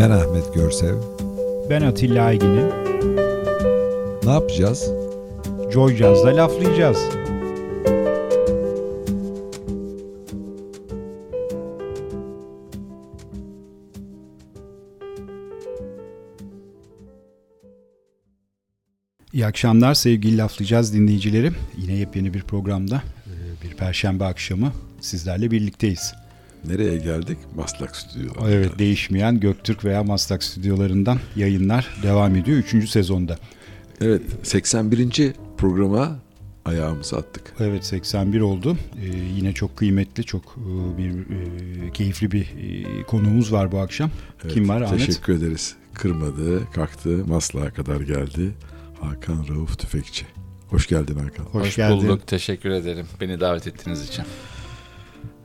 Ben Ahmet Görsev. Ben Atilla Aygin'im. Ne yapacağız? Joy Jazz'da laflayacağız. İyi akşamlar sevgili laflayacağız dinleyicileri. Yine yepyeni bir programda e, bir perşembe akşamı sizlerle birlikteyiz. Nereye geldik? Maslak stüdyoları. Evet değişmeyen Göktürk veya Maslak stüdyolarından yayınlar devam ediyor 3. sezonda. Evet 81. programa ayağımızı attık. Evet 81 oldu. Ee, yine çok kıymetli, çok e, bir e, keyifli bir e, konuğumuz var bu akşam. Evet, Kim var Ahmet? Teşekkür ederiz. Kırmadı, kalktı, Maslak'a kadar geldi. Hakan Rauf Tüfekçi. Hoş geldin Hakan. Hoş, Hoş geldin. bulduk. Teşekkür ederim beni davet ettiğiniz için.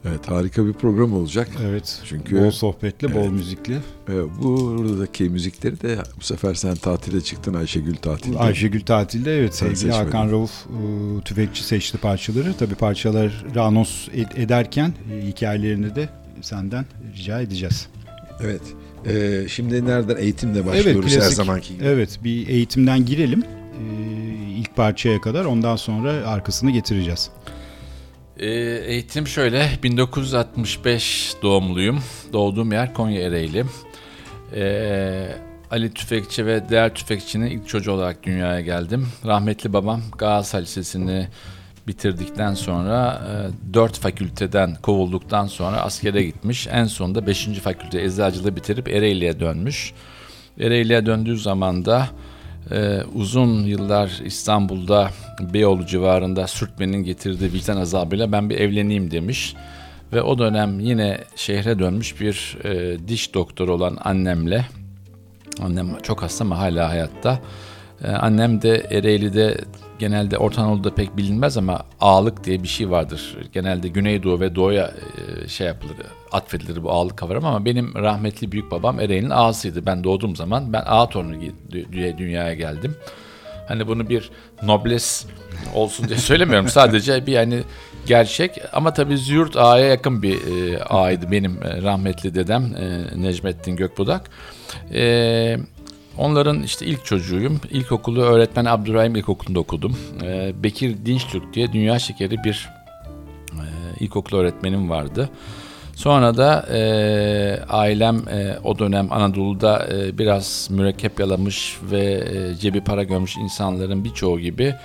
Evet harika bir program olacak. Evet. Çünkü bol sohbetli, bol Evet. müzikli. e, buradaki müzikleri de bu sefer sen tatile çıktın Ayşegül tatilde. Ayşegül tatilde evet Sen sevgili seçmedin. Hakan Rauf e, Tüfekçi seçti parçaları. Tabii parçaları anons ed- ederken e, hikayelerini de senden rica edeceğiz. Evet. E, şimdi nereden eğitimle başlıyoruz klasik. her zamanki gibi. Evet bir eğitimden girelim. E, ilk parçaya kadar ondan sonra arkasını getireceğiz. Ee, eğitim şöyle 1965 doğumluyum. Doğduğum yer Konya Ereğli. Ee, Ali Tüfekçi ve Değer Tüfekçi'nin ilk çocuğu olarak dünyaya geldim. Rahmetli babam Galatasaray Lisesi'ni bitirdikten sonra e, 4 fakülteden kovulduktan sonra askere gitmiş. En sonunda 5. fakülte eczacılığı bitirip Ereğli'ye dönmüş. Ereğli'ye döndüğü zaman da e, uzun yıllar İstanbul'da Beyoğlu civarında sürtmenin getirdiği vicdan azabıyla ben bir evleneyim demiş. Ve o dönem yine şehre dönmüş bir e, diş doktoru olan annemle, annem çok hasta ama hala hayatta. E, annem de Ereğli'de genelde Orta Anadolu'da pek bilinmez ama ağlık diye bir şey vardır. Genelde Güneydoğu ve Doğu'ya e, şey yapılır, atfedilir bu ağlık kavramı ama benim rahmetli büyük babam Ereğli'nin ağasıydı. Ben doğduğum zaman ben ağa torunu dü- dünyaya geldim. Hani bunu bir nobles olsun diye söylemiyorum. Sadece bir yani gerçek ama tabii Züğürt Ağa'ya yakın bir e, ağaydı benim e, rahmetli dedem e, Necmettin Gökbudak. E, onların işte ilk çocuğuyum. İlkokulu öğretmen Abdurrahim İlkokulu'nda okudum. E, Bekir Dinçtürk diye dünya şekeri bir e, ilkokul öğretmenim vardı. Sonra da e, ailem e, o dönem Anadolu'da e, biraz mürekkep yalamış ve e, cebi para görmüş insanların birçoğu gibi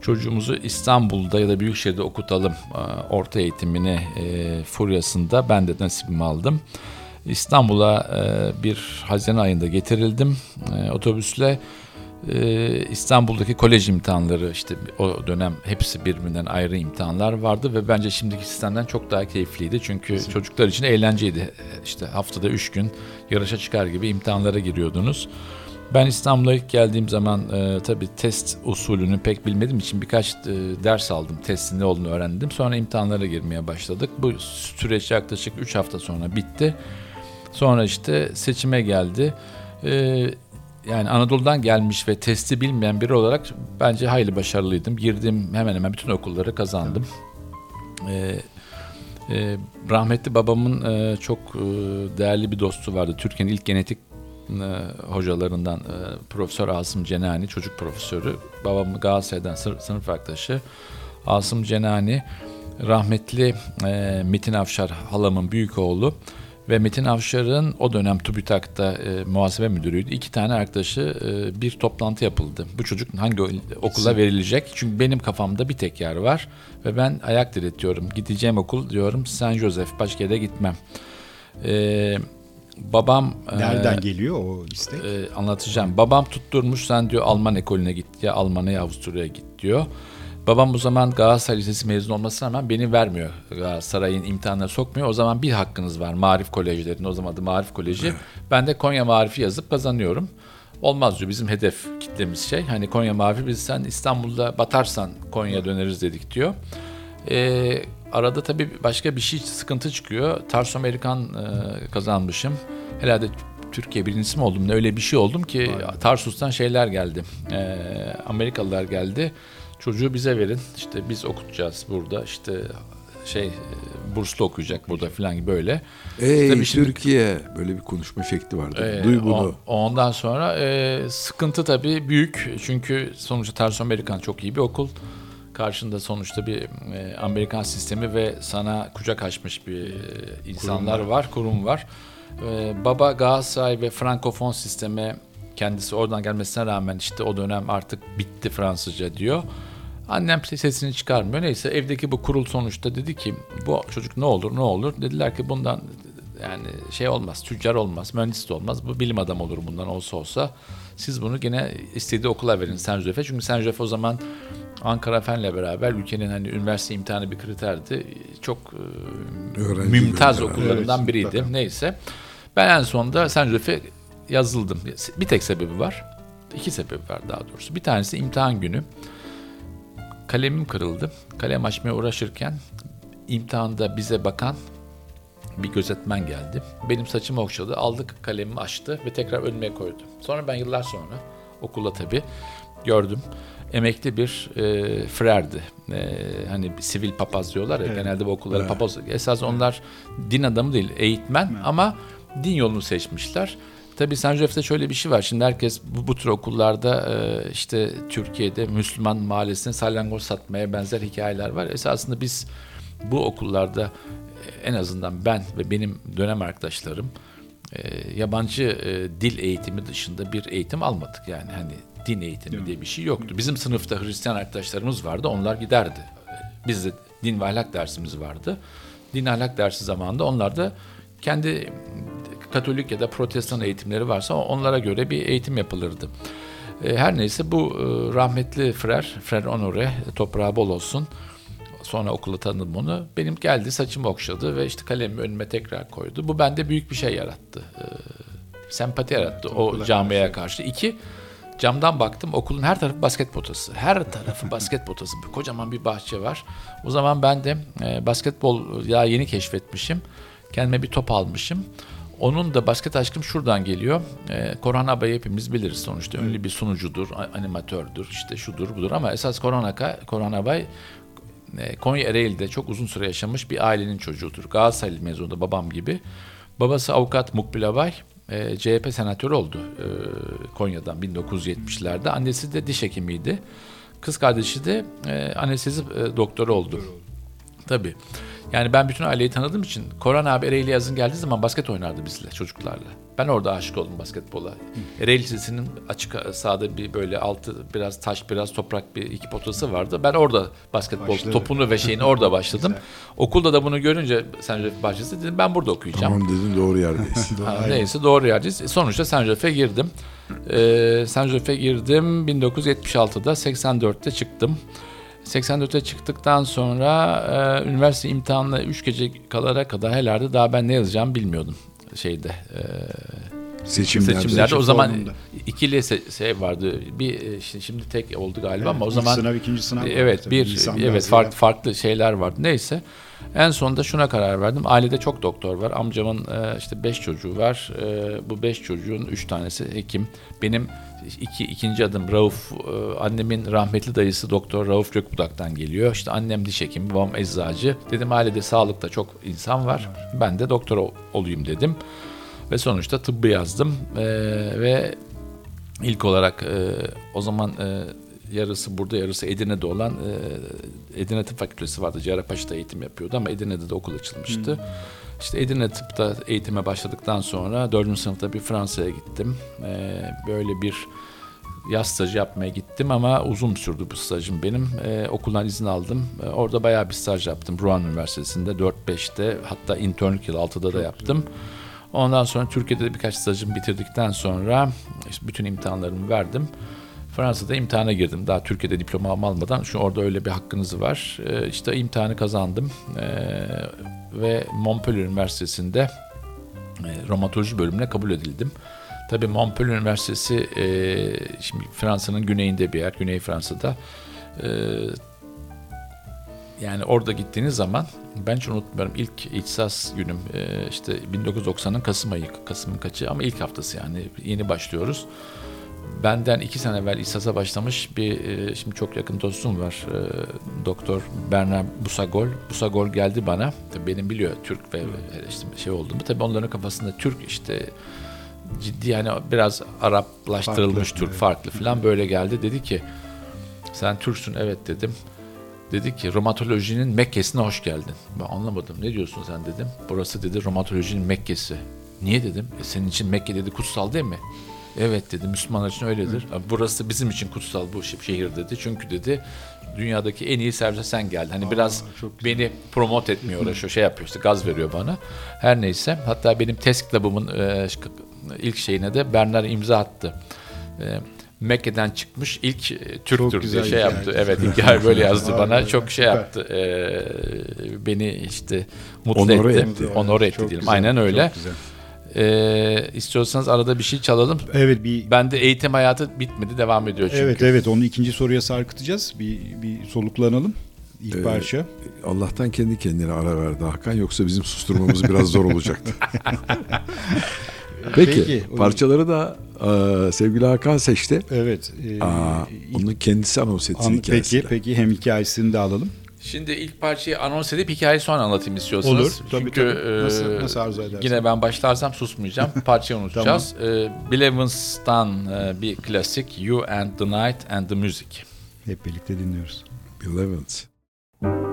çocuğumuzu İstanbul'da ya da Büyükşehir'de okutalım e, orta eğitimini e, furyasında ben de nasibimi aldım. İstanbul'a e, bir Haziran ayında getirildim e, otobüsle. Ee, İstanbul'daki kolej imtihanları işte o dönem hepsi birbirinden ayrı imtihanlar vardı ve bence şimdiki sistemden çok daha keyifliydi. Çünkü çocuklar için eğlenceydi. İşte haftada üç gün yarışa çıkar gibi imtihanlara giriyordunuz. Ben İstanbul'a ilk geldiğim zaman e, tabii test usulünü pek bilmediğim için birkaç e, ders aldım. Testin ne olduğunu öğrendim. Sonra imtihanlara girmeye başladık. Bu süreç yaklaşık 3 hafta sonra bitti. Sonra işte seçime geldi. E, yani Anadolu'dan gelmiş ve testi bilmeyen biri olarak bence hayli başarılıydım. Girdiğim hemen hemen bütün okulları kazandım. Ee, e, rahmetli babamın e, çok e, değerli bir dostu vardı. Türkiye'nin ilk genetik e, hocalarından e, Profesör Asım Cenani, çocuk profesörü. Babam Galatasaray'dan sınıf arkadaşı. Asım Cenani, rahmetli e, Metin Afşar halamın büyük oğlu. Ve Metin Avşar'ın o dönem TÜBİTAK'ta e, muhasebe müdürüydü. İki tane arkadaşı e, bir toplantı yapıldı. Bu çocuk hangi okula verilecek? Çünkü benim kafamda bir tek yer var. Ve ben ayak diretiyorum. Gideceğim okul diyorum Saint Joseph. Başka yere gitmem. E, babam... e, Nereden geliyor o istek? e, anlatacağım. Babam tutturmuş sen diyor Alman ekolüne git ya Almanya ya Avusturya'ya git diyor. Babam o zaman Galatasaray Lisesi mezun olmasına rağmen beni vermiyor. Galatasaray'ın imtihanına sokmuyor. O zaman bir hakkınız var Marif Kolejlerinin. O zaman adı Marif Koleji. Ben de Konya Marif'i yazıp kazanıyorum. Olmaz diyor bizim hedef kitlemiz şey. Hani Konya Marif'i biz sen İstanbul'da batarsan Konya'ya döneriz dedik diyor. Ee, arada tabii başka bir şey sıkıntı çıkıyor. Tarsus Amerikan e, kazanmışım. Herhalde Türkiye birincisi mi oldum ne öyle bir şey oldum ki Tarsus'tan şeyler geldi. Ee, Amerikalılar geldi. Çocuğu bize verin. İşte biz okutacağız burada. İşte şey e, burslu okuyacak burada gibi böyle. Ey Tabii şimdi- Türkiye böyle bir konuşma şekli vardı. Ee, Duy bunu. o- ondan sonra e, sıkıntı tabii büyük. Çünkü sonuçta Terson Amerikan çok iyi bir okul. Karşında sonuçta bir e, Amerikan sistemi ve sana kucak açmış bir e, insanlar var, kurum var. E, baba Galatasaray ve Frankofon sisteme kendisi oradan gelmesine rağmen işte o dönem artık bitti Fransızca diyor. Annem sesini çıkarmıyor. Neyse evdeki bu kurul sonuçta dedi ki bu çocuk ne olur ne olur. Dediler ki bundan yani şey olmaz, tüccar olmaz, mühendis de olmaz. Bu bilim adamı olur bundan olsa olsa. Siz bunu gene istediği okula verin Saint Joseph'e. Çünkü Saint Joseph o zaman Ankara Fen'le beraber ülkenin hani üniversite imtihanı bir kriterdi. Çok e, Öğrenci mümtaz gönderen. okullarından Evet, biriydi. mutlaka. Neyse. Ben en sonunda Saint Joseph'e yazıldım. Bir tek sebebi var. İki sebebi var daha doğrusu. Bir tanesi imtihan günü. Kalemim kırıldı. Kalem açmaya uğraşırken imtihanda bize bakan bir gözetmen geldi. Benim saçımı okşadı, aldı kalemimi açtı ve tekrar önüme koydu. Sonra ben yıllar sonra okulda tabii gördüm. Emekli bir e, frerdi. E, hani sivil papaz diyorlar ya Evet. genelde bu okulların Evet. papaz. Esas onlar din adamı değil, eğitmen ama din yolunu seçmişler. Tabii San Joseph'te şöyle bir şey var. Şimdi herkes bu, bu tür okullarda e, işte Türkiye'de Müslüman mahallesine salyangoz satmaya benzer hikayeler var. Esasında biz bu okullarda e, en azından ben ve benim dönem arkadaşlarım e, yabancı e, dil eğitimi dışında bir eğitim almadık. Yani hani din eğitimi diye bir şey yoktu. Bizim sınıfta Hristiyan arkadaşlarımız vardı. Onlar giderdi. Bizde din ve ahlak dersimiz vardı. Din ahlak dersi zamanında onlar da kendi Katolik ya da Protestan eğitimleri varsa onlara göre bir eğitim yapılırdı. E, Her neyse bu e, rahmetli Frer, Frer Honore, toprağı bol olsun. Sonra okula tanıdım onu. Benim geldi saçımı okşadı ve işte kalemimi önüme tekrar koydu. Bu bende büyük bir şey yarattı. E, sempati yarattı o okula camiaya karşı. İki, camdan baktım okulun her tarafı basket potası. Her tarafı basket potası. Kocaman bir bahçe var. O zaman ben de basketbol ya yeni keşfetmişim. Kendime bir top almışım. Onun da basket aşkım şuradan geliyor. E, Korhan Abay'ı hepimiz biliriz sonuçta. Ünlü bir sunucudur, animatördür, işte şudur budur ama esas Korhan, Aka, Korhan Abay e, Konya Ereğli'de çok uzun süre yaşamış bir ailenin çocuğudur. Galatasaray mezunu babam gibi. Babası avukat Mukbil Abay, e, CHP senatörü oldu e, Konya'dan 1970'lerde. Annesi de diş hekimiydi. Kız kardeşi de e, anestezi e, doktoru oldu. Tabii. Yani ben bütün aileyi tanıdığım için Koran abi Ereğli yazın geldiği zaman basket oynardı bizle çocuklarla. Ben orada aşık oldum basketbola. Ereğli Lisesi'nin açık sahada bir böyle altı biraz taş biraz toprak bir iki potası vardı. Ben orada basketbol Başladı. topunu ve şeyini orada başladım. Okulda da bunu görünce San Jose Bahçesi dedim ben burada okuyacağım. Tamam dedin doğru yerdeyiz. Ha, neyse doğru yerdeyiz. Sonuçta San Jose'ye girdim. Ee, San Jose'ye girdim 1976'da 84'te çıktım. 84'te çıktıktan sonra e, üniversite imtihanına 3 gece kalara kadar herhalde daha ben ne yazacağımı bilmiyordum şeyde. E, Seçimlerde. seçimlerde o zaman formunda. ikili şey vardı. Bir e, şi- şimdi tek oldu galiba ama o zaman sınav, ikinci sınav vardı evet bir Lisan evet farklı farklı şeyler vardı. Neyse. En sonunda şuna karar verdim. Ailede çok doktor var. Amcamın e, işte beş çocuğu var. E, bu beş çocuğun üç tanesi hekim. Benim iki, ikinci adım Rauf, e, annemin rahmetli dayısı doktor Rauf Gökbudak'tan geliyor. İşte annem diş hekimi, babam eczacı. Dedim ailede sağlıkta çok insan var. Ben de doktor ol- olayım dedim. Ve sonuçta tıbbı yazdım. E, ve ilk olarak e, o zaman e, yarısı burada yarısı Edirne'de olan e, Edirne Tıp Fakültesi vardı. Cerrahpaşa'da eğitim yapıyordu ama Edirne'de de okul açılmıştı. İşte Edirne Tıp'ta eğitime başladıktan sonra 4. sınıfta bir Fransa'ya gittim. E, böyle bir yaz stajı yapmaya gittim ama uzun sürdü bu stajım benim. E, okuldan izin aldım. E, orada bayağı bir staj yaptım. Rouen Üniversitesi'nde 4-5'te hatta internlük yıl 6'da da yaptım. Ondan sonra Türkiye'de de birkaç stajımı bitirdikten sonra işte bütün imtihanlarımı verdim. Fransa'da imtihana girdim. Daha Türkiye'de diplomamı almadan. Şu orada öyle bir hakkınız var. Ee, işte imtihanı kazandım. Ee, ve Montpellier Üniversitesi'nde e, romatoloji bölümüne kabul edildim. Tabii Montpellier Üniversitesi e, şimdi Fransa'nın güneyinde bir yer. Güney Fransa'da. E, yani orada gittiğiniz zaman ben hiç unutmuyorum ilk ihtisas günüm e, işte 1990'ın Kasım ayı, Kasım'ın kaçı ama ilk haftası yani yeni başlıyoruz. benden iki sene evvel İSAS'a başlamış bir e, şimdi çok yakın dostum var. E, Doktor Bernard Busagol. Busagol geldi bana. Tabii benim biliyor Türk ve işte şey olduğumu. Tabii onların kafasında Türk işte ciddi yani biraz Araplaştırılmış Farklı, Türk evet. farklı falan böyle geldi. Dedi ki sen Türksün evet dedim. Dedi ki romatolojinin Mekke'sine hoş geldin. Ben anlamadım. Ne diyorsun sen dedim. Burası dedi romatolojinin Mekke'si. Niye dedim? E, senin için Mekke dedi kutsal değil mi? Evet dedi Müslümanlar için öyledir. Burası bizim için kutsal bu şe- şehir dedi. Çünkü dedi dünyadaki en iyi servise sen geldin. Hani biraz çok güzel. beni promote etmiyor uğraşıyor şey yapıyor işte gaz veriyor bana. Her neyse hatta benim test kitabımın e, ilk şeyine de Bernard imza attı. E, Mekke'den çıkmış ilk e, Türktür diye güzel şey hikaye. yaptı. Evet hikaye böyle yazdı bana. Çok şey yaptı. e, beni işte mutlu Onore etti. etti. Onore etti Çok diyelim. güzel, Aynen öyle. Çok güzel. E, istiyorsanız arada bir şey çalalım. Evet bir Ben de eğitim hayatı bitmedi devam ediyor çünkü. Evet evet onu ikinci soruya sarkıtacağız. Bir bir soluklanalım. İlk Ee, parça. Allah'tan kendi kendine ara verdi Hakan yoksa bizim susturmamız biraz zor olacaktı. Peki, Peki, parçaları da e, sevgili Hakan seçti. Evet. e, Aa, onun kendisi anons etsin an- peki peki hem hikayesini de alalım. Şimdi ilk parçayı anons edip hikayeyi sonra anlatayım istiyorsanız. Olur, tabii, Çünkü tabii. Nasıl- e, nasıl arzu edersen. Yine ben başlarsam susmayacağım. Parçayı unutacağız. e, Bill Evans'tan e, bir klasik You and the Night and the Music. Hep birlikte dinliyoruz. Bill Evans. Thank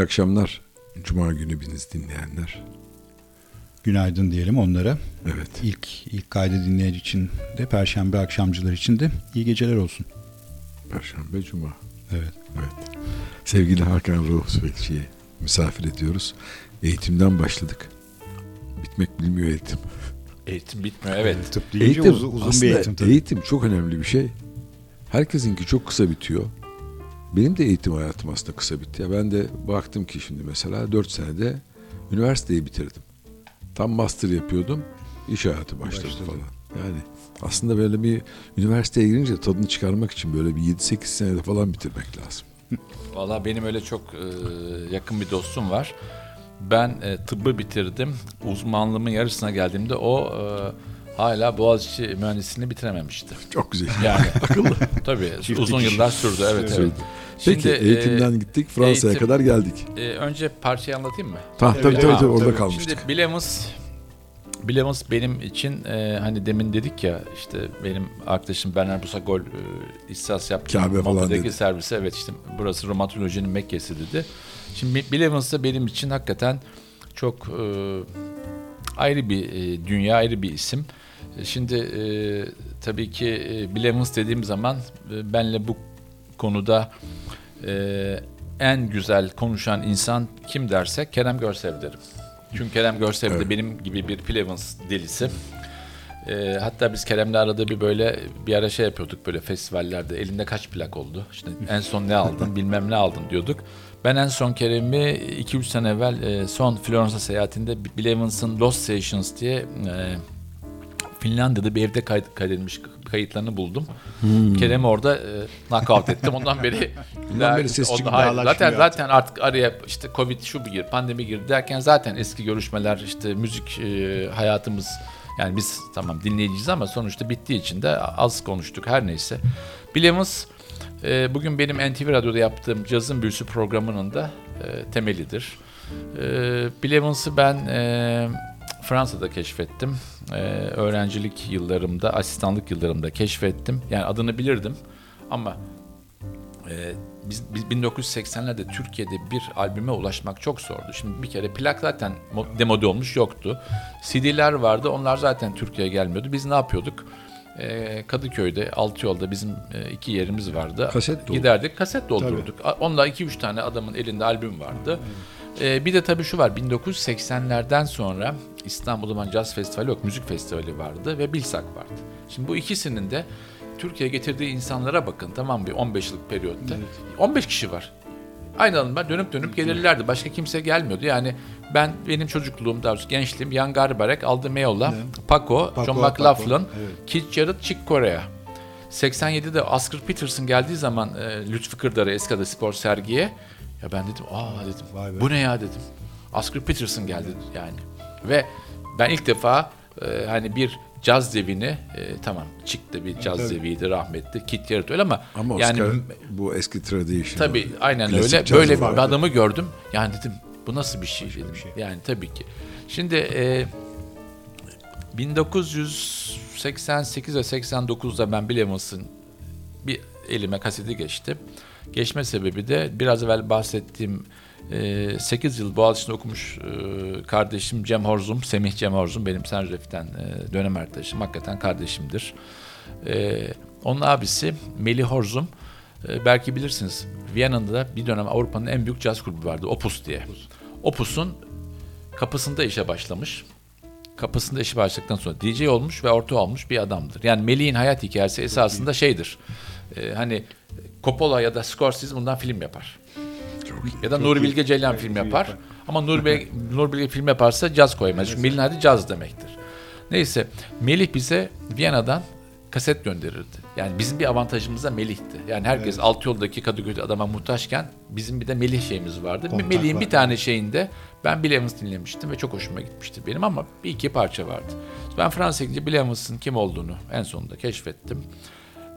İyi akşamlar. Cuma günü biniz dinleyenler. Günaydın diyelim onlara. Evet. İlk ilk kaydı dinleyici için de Perşembe akşamcılar için de iyi geceler olsun. Perşembe, Cuma. Evet. Evet. Sevgili Hakan Ruh Bekçi'yi misafir ediyoruz. Eğitimden başladık. Bitmek bilmiyor eğitim. Eğitim bitmiyor evet. Tıp Eğitim, uzun, uzun bir eğitim tabii. eğitim çok önemli bir şey. Herkesinki çok kısa bitiyor. Benim de eğitim hayatım aslında kısa bitti. Ya ben de baktım ki şimdi mesela 4 senede üniversiteyi bitirdim. Tam master yapıyordum. iş hayatı başladı, Başladı. falan. Yani aslında böyle bir üniversiteye girince tadını çıkarmak için böyle bir 7-8 senede falan bitirmek lazım. Valla benim öyle çok e, yakın bir dostum var. Ben e, tıbbı bitirdim. Uzmanlığımın yarısına geldiğimde o e, hala Boğaziçi mühendisliğini bitirememişti. Çok güzel. Yani Akıllı. tabii Çift uzun dikiş. yıllar sürdü evet evet. Peki Şimdi, e, eğitimden gittik Fransa'ya eğitim- kadar geldik. E, önce parçayı anlatayım mı? Ta, tabii, tabii, tabii, tabii, orada kalmıştık. Şimdi Bilemez Bilemez benim için e, hani demin dedik ya işte benim arkadaşım Bernard Busagol e, ihsas yaptı. Kabe falan dedi. servise evet işte burası romatolojinin Mekke'si dedi. Şimdi Bilemez de benim için hakikaten çok e, ayrı bir e, dünya, ayrı bir isim. E, Şimdi e, tabii ki e, Bilemez dediğim zaman e, benle bu konuda e, en güzel konuşan insan kim dersek Kerem Görsev derim. Çünkü Kerem Görsev de Evet. benim gibi bir Plevens delisi. E, hatta biz Kerem'le arada bir böyle bir ara şey yapıyorduk böyle festivallerde elinde kaç plak oldu işte en son ne aldın bilmem ne aldın diyorduk. Ben en son Kerem'i 2-3 sene evvel e, son Floransa seyahatinde Plevens'ın Lost Sessions diye e, Finlandiya'da bir evde kayıt, kaydedilmiş kayıtlarını buldum. Kerem'i orada e, knockout ettim. Ondan beri Ondan beri ses çıkmıyor, zaten artık. zaten artık araya işte Covid şu bir gir, pandemi gir derken zaten eski görüşmeler işte müzik e, hayatımız yani biz tamam dinleyiciyiz ama sonuçta bittiği için de az konuştuk her neyse. Bilemiz e, bugün benim NTV Radyo'da yaptığım Cazın Büyüsü programının da e, temelidir. E, Bilemins'i ben e, Fransa'da keşfettim. E, öğrencilik yıllarımda, asistanlık yıllarımda keşfettim. Yani adını bilirdim ama ee, biz, biz 1980'lerde Türkiye'de bir albüme ulaşmak çok zordu. Şimdi bir kere plak zaten mo- demode olmuş yoktu. CD'ler vardı onlar zaten Türkiye'ye gelmiyordu. Biz ne yapıyorduk? Ee, Kadıköy'de, Altıyol'da bizim e, iki yerimiz vardı. Kaset doldu. Giderdik kaset doldururduk. A- Onunla 2-3 tane adamın elinde albüm vardı. Ee, bir de tabii şu var 1980'lerden sonra İstanbul'da zaman Jazz Festivali yok, müzik festivali vardı ve Bilsak vardı. Şimdi bu ikisinin de Türkiye'ye getirdiği insanlara bakın tamam bir 15 yıllık periyotta. 15 kişi var. Aynı adamlar dönüp dönüp gelirlerdi. Başka kimse gelmiyordu. Yani ben benim çocukluğum, daha doğrusu gençliğim Jan Garbarek, Aldo Meola, Paco, Paco, John McLaughlin, evet. Keith Jarrett, Chick Corea. 87'de Oscar Peterson geldiği zaman e, Lütfü Kırdar'a Eskada Spor sergiye ya ben dedim aa dedim Vay be. bu ne ya dedim. Oscar Peterson geldi yani. Ve ben ilk defa e, hani bir caz devini e, tamam de bir caz tabii. deviydi rahmetli. Keith Jarrett öyle ama, Ama yani Oscar bu eski tradition. Tabii aynen Klasik öyle. Böyle bir vardı. adamı gördüm. Yani dedim bu nasıl bir şey dedim. şey. Yani tabii ki. Şimdi e, 1988 ve 89'da ben Bilemos'un bir elime kaseti geçti. Geçme sebebi de biraz evvel bahsettiğim e, 8 yıl Boğaziçi'nde okumuş e, kardeşim Cem Horzum, Semih Cem Horzum benim Senref'ten e, dönem arkadaşım. Hakikaten kardeşimdir. E, onun abisi Melih Horzum. e, belki bilirsiniz Viyana'da bir dönem Avrupa'nın en büyük caz kulübü vardı Opus diye. Opus'un kapısında işe başlamış. Kapısında işe başladıktan sonra DJ olmuş ve orta olmuş bir adamdır. Yani Melih'in hayat hikayesi esasında şeydir. E, hani Coppola ya da Scorsese bundan film yapar. Çok iyi. Ya da Nuri Bilge Ceylan film yapar. Ama Nuri, Bey, Nuri Bilge film yaparsa caz koymaz. Çünkü Melih'in adı caz demektir. Neyse Melih bize Viyana'dan kaset gönderirdi. Yani bizim bir avantajımız da Melih'ti. Yani herkes alt yoldaki Kadıköy'de adama muhtaçken bizim bir de Melih şeyimiz vardı. Melih'in bir tane şeyinde ben Bill Evans dinlemiştim ve çok hoşuma gitmişti benim ama bir iki parça vardı. Ben Fransa'ya gidince Bill Evans'ın kim olduğunu en sonunda keşfettim.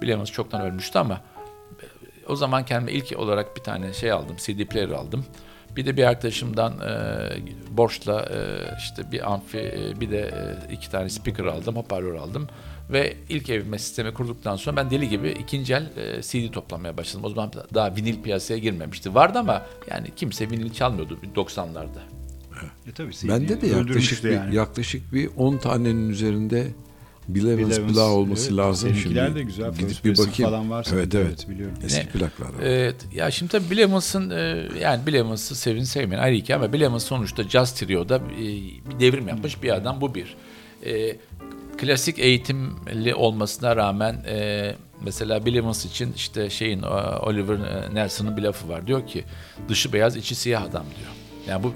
Bill Evans çoktan ölmüştü ama o zaman kendime ilk olarak bir tane şey aldım, CD player aldım. Bir de bir arkadaşımdan e, borçla e, işte bir amfi, e, bir de e, iki tane speaker aldım, hoparlör aldım. Ve ilk evime sistemi kurduktan sonra ben deli gibi ikinci el e, CD toplamaya başladım. O zaman daha vinil piyasaya girmemişti. Vardı ama yani kimse vinil çalmıyordu 90'larda. E tabii Bende de yaklaşık bir, yani. yaklaşık bir 10 tanenin üzerinde Bill Evans, plağı olması evet. lazım şimdi. de güzel. Gidip bir bakayım. falan varsa. evet, evet biliyorum. Eski Ne? plaklar var. Evet. Ya şimdi tabii Bill Evans'ın e, yani Bill Evans'ı sevin sevmeyin ayrı hikaye ama Bill Evans sonuçta Jazz Trio'da e, bir devrim yapmış bir adam bu bir. E, klasik eğitimli olmasına rağmen e, mesela Bill Evans için işte şeyin Oliver Nelson'ın bir lafı var. Diyor ki dışı beyaz içi siyah adam diyor. Yani bu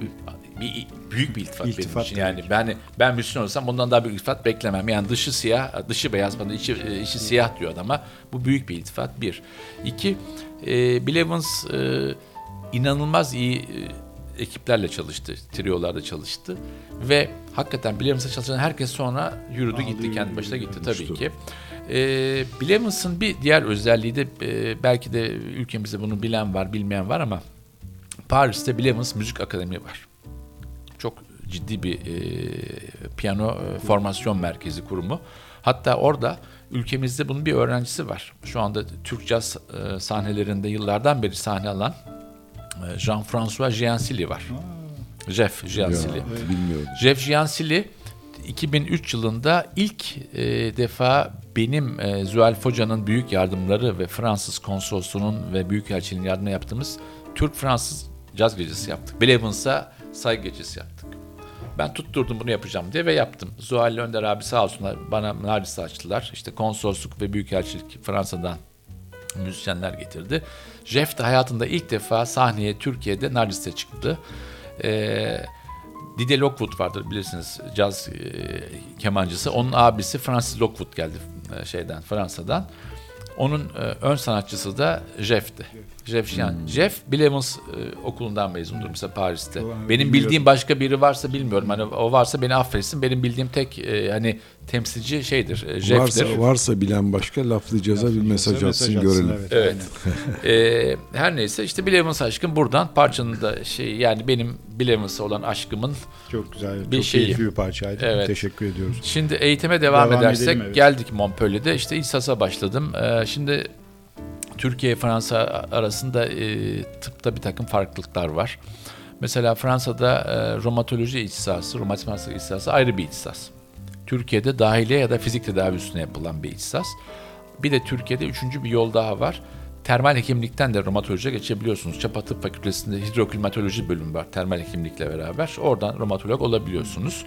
bir, büyük bir iltifat, benim İltifat için. tabii Yani ben ben Müslüman olsam bundan daha büyük iltifat beklemem. Yani dışı siyah, dışı beyaz bana içi, e, içi siyah diyor adama. Bu büyük bir iltifat bir. İki, e, Bill Evans e, inanılmaz iyi e, ekiplerle çalıştı. Triolarda çalıştı. Ve hakikaten Bill Evans'a çalışan herkes sonra yürüdü Aldı, gitti. Kendi başına gitti tabii ki. E, Bill Evans'ın bir diğer özelliği de e, belki de ülkemizde bunu bilen var, bilmeyen var ama Paris'te Bill Evans Müzik Akademi var ciddi bir e, piyano e, formasyon merkezi kurumu. Hatta orada ülkemizde bunun bir öğrencisi var. Şu anda Türk caz e, sahnelerinde yıllardan beri sahne alan e, Jean-François Giancilli var. Jeff Giancilli. Ya, bilmiyorum. Jeff Giancilli 2003 yılında ilk e, defa benim e, Zuhal Foca'nın büyük yardımları ve Fransız konsolosluğunun ve büyükelçiliğinin yardımına yaptığımız Türk-Fransız caz gecesi yaptık. Bill Evans'a saygı gecesi yaptık. Ben tutturdum bunu yapacağım diye ve yaptım. Zuhal Önder abi sağ olsunlar bana Naris'i açtılar. İşte konsolosluk ve büyükelçilik Fransa'dan müzisyenler getirdi. Jeff de hayatında ilk defa sahneye Türkiye'de Naris'te çıktı. Ee, Didier Lockwood vardır bilirsiniz caz e, kemancısı. Onun abisi Francis Lockwood geldi e, şeyden Fransa'dan. Onun e, ön sanatçısı da Jeff'ti. Jeff Jean. Jeff Bill Evans e, okulundan mezundur mesela Paris'te. Doğru, Benim bildiğim başka biri varsa bilmiyorum. Hani o varsa beni affetsin. Benim bildiğim tek e, hani temsilci şeydir. E, Jeff'tir. Varsa, varsa bilen başka laflıcaza bir mesaj atsın görelim. Evet. Evet. Ee, her neyse işte Bill Evans aşkım buradan parçanın da şey yani benim Bill Evans'a olan aşkımın Çok güzel. Bir çok şeyi. keyifli bir parçaydı. Evet. Teşekkür ediyoruz. Şimdi eğitime devam, Devam edersek edelim, evet. geldik Montpellier'de işte İSAS'a başladım. Ee, şimdi Türkiye Fransa arasında e, tıpta bir takım farklılıklar var. Mesela Fransa'da e, romatoloji ihtisası, romatizma hastalığı ihtisası ayrı bir ihtisas. Türkiye'de dahiliye ya da fizik tedavi üstüne yapılan bir ihtisas. Bir de Türkiye'de üçüncü bir yol daha var. Termal hekimlikten de romatolojiye geçebiliyorsunuz. Çapa Tıp Fakültesi'nde hidroklimatoloji bölümü var termal hekimlikle beraber. Oradan romatolog olabiliyorsunuz.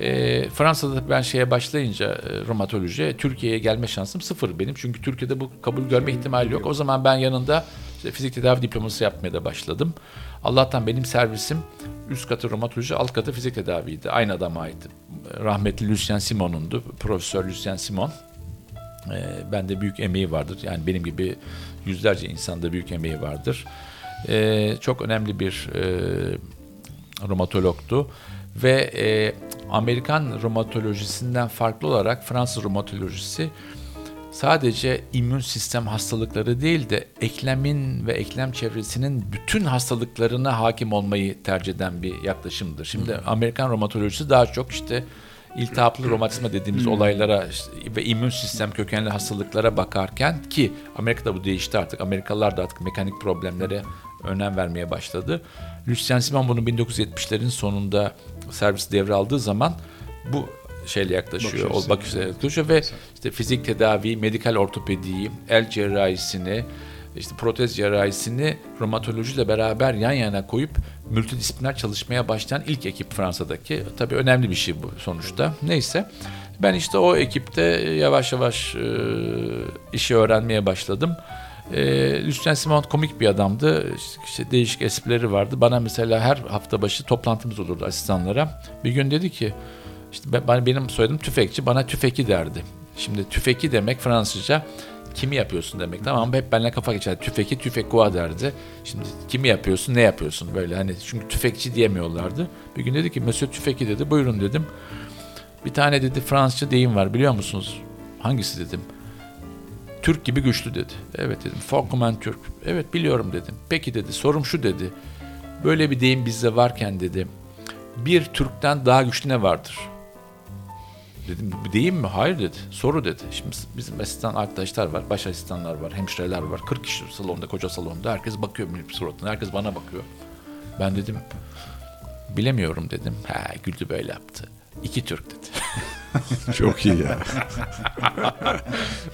E, Fransa'da ben şeye başlayınca e, romatolojiye Türkiye'ye gelme şansım sıfır benim. Çünkü Türkiye'de bu kabul görme ihtimali yok. O zaman ben yanında işte fizik tedavi diploması yapmaya da başladım. Allah'tan benim servisim üst katı romatoloji, alt katı fizik tedaviydi. Aynı adama ait. Rahmetli Lucien Simon'undu. Profesör Lucien Simon. E, bende büyük emeği vardır. Yani benim gibi yüzlerce insanda büyük emeği vardır. E, çok önemli bir e, romatologtu ve e, Amerikan romatolojisinden farklı olarak Fransız romatolojisi sadece immün sistem hastalıkları değil de eklemin ve eklem çevresinin bütün hastalıklarına hakim olmayı tercih eden bir yaklaşımdır. Şimdi Amerikan romatolojisi daha çok işte iltihaplı romatizma dediğimiz olaylara işte ve immün sistem kökenli hastalıklara bakarken ki Amerika'da bu değişti artık. Amerikalılar da artık mekanik problemlere önem vermeye başladı. Lucien Simon bunu 1970'lerin sonunda servis devraldığı zaman bu şeyle yaklaşıyor. Bakış O bakışla yaklaşıyor ve işte fizik tedavi, medikal ortopediyi, el cerrahisini, işte protez cerrahisini romatolojiyle beraber yan yana koyup multidisipliner çalışmaya başlayan ilk ekip Fransa'daki. Tabii önemli bir şey bu sonuçta. Neyse. Ben işte o ekipte yavaş yavaş e, işi öğrenmeye başladım. E, Lucien Simon komik bir adamdı. İşte değişik esprileri vardı. Bana mesela her hafta başı toplantımız olurdu asistanlara. Bir gün dedi ki işte ben- benim soyadım tüfekçi bana tüfeki derdi. Şimdi tüfeki demek Fransızca kimi yapıyorsun demek tamam mı? Hep benimle kafa geçer. Tüfeki tüfekua derdi. Şimdi kimi yapıyorsun ne yapıyorsun böyle hani çünkü tüfekçi diyemiyorlardı. Bir gün dedi ki Monsieur tüfeki dedi buyurun dedim. Bir tane dedi Fransızca deyim var biliyor musunuz? Hangisi dedim. Türk gibi güçlü dedi. Evet dedim. Folkman Türk. Evet biliyorum dedim. Peki dedi. Sorum şu dedi. Böyle bir deyim bizde varken dedi. Bir Türk'ten daha güçlü ne vardır? Dedim değil mi? Hayır dedi. Soru dedi. Şimdi bizim asistan arkadaşlar var, baş asistanlar var, hemşireler var. 40 kişi salonda, koca salonda. Herkes bakıyor benim suratına. Herkes bana bakıyor. Ben dedim bilemiyorum dedim. Ha güldü böyle yaptı. İki Türk dedi. Çok iyi ya.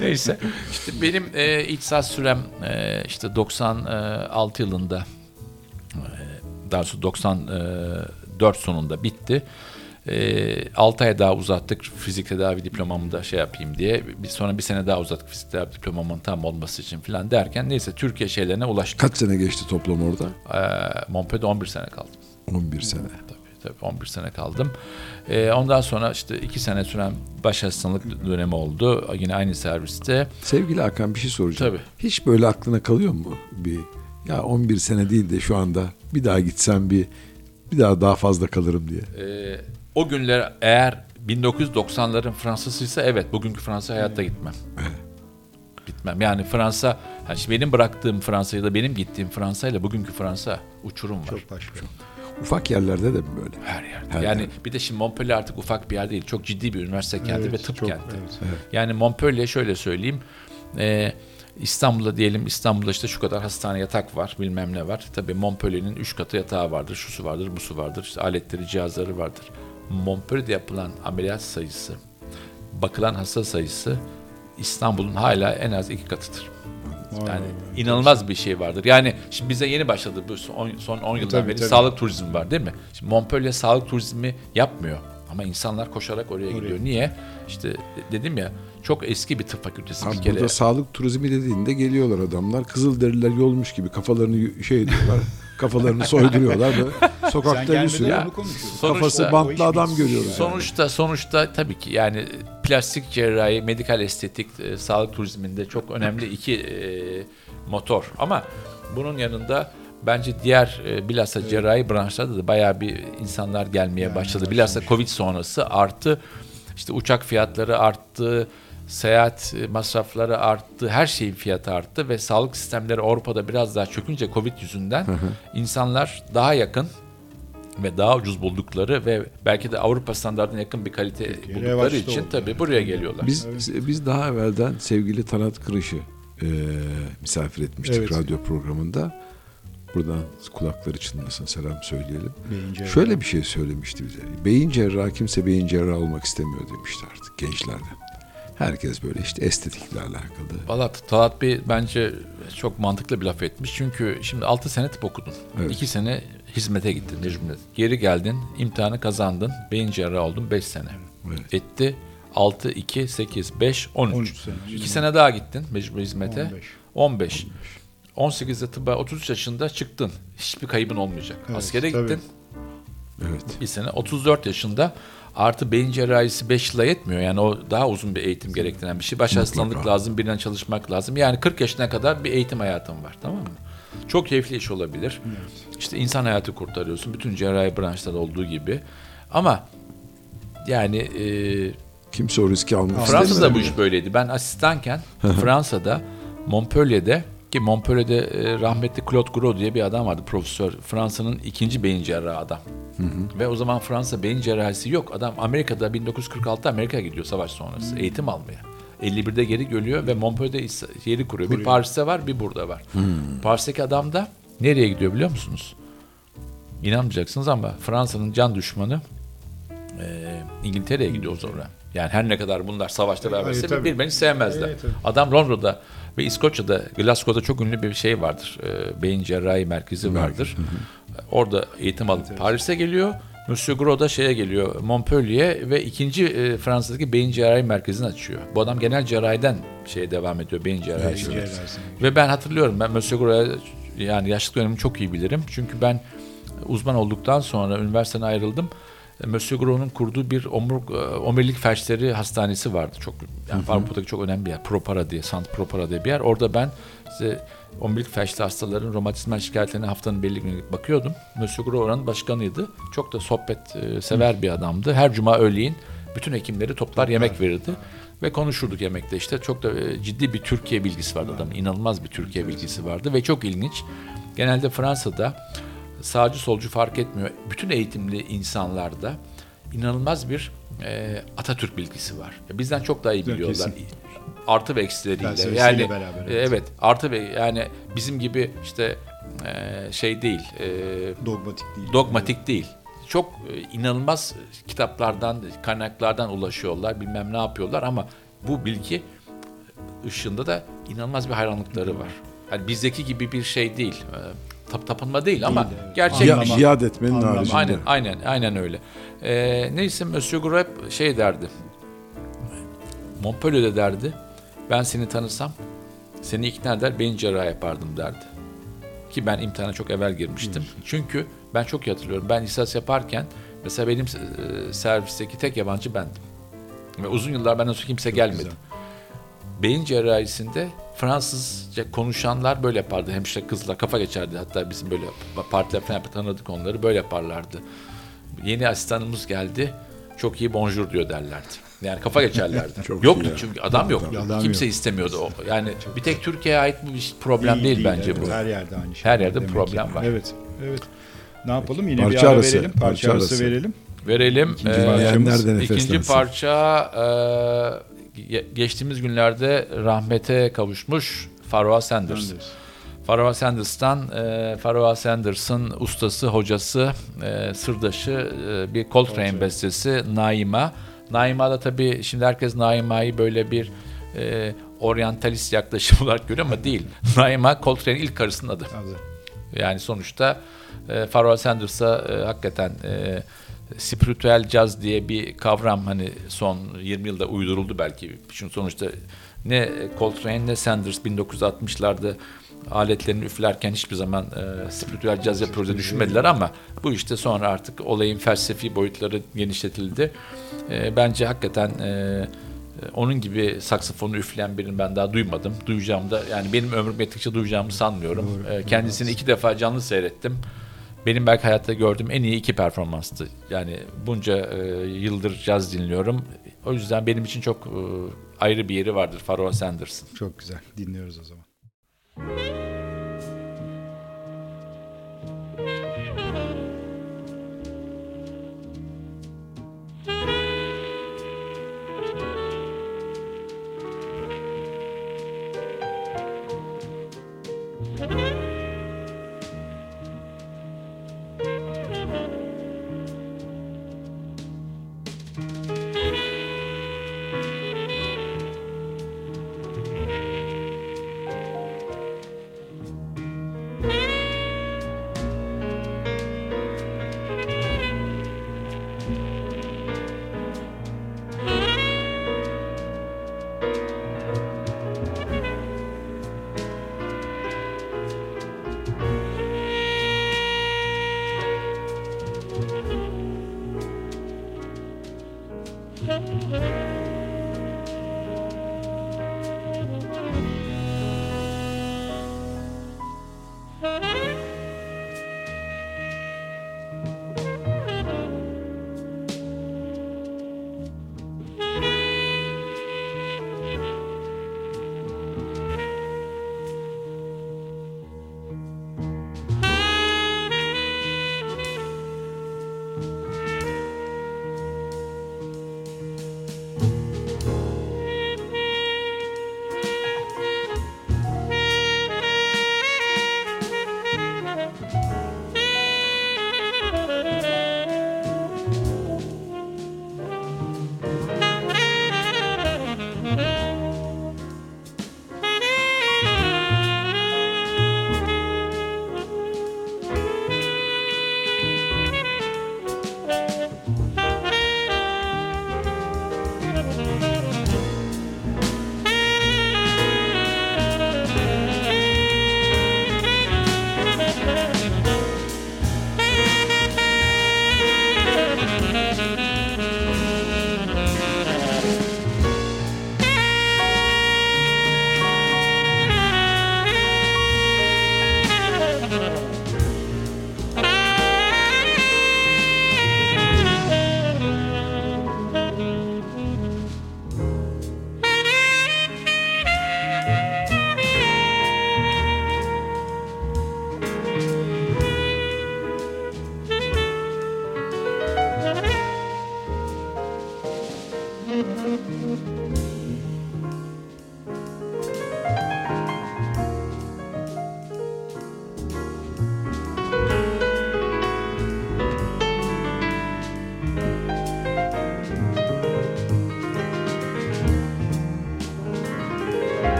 Neyse. İşte benim e, ihtisas sürem e, işte 96 yılında e, daha sonra 94 sonunda bitti. E, 6 ay daha uzattık fizik tedavi diplomamı da şey yapayım diye. Bir, sonra bir sene daha uzattık fizik tedavi diplomamın tam olması için falan derken neyse Türkiye şeylerine ulaştık. Kaç sene geçti toplam orada? E, Montpellier'de 11 sene kaldım. 11 sene. Tabii 11 sene kaldım. E, ondan sonra işte 2 sene süren baş asistanlık dönemi oldu. Yine aynı serviste. Sevgili Hakan bir şey soracağım. Tabii. Hiç böyle aklına kalıyor mu bir ya 11 sene değil de şu anda bir daha gitsem bir bir daha daha fazla kalırım diye. Ee, o günler eğer 1990'ların Fransa'sıysa evet bugünkü Fransa hayatta gitmem. Gitmem. Yani Fransa, yani şimdi benim bıraktığım Fransa ya da benim gittiğim Fransa ile bugünkü Fransa uçurum var. Çok başka. Ufak yerlerde de mi böyle? Her yerde. Her yani yerde. bir de şimdi Montpellier artık ufak bir yer değil. Çok ciddi bir üniversite kenti Evet, ve tıp çok, kenti. evet. Yani Montpellier şöyle söyleyeyim. e, İstanbul'da diyelim İstanbul'da işte şu kadar hastane yatak var bilmem ne var. Tabii Montpellier'in 3 katı yatağı vardır. Şusu vardır, busu vardır. işte aletleri, cihazları vardır. Montpellier'de yapılan ameliyat sayısı, bakılan hasta sayısı İstanbul'un hala en az iki katıdır. Vay Yani vay inanılmaz bir şey vardır. Yani şimdi bize yeni başladı bu son, son 10 yıldan tabii, beri tabii. sağlık turizmi var değil mi? Şimdi Montpellier sağlık turizmi yapmıyor. Ama insanlar koşarak oraya, gidiyor. Niye? İşte dedim ya çok eski bir tıp fakültesi Abi bir kere. burada sağlık turizmi dediğinde geliyorlar adamlar. Kızılderililer yolmuş gibi kafalarını şey ediyorlar. kafalarını soyduruyorlar ve sokakta bir sürü kafası bantlı adam görüyorlar. Sonuçta sonuçta tabii ki yani plastik cerrahi, medikal estetik, e, sağlık turizminde çok önemli iki e, motor. Ama bunun yanında bence diğer e, bilhassa cerrahi branşlarda da bayağı bir insanlar gelmeye başladı. Bilhassa Covid sonrası arttı. İşte uçak fiyatları arttı. Seyahat e, masrafları arttı, her şeyin fiyatı arttı ve sağlık sistemleri Avrupa'da biraz daha çökünce Covid yüzünden insanlar daha yakın ve daha ucuz buldukları ve belki de Avrupa standartına yakın bir kalite buldukları revaçta için tabii buraya geliyorlar. Biz biz daha evvelden sevgili Tanat Kırış'ı e, misafir etmiştik Evet. radyo programında. Buradan kulakları çınlasın selam söyleyelim. Beyin cerrahı. Şöyle bir şey söylemişti bize. Beyin cerrahı kimse beyin cerrahı olmak istemiyor demişti artık gençlerden. Herkes böyle işte estetikle alakalı. Valla Talat Bey bence çok mantıklı bir laf etmiş. Çünkü şimdi 6 sene tıp okudun. Evet. 2 sene hizmete gittin mecbur. Geri geldin, imtihanı kazandın, beyin cerrahı oldun 5 sene. Evet. Etti 6, 2, 8, 5, 13. 13 sene. 2 sene daha gittin mecbur hizmete. 15. 15. 18'de tıbba 33 yaşında çıktın. Hiçbir kaybın olmayacak. Evet, Askere tabii. gittin. Evet. bir sene 34 yaşında artı beyin cerrahisi 5 yıla yetmiyor. Yani o daha uzun bir eğitim gerektiren bir şey. Baş hastalık lazım, birden çalışmak lazım. Yani 40 yaşına kadar bir eğitim hayatım var tamam mı? Çok keyifli iş olabilir. İşte insan hayatı kurtarıyorsun. Bütün cerrahi branşlar olduğu gibi. Ama yani e, Kimse o riski almak Fransa'da bu iş böyleydi. Ben asistanken Fransa'da Montpellier'de ki Montpellier'de e, rahmetli Claude Gros diye bir adam vardı profesör. Fransa'nın ikinci beyin cerrahı adam. Ve o zaman Fransa beyin cerrahisi yok. Adam Amerika'da 1946'da Amerika'ya gidiyor savaş sonrası eğitim almaya. 51'de geri geliyor ve Montpellier'de yeri kuruyor. Bir Paris'te var, bir burada var. Paris'teki adam da nereye gidiyor biliyor musunuz? İnanmayacaksınız ama Fransa'nın can düşmanı e, İngiltere'ye gidiyor sonra. Yani her ne kadar bunlar savaşta beraberse birbirini sevmezler. Evet, tabii. Adam Londra'da ve İskoçya'da, Glasgow'da çok ünlü bir şey vardır. E, beyin cerrahi merkezi vardır. Orada eğitim alıp Paris'e geliyor. Monsieur Gros da şeye geliyor, Montpellier ve ikinci e, Fransa'daki beyin cerrahi merkezini açıyor. Bu adam genel cerrahiden şeye devam ediyor, beyin cerrahisi. Ve ben hatırlıyorum ben Monsieur Gros'a yani yaşlık dönemimi çok iyi bilirim. Çünkü ben uzman olduktan sonra üniversiteden ayrıldım. Monsieur Gros'un kurduğu bir omur, e, omurilik felçleri hastanesi vardı. Çok yani Avrupa'daki çok önemli bir yer. Propara diye, Sant Propara diye bir yer. Orada ben size omurilik felçli hastaların romatizmal şikayetlerine haftanın belli günü bakıyordum. Monsieur Gros oranın başkanıydı. Çok da sohbet e, sever bir adamdı. Her cuma öğleyin bütün hekimleri toplar yemek verirdi. Ve konuşurduk yemekte işte. Çok da e, ciddi bir Türkiye bilgisi vardı adamın. İnanılmaz bir Türkiye bilgisi vardı ve çok ilginç. Genelde Fransa'da sağcı solcu fark etmiyor. Bütün eğitimli insanlarda inanılmaz bir e, Atatürk bilgisi var. Bizden çok daha iyi biliyorlar. kesin. Artı ve eksileriyle. Yani beraber, e, evet. evet. artı ve yani bizim gibi işte e, şey değil. E, Dogmatik değil. dogmatik değil. Çok e, inanılmaz kitaplardan, kaynaklardan ulaşıyorlar, bilmem ne yapıyorlar ama bu bilgi ışığında da inanılmaz bir hayranlıkları var. Yani bizdeki gibi bir şey değil. Tap tapınma değil ama Değil, evet. gerçek Ciha- bir şey. Cihad etmenin Anlama. haricinde. Aynen, aynen, aynen öyle. Ee, neyse Monsieur Group şey derdi. Montpellier'de derdi. Ben seni tanısam seni ikna eder beyin cerrahı yapardım derdi. Ki ben imtihana çok evvel girmiştim. Çünkü ben çok iyi hatırlıyorum. Ben lisans yaparken mesela benim e, servisteki tek yabancı bendim. Ve uzun yıllar benden sonra kimse gelmedi. güzel. Beyin cerrahisinde Fransızca konuşanlar böyle yapardı. Hemşire kızlar kafa geçerdi. Hatta bizim böyle partiler falan yapıp tanıdık onları. Böyle yaparlardı. Yeni asistanımız geldi. Çok iyi bonjour diyor derlerdi. Yani kafa geçerlerdi. Çok Yoktu çünkü adam yok. Adam Kimse yok. istemiyordu o. Yani bir tek Türkiye'ye ait bir problem değil, bence evet. bu. Her yerde aynı şey. Her yerde problem ki. var. Evet. Evet. Ne yapalım? Yine Parça bir ara arası, verelim. Parça, parça arası, arası. verelim. Verelim. İkinci Ee, İkinci parça e, geçtiğimiz günlerde rahmete kavuşmuş Pharoah Sanders. Sanders. Sanders'tan e, Pharoah Sanders'ın ustası, hocası, e, sırdaşı e, bir Coltrane Coltrane. bestesi Naima. Naima da tabii şimdi herkes Naima'yı böyle bir e, oryantalist yaklaşım olarak görüyor ama değil. Naima Coltrane'in ilk karısının adı. Adı. Yani sonuçta e, Pharoah Sanders'a e, hakikaten e, spiritüel caz diye bir kavram hani son 20 yılda uyduruldu belki. Çünkü sonuçta ne Coltrane ne Sanders 1960'larda aletlerini üflerken hiçbir zaman e, spiritüel caz yapıyoruz düşünmediler ama bu işte sonra artık olayın felsefi boyutları genişletildi. E, bence hakikaten e, onun gibi saksafonu üfleyen birini ben daha duymadım. Duyacağım da yani benim ömrüm yettikçe duyacağımı sanmıyorum. Doğru, Ee, Kendisini iki defa canlı seyrettim. Benim belki hayatta gördüğüm en iyi iki performanstı. Yani bunca e, yıldır caz dinliyorum. O yüzden benim için çok e, ayrı bir yeri vardır Pharoah Sanders'ın. Çok güzel. Dinliyoruz o zaman. Thank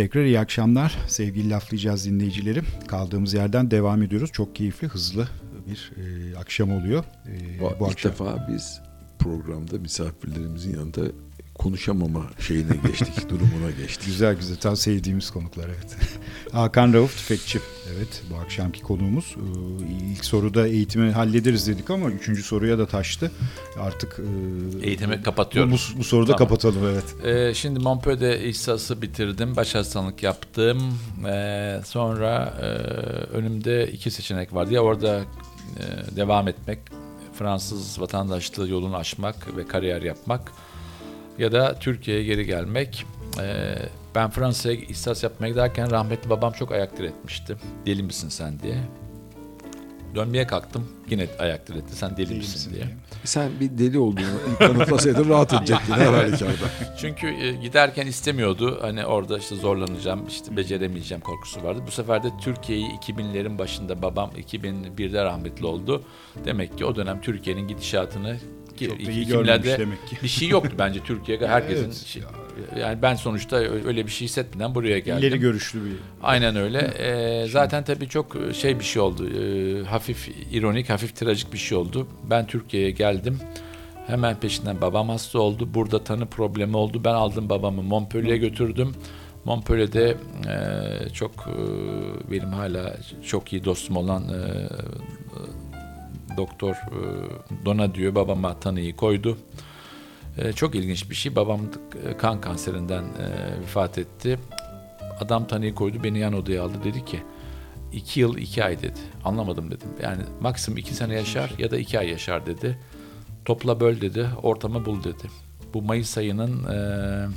Tekrar iyi akşamlar sevgili laflayacağız dinleyicilerim. Kaldığımız yerden devam ediyoruz. Çok keyifli, hızlı bir e, akşam oluyor. E, bu, bu ilk akşam... defa biz programda misafirlerimizin yanında konuşamama şeyine geçtik, durumuna geçtik. Güzel güzel, tam sevdiğimiz konuklar evet. Hakan Rauf Tüfekçi, evet bu akşamki konuğumuz. Ee, ilk soruda eğitimi hallederiz dedik ama üçüncü soruya da taştı. Artık e, eğitimi kapatıyoruz. Bu, bu soruda tamam. kapatalım evet. Ee, şimdi Montpellier'de ihsası bitirdim, baş hastalık yaptım. Ee, sonra e, önümde iki seçenek vardı. Ya orada e, devam etmek, Fransız vatandaşlığı yolunu açmak ve kariyer yapmak ya da Türkiye'ye geri gelmek. Ee, ben Fransa'ya ihsas yapmaya giderken rahmetli babam çok ayak diretmişti. Deli misin sen diye. Dönmeye kalktım yine ayak diretti sen deli, deli misin diye. diye. Sen bir deli olduğunu kanıtlasaydın rahat edecektin her halükarda. Çünkü e, giderken istemiyordu. Hani orada işte zorlanacağım, işte beceremeyeceğim korkusu vardı. Bu sefer de Türkiye'yi 2000'lerin başında babam 2001'de rahmetli oldu. Demek ki o dönem Türkiye'nin gidişatını ki Çok iyi görmemiş demek ki. Bir şey yoktu bence Türkiye'de. Herkesin evet. şey, yani ben sonuçta öyle bir şey hissetmeden buraya geldim. İleri görüşlü bir. Aynen öyle. Ee, zaten tabii çok şey bir şey oldu. Ee, hafif ironik, hafif trajik bir şey oldu. Ben Türkiye'ye geldim. Hemen peşinden babam hasta oldu. Burada tanı problemi oldu. Ben aldım babamı Montpellier'e götürdüm. Montpellier'de e, çok e, benim hala çok iyi dostum olan e, doktor e, Dona diyor babama tanıyı koydu. E, çok ilginç bir şey. Babam kan kanserinden e, vefat etti. Adam tanıyı koydu beni yan odaya aldı dedi ki iki yıl iki ay dedi. Anlamadım dedim. Yani maksimum iki sene yaşar ya da iki ay yaşar dedi. Topla böl dedi. Ortamı bul dedi. Bu Mayıs ayının e,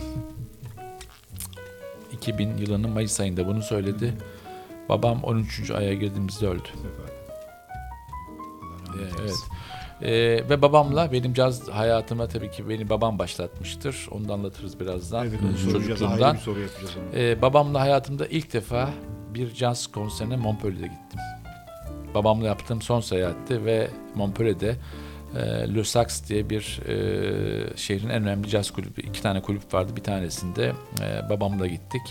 2000 yılının Mayıs ayında bunu söyledi. Babam 13. aya girdiğimizde öldü. Evet. Ee, ve babamla benim caz hayatıma tabii ki beni babam başlatmıştır. Onu da anlatırız birazdan. Evet, onu çocukluğumdan. soru yapacağız onu. Ee, babamla hayatımda ilk defa bir caz konserine Montpellier'de gittim. Babamla yaptığım son seyahatti ve Montpellier'de e, Le Sax diye bir e, şehrin en önemli caz kulübü, iki tane kulüp vardı. Bir tanesinde e, babamla gittik.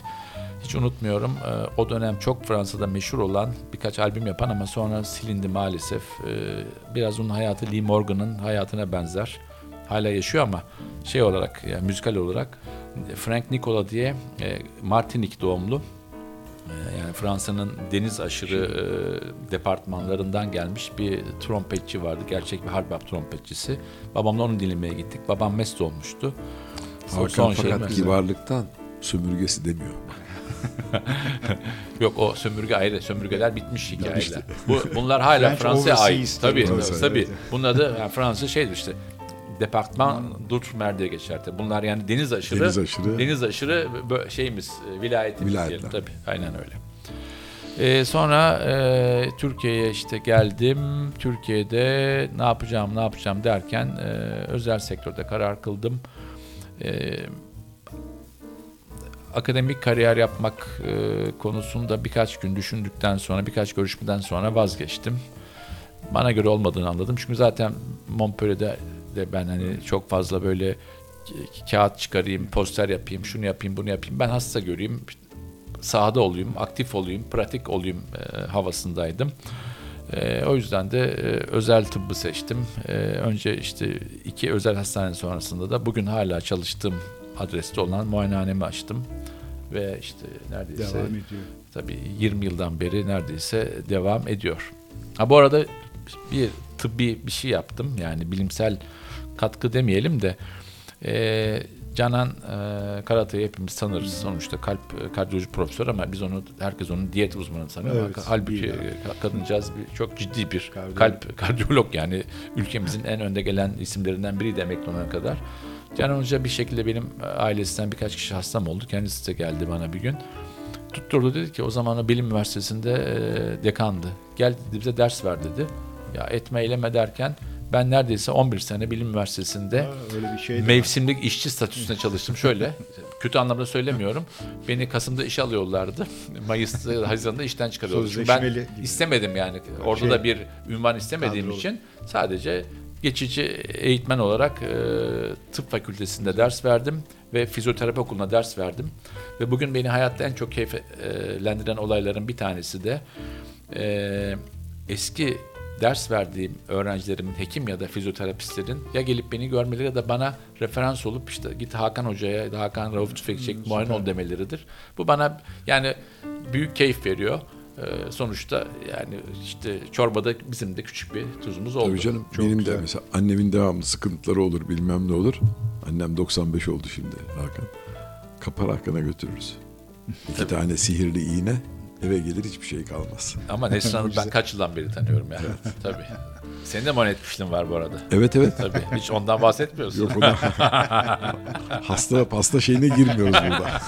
Hiç unutmuyorum. E, o dönem çok Fransa'da meşhur olan birkaç albüm yapan ama sonra silindi maalesef. E, biraz onun hayatı Lee Morgan'ın hayatına benzer. Hala yaşıyor ama şey olarak yani müzikal olarak Frank Nicola diye e, Martinique doğumlu yani Fransa'nın deniz aşırı e, departmanlarından gelmiş bir trompetçi vardı. Gerçek bir harp trompetçisi. Babamla onu dinlemeye gittik. Babam mest olmuştu. Hakan son fakat şey kibarlıktan sömürgesi demiyor. Yok o sömürge ayrı. Sömürgeler bitmiş hikayeler. Bu, bunlar hala Fransa'ya ait. Tabii tabii. tabii. Bunun adı yani Fransa şeydir işte departman Dutmer diye geçer. Tabii. Bunlar yani deniz aşırı deniz aşırı, deniz aşırı şeyimiz vilayetimiz Vilayetler. diyelim. Tabii aynen öyle. Ee, sonra e, Türkiye'ye işte geldim. Türkiye'de ne yapacağım ne yapacağım derken e, özel sektörde karar kıldım. E, akademik kariyer yapmak e, konusunda birkaç gün düşündükten sonra, birkaç görüşmeden sonra vazgeçtim. Bana göre olmadığını anladım. Çünkü zaten Montpellier'de de ben hani çok fazla böyle kağıt çıkarayım, poster yapayım, şunu yapayım, bunu yapayım. Ben hasta göreyim, sahada olayım, aktif olayım, pratik olayım e, havasındaydım. E, o yüzden de e, özel tıbbı seçtim. E, önce işte iki özel hastane sonrasında da bugün hala çalıştığım adreste olan muayenehanemi açtım. Ve işte neredeyse devam ediyor. tabii 20 yıldan beri neredeyse devam ediyor. Ha bu arada bir tıbbi bir şey yaptım. Yani bilimsel katkı demeyelim de e, Canan e, Karatay'ı hepimiz tanırız. Sonuçta kalp e, kardiyoloji profesör ama biz onu herkes onun diyet uzmanı sanıyor. Evet, Halbuki yani. kadıncağız bir, çok ciddi bir Kardiyolog. kalp kardiyolog yani ülkemizin en önde gelen isimlerinden biri emekli olana kadar. Canan Hoca bir şekilde benim ailesinden birkaç kişi hastam oldu. Kendisi de geldi bana bir gün. Tutturdu dedi ki o zaman bilim üniversitesinde e, dekandı. Gel dedi, bize ders ver dedi. Ya etme eyleme derken ben neredeyse 11 sene bilim üniversitesinde ha, öyle bir şey mevsimlik var. işçi statüsünde çalıştım. Şöyle kötü anlamda söylemiyorum. Beni Kasım'da işe alıyorlardı. Mayıs'ta, Haziran'da işten çıkarıyorlardı. ben gibi. istemedim yani. Orada şey, da bir ünvan istemediğim kadro. için sadece geçici eğitmen olarak e, tıp fakültesinde ders verdim ve fizyoterapi okuluna ders verdim. Ve bugün beni hayatta en çok keyiflendiren olayların bir tanesi de e, eski ders verdiğim öğrencilerimin hekim ya da fizyoterapistlerin ya gelip beni görmeleri ya da bana referans olup işte git Hakan Hoca'ya ya da Hakan Rauf Tüfekçi muayene ol demeleridir. Bu bana yani büyük keyif veriyor. Ee, sonuçta yani işte çorbada bizim de küçük bir tuzumuz oldu. Tabii canım Çok benim güzel. de mesela annemin devamlı sıkıntıları olur bilmem ne olur. Annem 95 oldu şimdi Hakan. Kapar Hakan'a götürürüz. İki tane sihirli iğne eve gelir hiçbir şey kalmaz. Ama Nesrin Hanım'ı ben kaç yıldan beri tanıyorum yani. Tabii. Senin de manet etmişliğin var bu arada. Evet evet. Tabii. Hiç ondan bahsetmiyorsun. Yok ona hasta pasta şeyine girmiyoruz burada.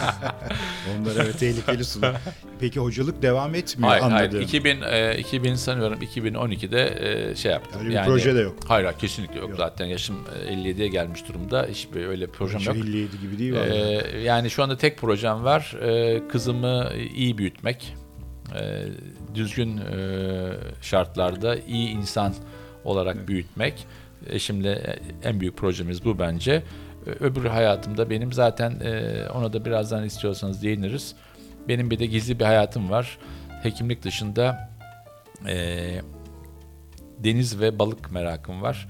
Onlar evet tehlikeli sular. Peki hocalık devam etmiyor Hayır, hayır. anladığım. 2000, e, 2000 sanıyorum 2012'de e, şey yaptım. Öyle bir proje de yok. Hayır, hayır kesinlikle yok. Yok. Zaten yaşım e, 57'ye gelmiş durumda. Hiçbir öyle projem Şu yok. 57 gibi değil mi? Ee, yani şu anda tek projem var. Ee, kızımı iyi büyütmek. Ee, düzgün e, şartlarda iyi insan olarak büyütmek. Eşimle en büyük projemiz bu bence. Ee, Öbür hayatımda benim zaten e, ona da birazdan istiyorsanız değiniriz. Benim bir de gizli bir hayatım var. Hekimlik dışında e, deniz ve balık merakım var.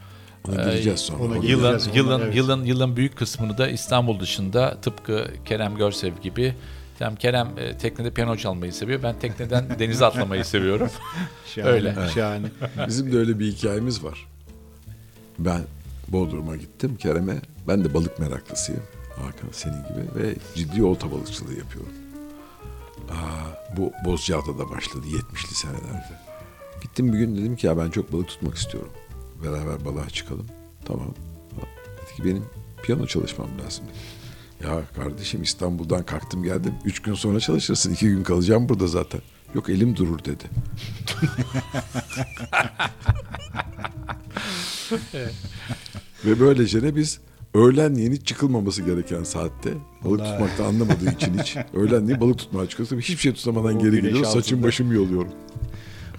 Ona gireceğiz sonra. ona gireceğiz. Yılın ona, yılın evet. yılın yılın büyük kısmını da İstanbul dışında tıpkı Kerem Görsev gibi Tam Kerem e, teknede piyano çalmayı seviyor. Ben tekneden denize atlamayı seviyorum. Şahane, öyle. Şahane. Bizim de öyle bir hikayemiz var. Ben Bodrum'a gittim Kerem'e. Ben de balık meraklısıyım. Hakan senin gibi ve ciddi olta balıkçılığı yapıyorum. Aa, bu Bozcaada'da başladı 70'li senelerde. Gittim bir gün dedim ki ya ben çok balık tutmak istiyorum. Beraber balığa çıkalım. Tamam. Dedi ki benim piyano çalışmam lazım. dedi. Ya kardeşim İstanbul'dan kalktım geldim. Üç gün sonra çalışırsın. iki gün kalacağım burada zaten. Yok elim durur dedi. Ve böylece de biz öğlenleyin hiç çıkılmaması gereken saatte balık Vallahi. tutmakta anlamadığı için hiç öğlenleyin balık tutmaya çıkıyoruz. Hiçbir şey tutamadan O geri geliyoruz. Saçım başımı yoluyorum.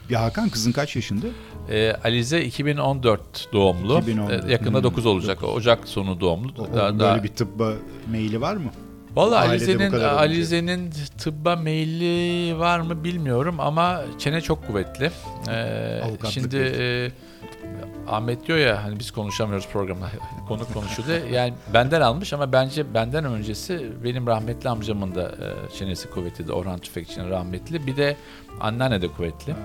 Ya Hakan kızın kaç yaşında? E, Alize 2014 doğumlu. 2014. E, yakında Hmm. 9 olacak. Ocak sonu doğumlu. O- Daha- onun daha- böyle bir tıbba meyili var mı? Bu Alize'nin. Alize'nin tıbba meyli var mı bilmiyorum ama çene çok kuvvetli. Ee, Avukatlık şimdi e, Ahmet diyor ya hani biz konuşamıyoruz programda. Konuk konuşuyordu. Yani benden almış ama bence benden öncesi benim rahmetli amcamın da e, çenesi kuvvetliydi. Orhan Tüfekçi'nin rahmetli. Bir de anneanne de kuvvetli.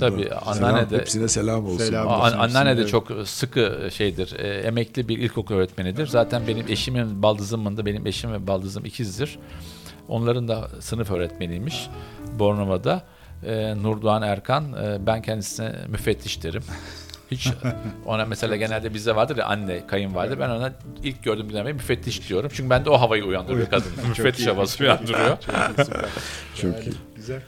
Tabii Selam, anneanne de hepsine selam olsun. Selam. Olsun anneanne de çok sıkı şeydir. e, emekli bir ilkokul öğretmenidir. Zaten benim eşimin baldızımın da benim eşim ve baldızım ikizdir. Onların da sınıf öğretmeniymiş Bornova'da. E, Nurdoğan Erkan. e, ben kendisine müfettiş derim. Hiç ona mesela genelde bizde vardır ya anne, kayınvalide. Ben ona ilk gördüğüm günden beri müfettiş diyorum. Çünkü bende o havayı uyandırıyor kadın. müfettiş iyi, havası çok uyandırıyor. Çok iyi. Güzel.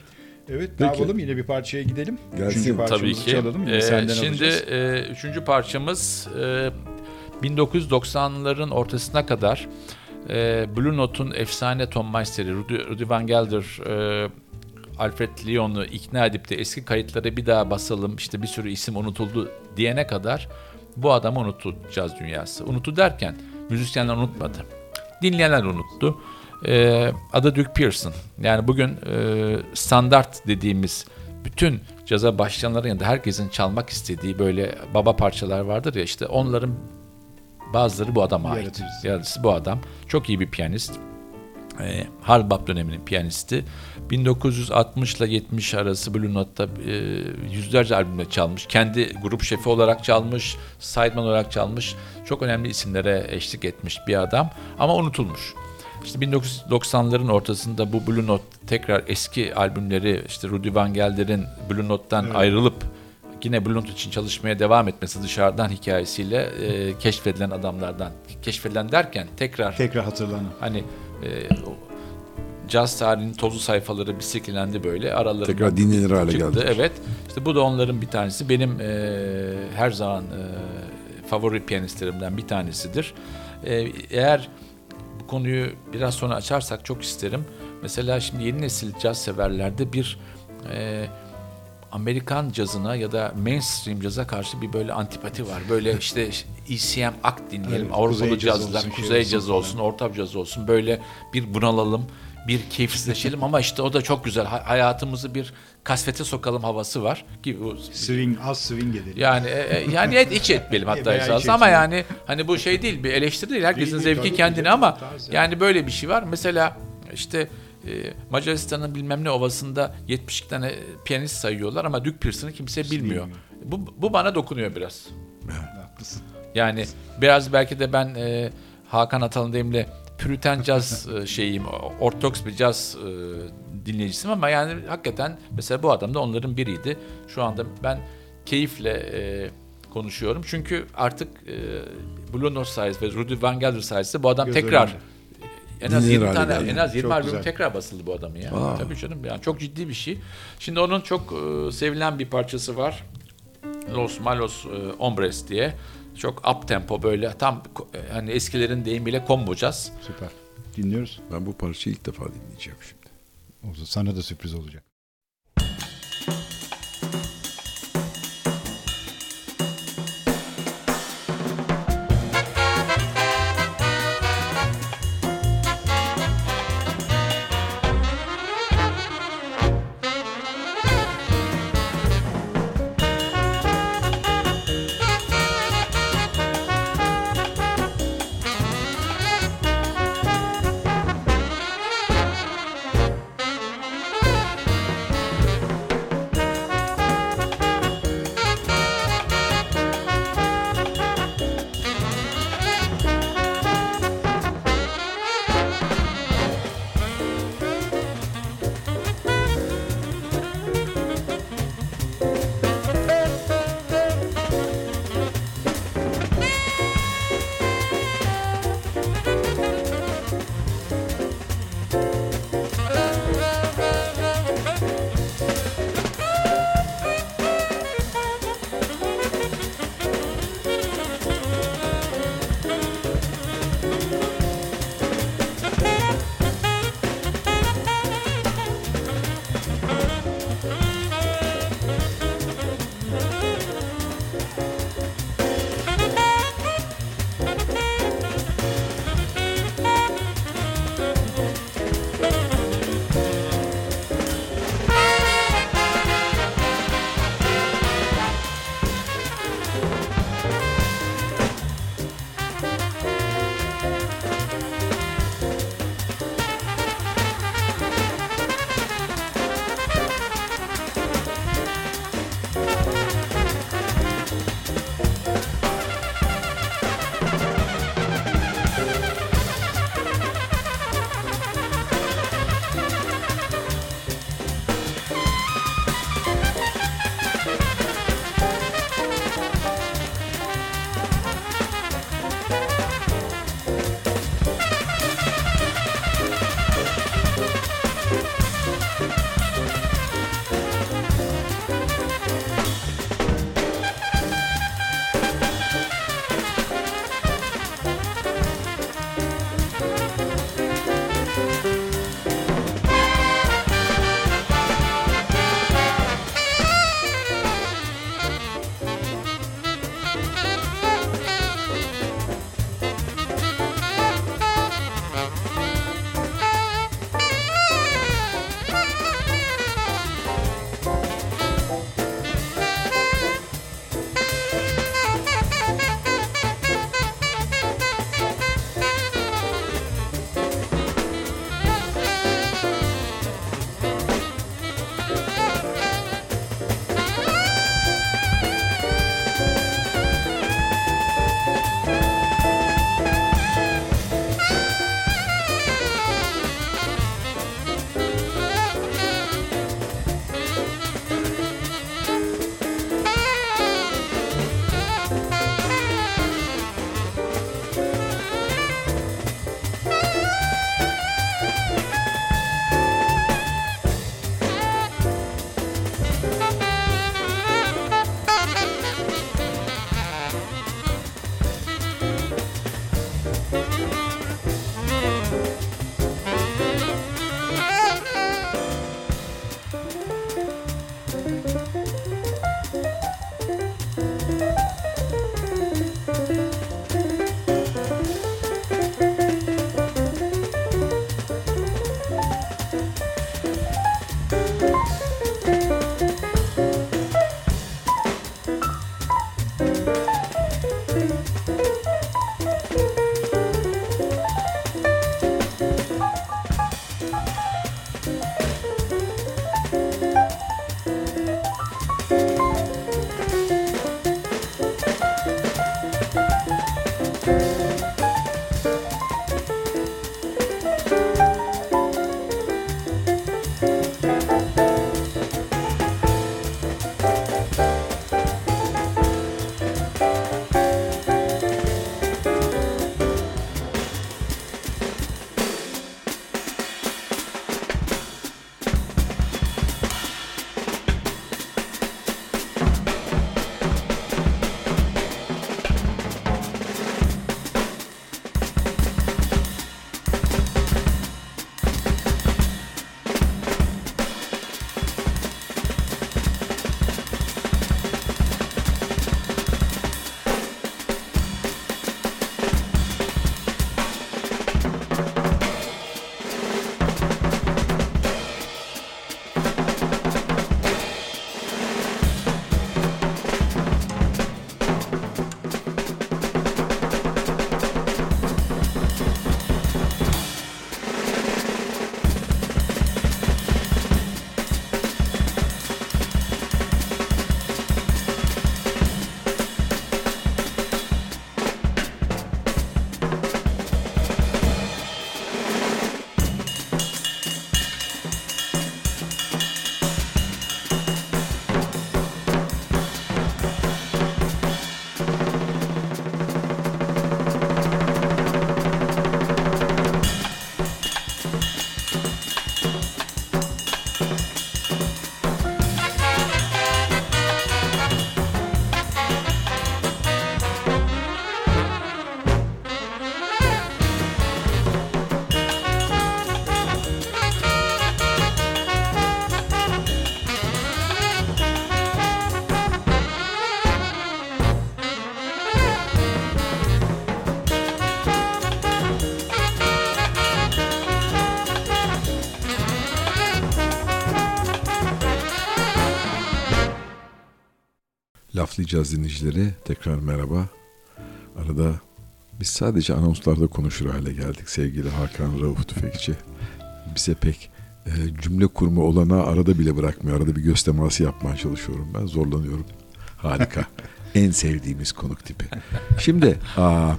Evet ne Peki. yapalım yine bir parçaya gidelim. Gelsin. Üçüncü parçamızı Tabii ki. çalalım. Yine Ee, senden şimdi alacağız. e, üçüncü parçamız e, 1990'ların ortasına kadar e, Blue Note'un efsane Tom Meister'i, Rudy, Rudy Van Gelder, e, Alfred Lyon'u ikna edip de eski kayıtları bir daha basalım, işte bir sürü isim unutuldu diyene kadar bu adamı unuttu caz dünyası. Unuttu derken müzisyenler unutmadı. Dinleyenler unuttu. E, adı Duke Pearson. Yani bugün e, standart dediğimiz bütün caza başlayanların yanında herkesin çalmak istediği böyle baba parçalar vardır ya işte onların bazıları bu adama ait. Yaratıcısı bu adam. Çok iyi bir piyanist. E, Hard Bop döneminin piyanisti. 1960 ile 70 arası Blue Note'da e, yüzlerce albümde çalmış. Kendi grup şefi olarak çalmış, sideman olarak çalmış. Çok önemli isimlere eşlik etmiş bir adam ama unutulmuş. İşte 1990'ların ortasında bu Blue Note tekrar eski albümleri işte Rudy Van Gelder'in Blue Note'dan ayrılıp yine Blue Note için çalışmaya devam etmesi dışarıdan hikayesiyle e, keşfedilen adamlardan. Keşfedilen derken tekrar Tekrar hatırlanın. hani e, caz tarihinin tozlu sayfaları bir silkelendi böyle aralarında Tekrar dinlenir hale çıktı. geldi. Evet. İşte bu da onların bir tanesi. Benim e, her zaman e, favori piyanistlerimden bir tanesidir. E, eğer bu konuyu biraz sonra açarsak çok isterim. Mesela şimdi yeni nesil caz severlerde bir e, Amerikan cazına ya da mainstream caza karşı bir böyle antipati var. Böyle işte ECM akt dinleyelim. Evet, Avrupalı cazlar, olsun, şey kuzey cazı olsun, orta cazı olsun. Böyle bir bunalalım, bir keyifsizleşelim ama işte o da çok güzel. Ha- Hayatımızı bir kasvete sokalım havası var. Ki bu Swing, az swing edelim. yani e, e, yani et, iç etmeyelim hatta iç ama yani hani bu şey değil bir eleştiri değil herkesin Değil, zevki kendine ama yani böyle bir şey var. Mesela işte e, Macaristan'ın bilmem ne ovasında 70 tane piyanist sayıyorlar ama Duke Pearson'ı kimse bilmiyor. Bu, bu bana dokunuyor biraz. Haklısın. Yani biraz belki de ben e, Hakan Atalın deyimle püriten caz e, şeyiyim, ortodoks bir caz e, dinleyicisiyim ama yani hakikaten mesela bu adam da onların biriydi. Şu anda ben keyifle e, konuşuyorum. Çünkü artık e, Blue Note sayesinde ve Rudy Van Gelder sayesinde bu adam Göz tekrar önünde. En az Dinlenir 20 hale tane geldi. en az 20 Çok albüm güzel. tekrar basıldı bu adamın ya. Aa. Tabii canım yani çok ciddi bir şey. Şimdi onun çok e, sevilen bir parçası var. Los Malos e, Hombres diye. Çok up tempo böyle tam e, hani eskilerin deyimiyle combo jazz. Süper. Dinliyoruz. Ben bu parçayı ilk defa dinleyeceğim şimdi. O zaman Sana da sürpriz olacak. Kıymetli caz dinleyicileri tekrar merhaba. Arada biz sadece anonslarda konuşur hale geldik sevgili Hakan Rauf Tüfekçi. Bize pek e, cümle kurma olana arada bile bırakmıyor. Arada bir göz teması yapmaya çalışıyorum ben zorlanıyorum. Harika. en sevdiğimiz konuk tipi. Şimdi aa,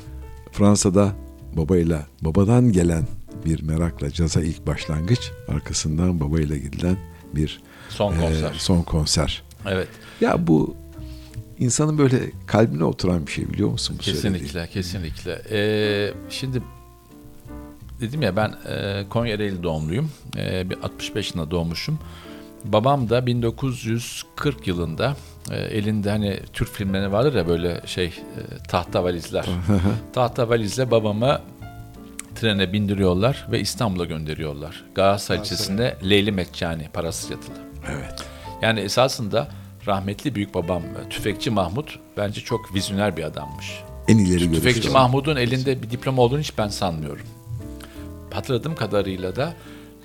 Fransa'da babayla babadan gelen bir merakla caza ilk başlangıç arkasından babayla gidilen bir Son e, konser. son konser. Evet. Ya bu insanın böyle kalbine oturan bir şey biliyor musun bu? Kesinlikle, kesinlikle. Ee, şimdi dedim ya ben e, Konya Ereğli doğumluyum. E, bir 65 yılında doğmuşum. Babam da 1940 yılında e, elinde hani Türk filmleri vardır ya böyle şey e, tahta valizler. tahta valizle babamı trene bindiriyorlar ve İstanbul'a gönderiyorlar. Galatasaray Lisesi'nde Leyli Meccani parasız yatılı. Evet. Yani esasında rahmetli büyük babam e, Tüfekçi Mahmut bence çok vizyoner bir adammış. En ileri görüşlü. Tüfekçi olan. Mahmud'un elinde bir diploma olduğunu hiç ben sanmıyorum. Hatırladığım kadarıyla da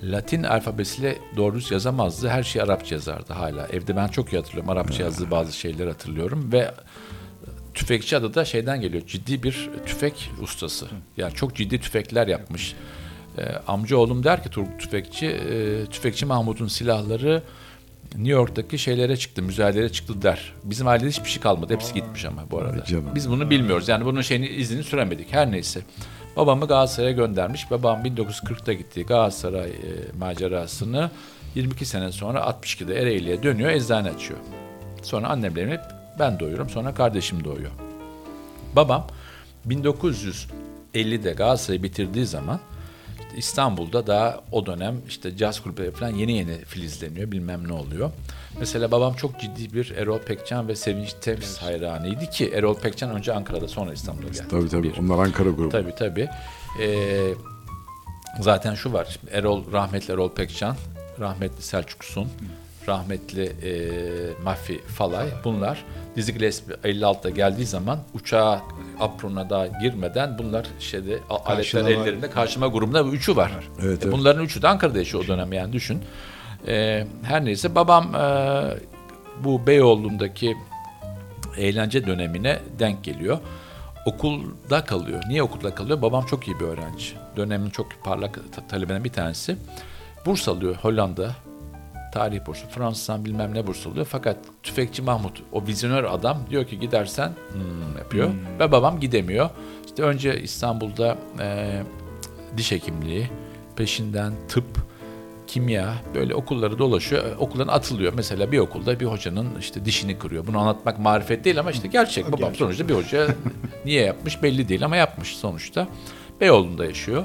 Latin alfabesiyle doğru düz yazamazdı. Her şeyi Arapça yazardı hala. Evde ben çok iyi hatırlıyorum. Arapça yazdığı bazı şeyler hatırlıyorum ve tüfekçi adı da şeyden geliyor. Ciddi bir tüfek ustası. Yani çok ciddi tüfekler yapmış. Ee, amca oğlum der ki Turgut Tüfekçi, e, Tüfekçi Mahmud'un silahları New York'taki şeylere çıktı, müzayedelere çıktı der. Bizim ailede hiçbir şey kalmadı. Hepsi gitmiş ama bu arada. Biz bunu bilmiyoruz. Yani bunun şeyini izini süremedik. Her neyse. Babamı Galatasaray'a göndermiş. Babam 1940'ta gittiği Galatasaray e, macerasını 22 sene sonra 62'de Ereğli'ye dönüyor, eczane açıyor. Sonra annemle ben doğuyorum. Sonra kardeşim doğuyor. Babam 1950'de Galatasaray'ı bitirdiği zaman İstanbul'da daha o dönem işte caz kulüpleri falan yeni yeni filizleniyor bilmem ne oluyor. Mesela babam çok ciddi bir Erol Pekcan ve Sevinç Tevz hayranıydı ki Erol Pekcan önce Ankara'da sonra İstanbul'a geldi. Tabii tabii. Bir. Onlar Ankara grubu. Tabii tabii. Ee, zaten şu var. Erol, rahmetli Erol Pekcan, rahmetli Selçuk Sun, rahmetli e, Mahfi Falay bunlar Dizzy Gillespie 56'da geldiği zaman uçağa aprona da girmeden bunlar şeyde a- aletler Karşılama- ellerinde karşıma grubunda bu üçü var. Evet, E, evet. Bunların üçü de Ankara'da yaşıyor o dönem yani düşün. E, her neyse babam e, bu Beyoğlu'ndaki eğlence dönemine denk geliyor. Okulda kalıyor. Niye okulda kalıyor? Babam çok iyi bir öğrenci. Dönemin çok parlak ta- bir tanesi. Burs alıyor Hollanda. Tarih bursu, Fransızdan bilmem ne burs alıyor. Fakat tüfekçi Mahmut, o vizyoner adam diyor ki gidersen hmm, yapıyor. Ve babam gidemiyor. İşte önce İstanbul'da e, diş hekimliği, peşinden tıp, kimya böyle okulları dolaşıyor. E, Okuldan atılıyor. Mesela bir okulda bir hocanın işte dişini kırıyor. Bunu anlatmak marifet değil ama işte gerçek. Babam Gerçek. sonuçta bir hoca niye yapmış belli değil ama yapmış sonuçta. Beyoğlu'nda yaşıyor.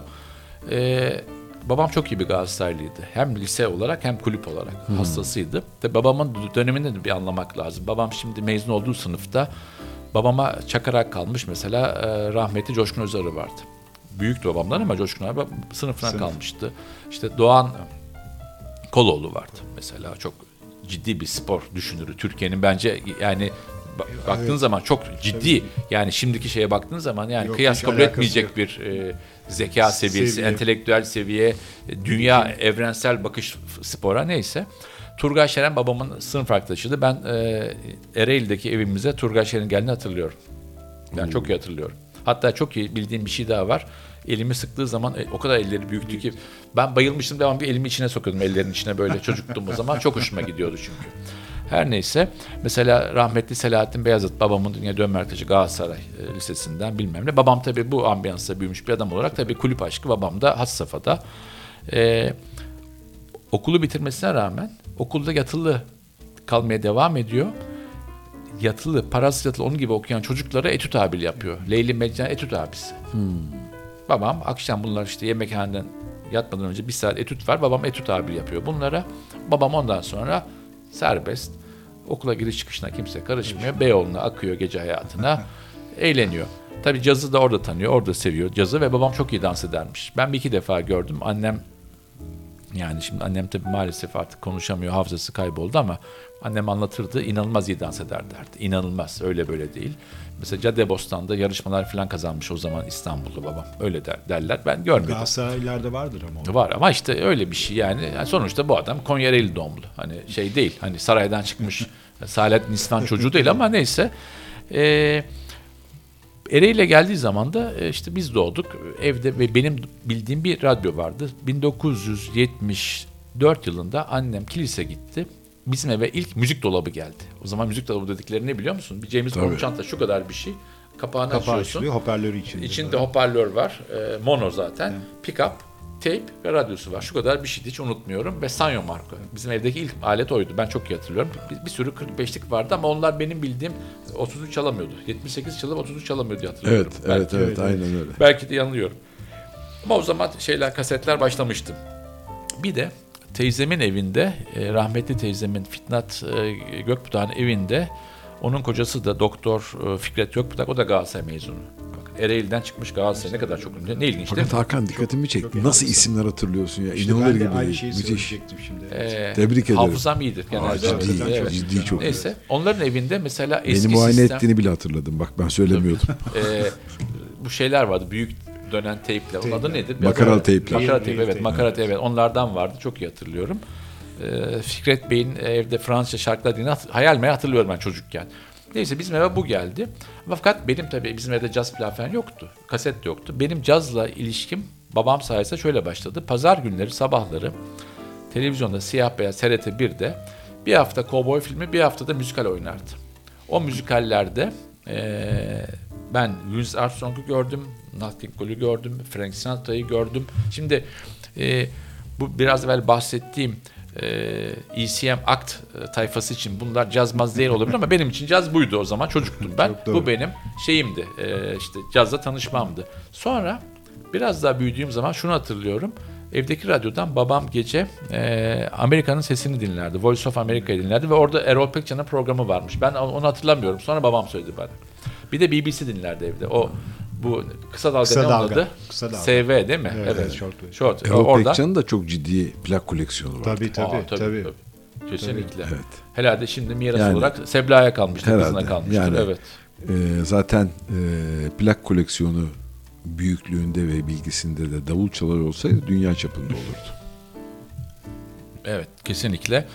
Ee, babam çok iyi bir Galatasaraylıydı. Hem lise olarak hem kulüp olarak hastasıydı. Tabii babamın dönemini de bir anlamak lazım. Babam şimdi mezun olduğu sınıfta babama çakarak kalmış mesela e, rahmetli Coşkun Özarı vardı. Büyüktü babamdan ama Coşkun abi sınıfından Sınıf. kalmıştı. İşte Doğan Koloğlu vardı mesela çok ciddi bir spor düşünürü. Türkiye'nin bence yani ba- baktığın zaman çok ciddi yani şimdiki şeye baktığın zaman yani Yok, kıyas kabul etmeyecek yok. bir e, zeka seviyesi, Seviye. entelektüel seviye, e, dünya evrensel bakış spora neyse. Turgay Şeren babamın sınıf arkadaşıydı. Ben e, Ereğli'deki evimize Turgay Şeren'in geldiğini hatırlıyorum. Ben çok iyi hatırlıyorum. Hatta çok iyi bildiğim bir şey daha var. Elimi sıktığı zaman e, o kadar elleri büyüktü ki ben bayılmıştım devam bir elimi içine sokuyordum ellerin içine böyle çocuktum o zaman çok hoşuma gidiyordu çünkü. Her neyse mesela rahmetli Selahattin Beyazıt babamın dünya dönme arkadaşı Galatasaray e, Lisesi'nden bilmem ne. Babam tabii bu ambiyansta büyümüş bir adam olarak tabii kulüp aşkı babam da has safhada. E, okulu bitirmesine rağmen okulda yatılı kalmaya devam ediyor. Yatılı, parasız yatılı onun gibi okuyan çocuklara etüt abili yapıyor. Leyli Meccan etüt abisi. Babam akşam bunlar işte yemekhaneden yatmadan önce bir saat etüt var. Babam etüt abili yapıyor bunlara. Babam ondan sonra serbest. Okula giriş çıkışına kimse karışmıyor. Beyoğlu'na akıyor gece hayatına. eğleniyor. Tabii cazı da orada tanıyor, orada seviyor cazı ve babam çok iyi dans edermiş. Ben bir iki defa gördüm. Annem Yani şimdi annem tabii maalesef artık konuşamıyor, hafızası kayboldu ama annem anlatırdı, inanılmaz iyi dans eder derdi. İnanılmaz, öyle böyle değil. Mesela Caddebostan'da yarışmalar falan kazanmış o zaman İstanbul'da babam. Öyle der, derler. Ben görmedim. Galatasaraylılarda vardır ama. o. Var ama işte öyle bir şey yani. Yani sonuçta bu adam Konya Ereğli doğumlu. Hani şey değil. Hani saraydan çıkmış Salet Nisvan çocuğu değil ama neyse. Ee, Ereğli'ye geldiği zaman da e, işte biz doğduk. Evde ve benim bildiğim bir radyo vardı. 1974 yılında annem kilise gitti. Bizim eve ilk müzik dolabı geldi. O zaman müzik dolabı dedikleri ne biliyor musun? Bir James Bond çanta şu kadar bir şey. Kapağını Kapağı açıyorsun. açılıyor, hoparlörü içinde. İçinde hoparlör var. e, mono zaten. Pick-up, tape ve radyosu var. Şu kadar bir şey hiç unutmuyorum. Ve Sanyo marka. Bizim evdeki ilk alet oydu. Ben çok iyi hatırlıyorum. Bir, bir sürü 45'lik vardı ama onlar benim bildiğim 33 çalamıyordu. 78 çalıp 33 çalamıyordu hatırlıyorum. Evet, Belki- evet, evet, evet, aynen öyle. Belki de yanılıyorum. Ama o zaman şeyler, kasetler başlamıştı. Bir de teyzemin evinde, e, rahmetli teyzemin Fitnat e, Gökbutak'ın evinde onun kocası da doktor e, Fikret Gökbutak, o da Galatasaray mezunu. Bakın Ereğli'den çıkmış Galatasaray ne kadar çok ünlü. Ne ilginç değil mi? Fakat Hakan dikkatimi çekti. çok Nasıl iyi. isimler hatırlıyorsun ya? İşte İnanılır gibi aynı şeyi Müthiş. şimdi. evet. Ee, Tebrik ederim. Hafızam iyidir. Aa, ciddi, Evet. ciddi çok. Neyse onların evinde mesela eski Beni muayene sistem, ettiğini bile hatırladım. Bak ben söylemiyordum. e, bu şeyler vardı büyük dönen teypler. Onun adı nedir? Öyle. teypler. Makaralı Reel- teyp evet. teyp. Makaralı teyp evet. Onlardan vardı. Çok iyi hatırlıyorum. Ee, Fikret Bey'in evde Fransızca şarkılar hat- hayal meyal hatırlıyorum ben çocukken. Neyse bizim eve bu geldi. Fakat benim tabii bizim evde caz falan falan yoktu. Kaset de yoktu. Benim cazla ilişkim babam sayesinde şöyle başladı. Pazar günleri sabahları televizyonda siyah beyaz TRT 1'de bir hafta kovboy filmi bir hafta da müzikal oynardı. O müzikallerde eee, ben Louis Armstrong'u gördüm, Nat King Cole'u gördüm, Frank Sinatra'yı gördüm. Şimdi eee, bu biraz evvel bahsettiğim eee, ECM Act e, tayfası için bunlar caz maz değil olabilir ama benim için caz buydu o zaman çocuktum ben. Bu benim şeyimdi eee, işte cazla tanışmamdı. Sonra biraz daha büyüdüğüm zaman şunu hatırlıyorum. Evdeki radyodan babam gece eee, Amerika'nın sesini dinlerdi. Voice of America'yı dinlerdi ve orada Erol Pekcan'ın programı varmış. Ben onu hatırlamıyorum. Sonra babam söyledi bana. Bir de BBC dinlerdi evde. O bu kısa dalga Kısa ne onun dalga. adı? Kısa dalga. SV değil mi? Evet, evet, short wave. Short. Erol Oradan. Pekcan'ın da çok ciddi plak koleksiyonu var. Tabii tabii, Aa, tabii. Kesinlikle. Evet. Herhalde şimdi miras Yani- olarak Sebla'ya kalmıştır, Herhalde. kızına kalmıştır. Yani- evet. Ee, zaten e, plak koleksiyonu büyüklüğünde ve bilgisinde de davul çalar olsaydı dünya çapında olurdu. Evet, kesinlikle.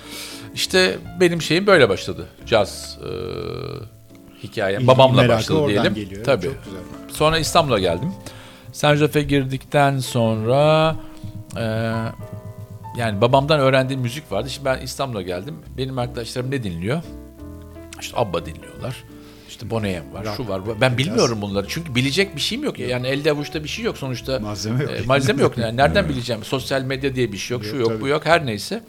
İşte benim şeyim böyle başladı. Caz e, hikayem. İlgi, Babamla başladı diyelim. geliyor. Tabii. Çok güzel. Sonra İstanbul'a geldim. Saint Joseph'e girdikten sonra e, yani babamdan öğrendiğim müzik vardı. Şimdi ben İstanbul'a geldim. Benim arkadaşlarım ne dinliyor? İşte ABBA dinliyorlar. İşte Boney M var, Rock, şu var. Ben bilmiyorum bunları. Çünkü bilecek bir şeyim yok. Yani elde avuçta bir şey yok sonuçta. Malzeme yok. E, malzeme yok. Yani nereden bileceğim? Sosyal medya diye bir şey yok, şu yok, bu yok. Her neyse.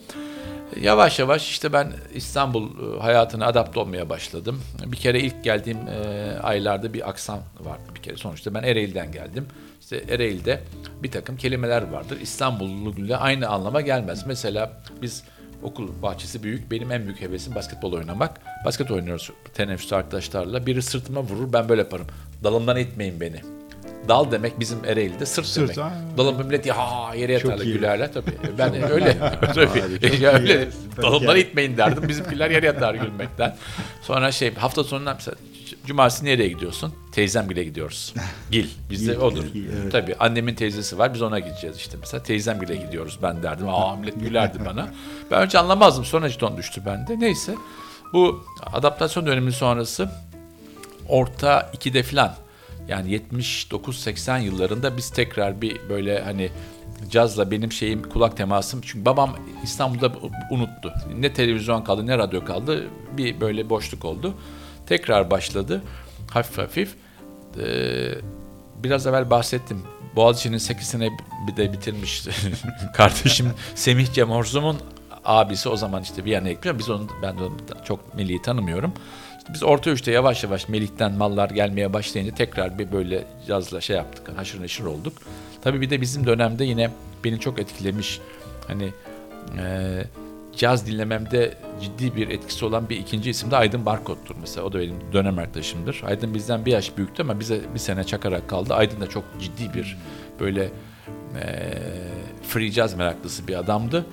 Yavaş yavaş işte ben İstanbul e, hayatına adapte olmaya başladım. Bir kere ilk geldiğim e, aylarda bir aksan vardı bir kere. Sonuçta ben Ereğli'den geldim. İşte Ereğli'de bir takım kelimeler vardır. İstanbullu ile aynı anlama gelmez. Mesela biz okul bahçesi büyük. Benim en büyük hevesim basketbol oynamak. Basket oynuyoruz teneffüste arkadaşlarla. Biri sırtıma vurur ben böyle yaparım. Dalımdan itmeyin beni. Dal demek bizim Ereğli'de sırt, Sırt, demek. ha. Dalın millet ya ha yere yatarlar gülerler tabii. Ben öyle tabii. Ya öyle dalımdan itmeyin derdim. Bizimkiler yere yatar gülmekten. Sonra şey hafta sonunda mesela cumartesi nereye gidiyorsun? Teyzem bile gidiyoruz. Gil. Bizde Gil, odur. Gil, evet. Tabii annemin teyzesi var. Biz ona gideceğiz işte mesela. Teyzem bile gidiyoruz ben derdim. Aa millet gülerdi bana. Ben önce anlamazdım. Sonra jeton düştü bende. Neyse. Bu adaptasyon dönemi sonrası orta 2'de falan yani 79-80 yıllarında biz tekrar bir böyle hani cazla benim şeyim kulak temasım çünkü babam İstanbul'da unuttu. Ne televizyon kaldı ne radyo kaldı bir böyle boşluk oldu. Tekrar başladı hafif hafif. Ee, biraz evvel bahsettim. Boğaziçi'nin 8 sene bir de bitirmiş kardeşim Semih Cem Orzum'un abisi o zaman işte Viyana'ya gitmiş. Biz onu ben de onu çok Melih'i tanımıyorum. Biz orta üçte yavaş yavaş Melih'ten mallar gelmeye başlayınca tekrar bir böyle cazla şey yaptık. Haşır neşir olduk. Tabii bir de bizim dönemde yine beni çok etkilemiş. Hani eee caz dinlememde ciddi bir etkisi olan bir ikinci isim de Aydın Barkot'tur mesela. O da benim dönem arkadaşımdır. Aydın bizden bir yaş büyüktü ama bize bir sene çakarak kaldı. Aydın da çok ciddi bir böyle eee free jazz meraklısı bir adamdı.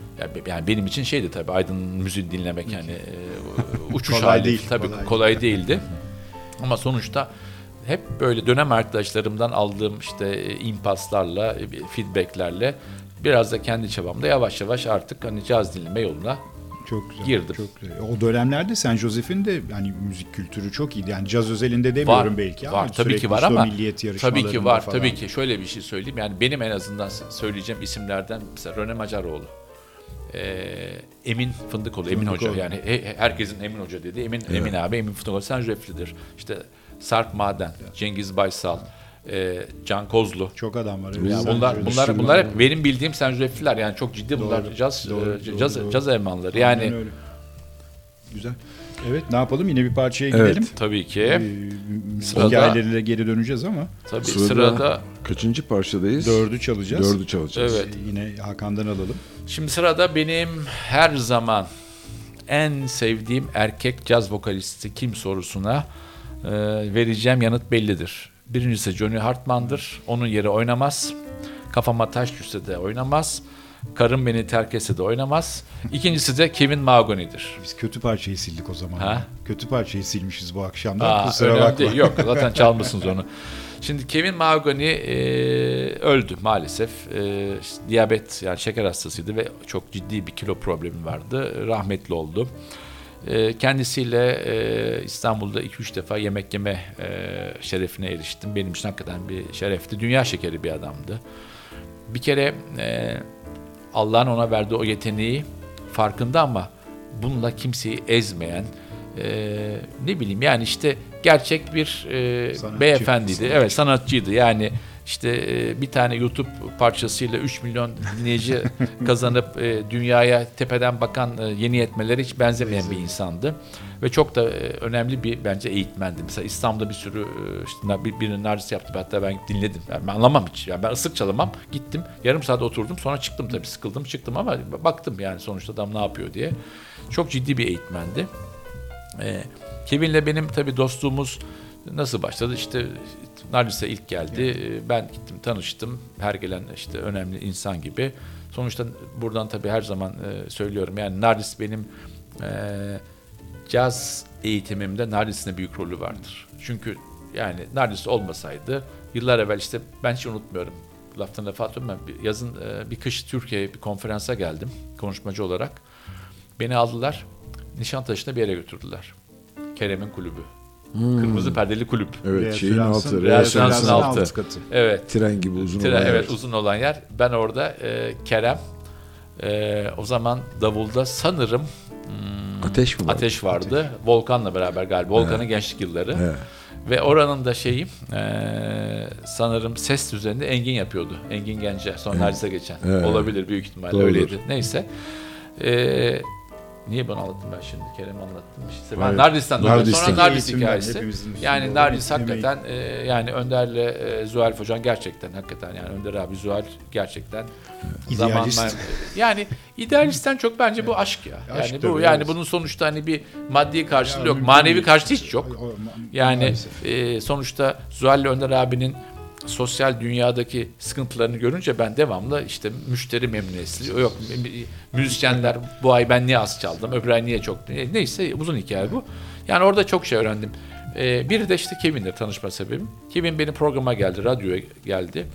Yani, benim için şeydi tabii Aydın müziği dinlemek yani e, uçuş Kolay hali değil, tabii kolay kolay, değildi. Ama sonuçta hep böyle dönem arkadaşlarımdan aldığım işte e, impaslarla, e, feedbacklerle biraz da kendi çabamda yavaş yavaş artık hani caz dinleme yoluna Çok güzel. Girdim. Çok güzel. O dönemlerde Sen Joseph'in de yani müzik kültürü çok iyiydi. Yani caz özelinde demiyorum var, belki ama var tabii ki var ama milliyet tabii ki var falan. tabii ki şöyle bir şey söyleyeyim yani benim en azından söyleyeceğim isimlerden mesela Röne Macaroğlu ee, Emin Fındıkoğlu, Emin Fındıkoğlu. Hoca yani he- herkesin Emin Hoca dediği Emin Evet. Emin abi Emin Fındıkoğlu sen reflidir. İşte Sarp Maden, Cengiz Baysal, e, Can Kozlu. Çok adam var. Evet. Yani bunlar Sen bunlar bunlar hep benim bildiğim senjefliler yani çok ciddi bunlar Doğru, caz doğru, e, doğru, caz doğru. caz elemanları. Aynen Yani öyle. Güzel. Evet ne yapalım yine bir parçaya Evet. gidelim. tabii ki Ee, Sırada- hikayelerine geri döneceğiz ama tabii Sırada, sırada kaçıncı parçadayız? dördü çalacağız. Dördü çalacağız. Evet. Ee, Yine Hakan'dan alalım. Şimdi sırada benim her zaman en sevdiğim erkek caz vokalisti kim sorusuna e, vereceğim yanıt bellidir. Birincisi Johnny Hartman'dır. Onun yeri oynamaz. Kafama taş düşse de oynamaz. Karım beni terk etse de oynamaz. İkincisi de Kevin Mahogany'dir. Biz kötü parçayı sildik o zaman. Ha? Kötü parçayı silmişiz bu akşam da. Aa, Kusura bakma. değil. Yok zaten çalmışsınız onu. Şimdi Kevin Mahogany e, öldü maalesef. E, diyabet yani şeker hastasıydı ve çok ciddi bir kilo problemi vardı. Rahmetli oldu. E, kendisiyle e, İstanbul'da 2-3 defa yemek yeme e, şerefine eriştim. Benim için hakikaten bir şerefti. Dünya şekeri bir adamdı. Bir kere e, Allah'ın ona verdiği o yeteneği farkında ama bununla kimseyi ezmeyen e, ne bileyim yani işte gerçek bir e, Sanatçı. beyefendiydi. Sanatçı. Evet sanatçıydı. Yani işte e, bir tane YouTube parçasıyla 3 milyon dinleyici kazanıp e, dünyaya tepeden bakan e, yeni yetmelere hiç benzemeyen bir insandı. Ve çok da önemli bir bence eğitmendi. Mesela İstanbul'da bir sürü işte bir, birinin narcisi yaptı. Hatta ben dinledim. Yani ben anlamam hiç. Yani ben ıslık çalamam. Gittim. Yarım saat oturdum. Sonra çıktım tabii. Sıkıldım çıktım ama baktım yani sonuçta adam ne yapıyor diye. Çok ciddi bir eğitmendi. Kevin'le benim tabii dostluğumuz nasıl başladı? İşte Narcis'e ilk geldi. Ee, Ben gittim tanıştım. Her gelen işte önemli insan gibi. Sonuçta buradan tabii her zaman e, söylüyorum. Yani Narcis benim e, caz eğitimimde Narcis'in büyük rolü vardır. Çünkü yani Narcis olmasaydı yıllar evvel işte ben hiç unutmuyorum. Laftan lafa atıyorum ben yazın e, bir kış Türkiye'ye bir konferansa geldim konuşmacı olarak. Beni aldılar Nişantaşı'na bir yere götürdüler. Kerem'in kulübü. Kırmızı perdeli kulüp. Evet şeyin Referansın- altı. Referansın altı. altı. katı. Evet. Tren gibi uzun Tren, olan evet yer. uzun olan yer. Ben orada e, Kerem e, o zaman davulda sanırım hmm, Ateş mi var? Ateş vardı. Volkan'la beraber galiba. Volkan'ın gençlik yılları. He. Ve oranın da şeyi e, sanırım ses düzeninde Engin yapıyordu. Engin Gence. Sonra Narcis'e geçen. Evet. Olabilir büyük ihtimalle Doğrudur. öyleydi. Neyse. E, niye bunu anlattım ben şimdi? Kerem anlattım. İşte ben. Nardis'ten dolayı. Sonra Nardis hikayesi. Yani Nardis hakikaten e, yani Önder'le e, Zuhal Hocan gerçekten hakikaten yani Önder abi Zuhal gerçekten İdealist. zamanla yani idealistten çok bence bu aşk ya. Aşk Yani bu tabii, yani bunun sonuçta hani bir maddi karşılığı yok. Manevi karşılığı hiç yok. Yani e, sonuçta Zuhal'le Önder abinin sosyal dünyadaki sıkıntılarını görünce ben devamlı işte müşteri memnuniyetsizliği yok mü- müzisyenler bu ay ben niye az çaldım öbür ay niye çok e, neyse uzun hikaye bu. Yani orada çok şey öğrendim. E, biri de işte Kevin'le tanışma sebebim. Kevin benim programa geldi, radyoya geldi.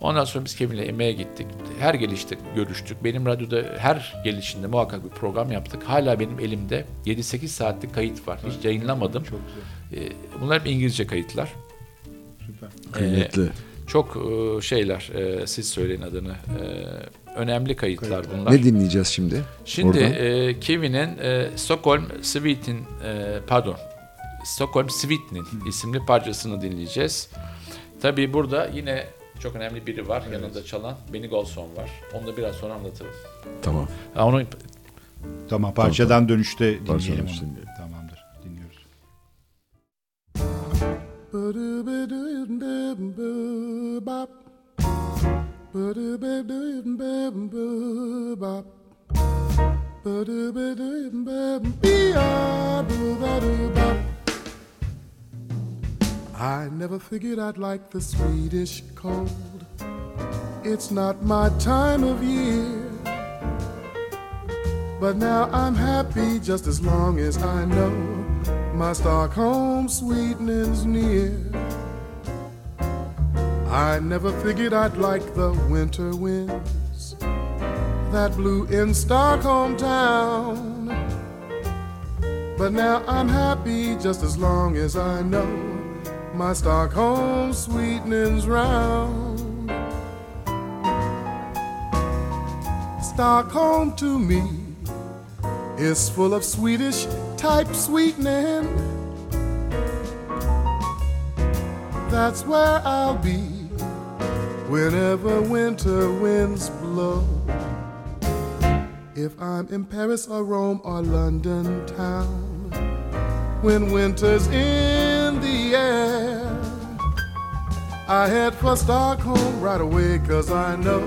Ondan sonra biz Kevin'le emeğe gittik. Her gelişte görüştük. Benim radyoda her gelişinde muhakkak bir program yaptık. Hala benim elimde 7-8 saatlik kayıt var. Hiç yayınlamadım. Çok güzel. E, bunlar hep İngilizce kayıtlar. Süper. Kıymetli. Çok e, şeyler, e, siz söyleyin adını. E, önemli kayıtlar bunlar. Ne dinleyeceğiz şimdi? Şimdi Oradan. e, Kevin'in e, Stockholm Suite'in e, pardon Stockholm Suite'nin isimli parçasını dinleyeceğiz. Tabii burada yine çok önemli biri var. Yanında çalan Benny Golson var. Onu da biraz sonra anlatırım. Tamam. Ha, onu Tamam parçadan dönüşte Parçadan dinleyelim dönüşte onu. dinleyelim. Tamamdır. Dinliyoruz. I never figured I'd like the Swedish cold. it's not my time of year. But now I'm happy just as long as I know my Stockholm sweetening's near. I never figured I'd like the winter winds that blew in Stockholm town. But now I'm happy just as long as I know my Stockholm sweetening's round. Stockholm to me is full of Swedish type sweetening. That's where I'll be whenever winter winds blow. If I'm in Paris or Rome or London town, when winter's in the air, I head for Stockholm right away, cause I know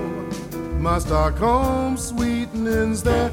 my Stockholm sweetening's there.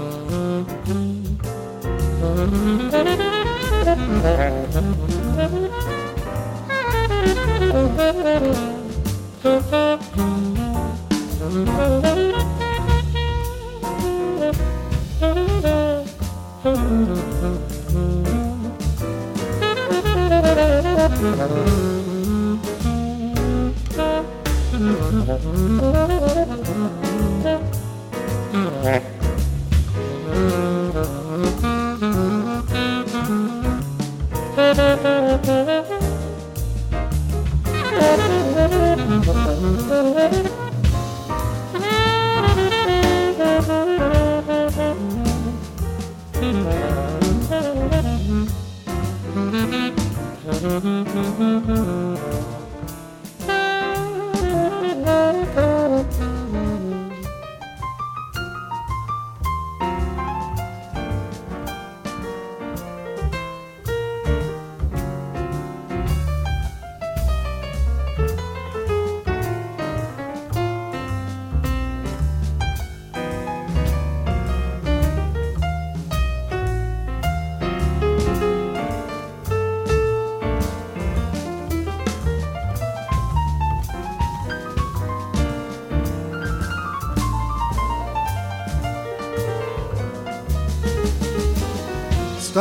Mm-hmm. Mm-hmm.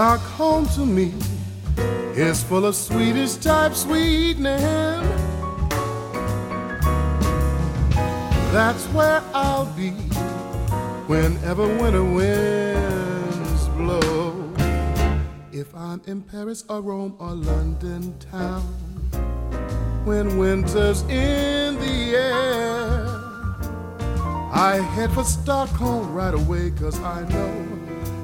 Bop. Stockholm to me is full of Swedish type sweetening. That's where I'll be whenever winter winds blow. If I'm in Paris or Rome or London town, when winter's in the air, I head for Stockholm right away, cause I know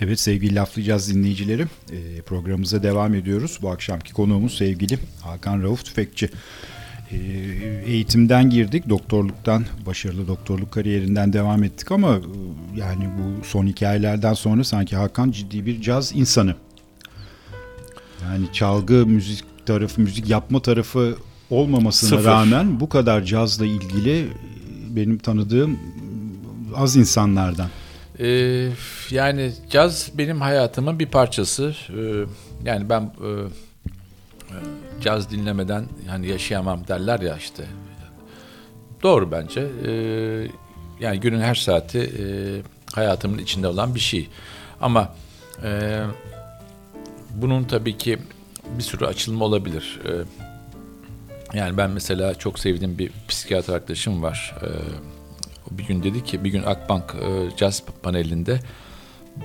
Evet sevgili laflayacağız dinleyicilerim. E, programımıza devam ediyoruz. Bu akşamki konuğumuz sevgili Hakan Rauf Tüfekçi. E, eğitimden girdik, doktorluktan, başarılı doktorluk kariyerinden devam ettik ama e, yani bu son hikayelerden sonra sanki Hakan ciddi bir caz insanı. Yani çalgı, müzik tarafı, müzik yapma tarafı olmamasına Sıfır. rağmen bu kadar cazla ilgili benim tanıdığım az insanlardan. Ee, yani caz benim hayatımın bir parçası. Ee, yani ben e, e, caz dinlemeden yani yaşayamam derler ya işte. Doğru bence. Ee, yani günün her saati e, hayatımın içinde olan bir şey. Ama e, bunun tabii ki bir sürü açılımı olabilir. Ee, yani ben mesela çok sevdiğim bir psikiyatr arkadaşım var. Ee, bir gün dedi ki bir gün Akbank e, Jazz panelinde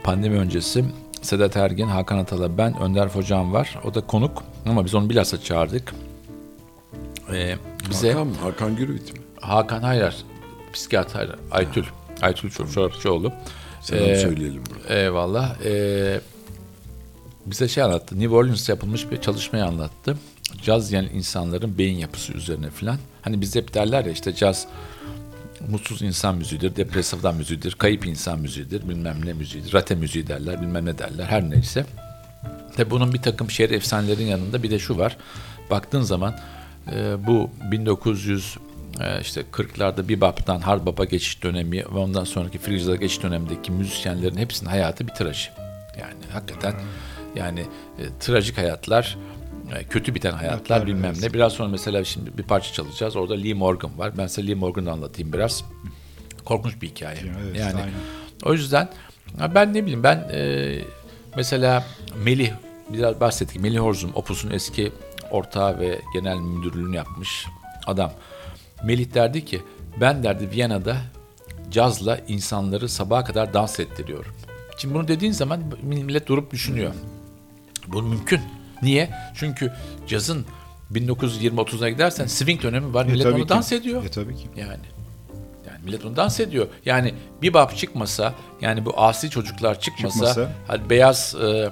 pandemi öncesi Sedat Ergin, Hakan Atala, ben, Önder Hocam var. O da konuk ama biz onu bilhassa çağırdık. Ee, bize Hakan, mı? Hakan Gürvit mi? Hakan Hayrar, psikiyatr Hayrar, Aytül, Aytül Çor- Çorapçıoğlu. Selam Ee, söyleyelim burada. Eyvallah. Ee, bize şey anlattı. New Orleans yapılmış bir çalışmayı anlattı. Caz yani insanların beyin yapısı üzerine filan. Hani biz hep derler ya işte caz mutsuz insan müziğidir, depresifden müziğidir, kayıp insan müziğidir, bilmem ne müziğidir, rate müziği derler, bilmem ne derler, her neyse. Tabi bunun bir takım şehir efsanelerin yanında bir de şu var. Baktığın zaman e, bu 1900 e, işte 40'larda bebop'tan hard bop'a geçiş dönemi ve ondan sonraki free jazz'a geçiş dönemindeki müzisyenlerin hepsinin hayatı bir trajedi. Yani hakikaten yani e, trajik hayatlar, kötü biten hayatlar Hayatlar, bilmem evet. ne. Biraz sonra mesela şimdi bir parça çalacağız. Orada Lee Morgan var. Ben size Lee Morgan'ı anlatayım biraz. Korkunç bir hikaye. Evet, yani aynen. o yüzden ben ne bileyim ben e, mesela Melih biraz bahsettik. Melih Orzum Opus'un eski ortağı ve genel müdürlüğünü yapmış adam. Melih derdi ki ben derdi Viyana'da cazla insanları sabaha kadar dans ettiriyorum. Şimdi bunu dediğin zaman millet durup düşünüyor. Bu mümkün. Niye? Çünkü cazın 1920-30'a gidersen swing dönemi var. E, millet onu ki. dans ediyor. E, tabii ki. Yani yani millet onu dans ediyor. Yani bir bab çıkmasa, yani bu asi çocuklar çıkmasa, Çıkmasa. hani beyaz e, e,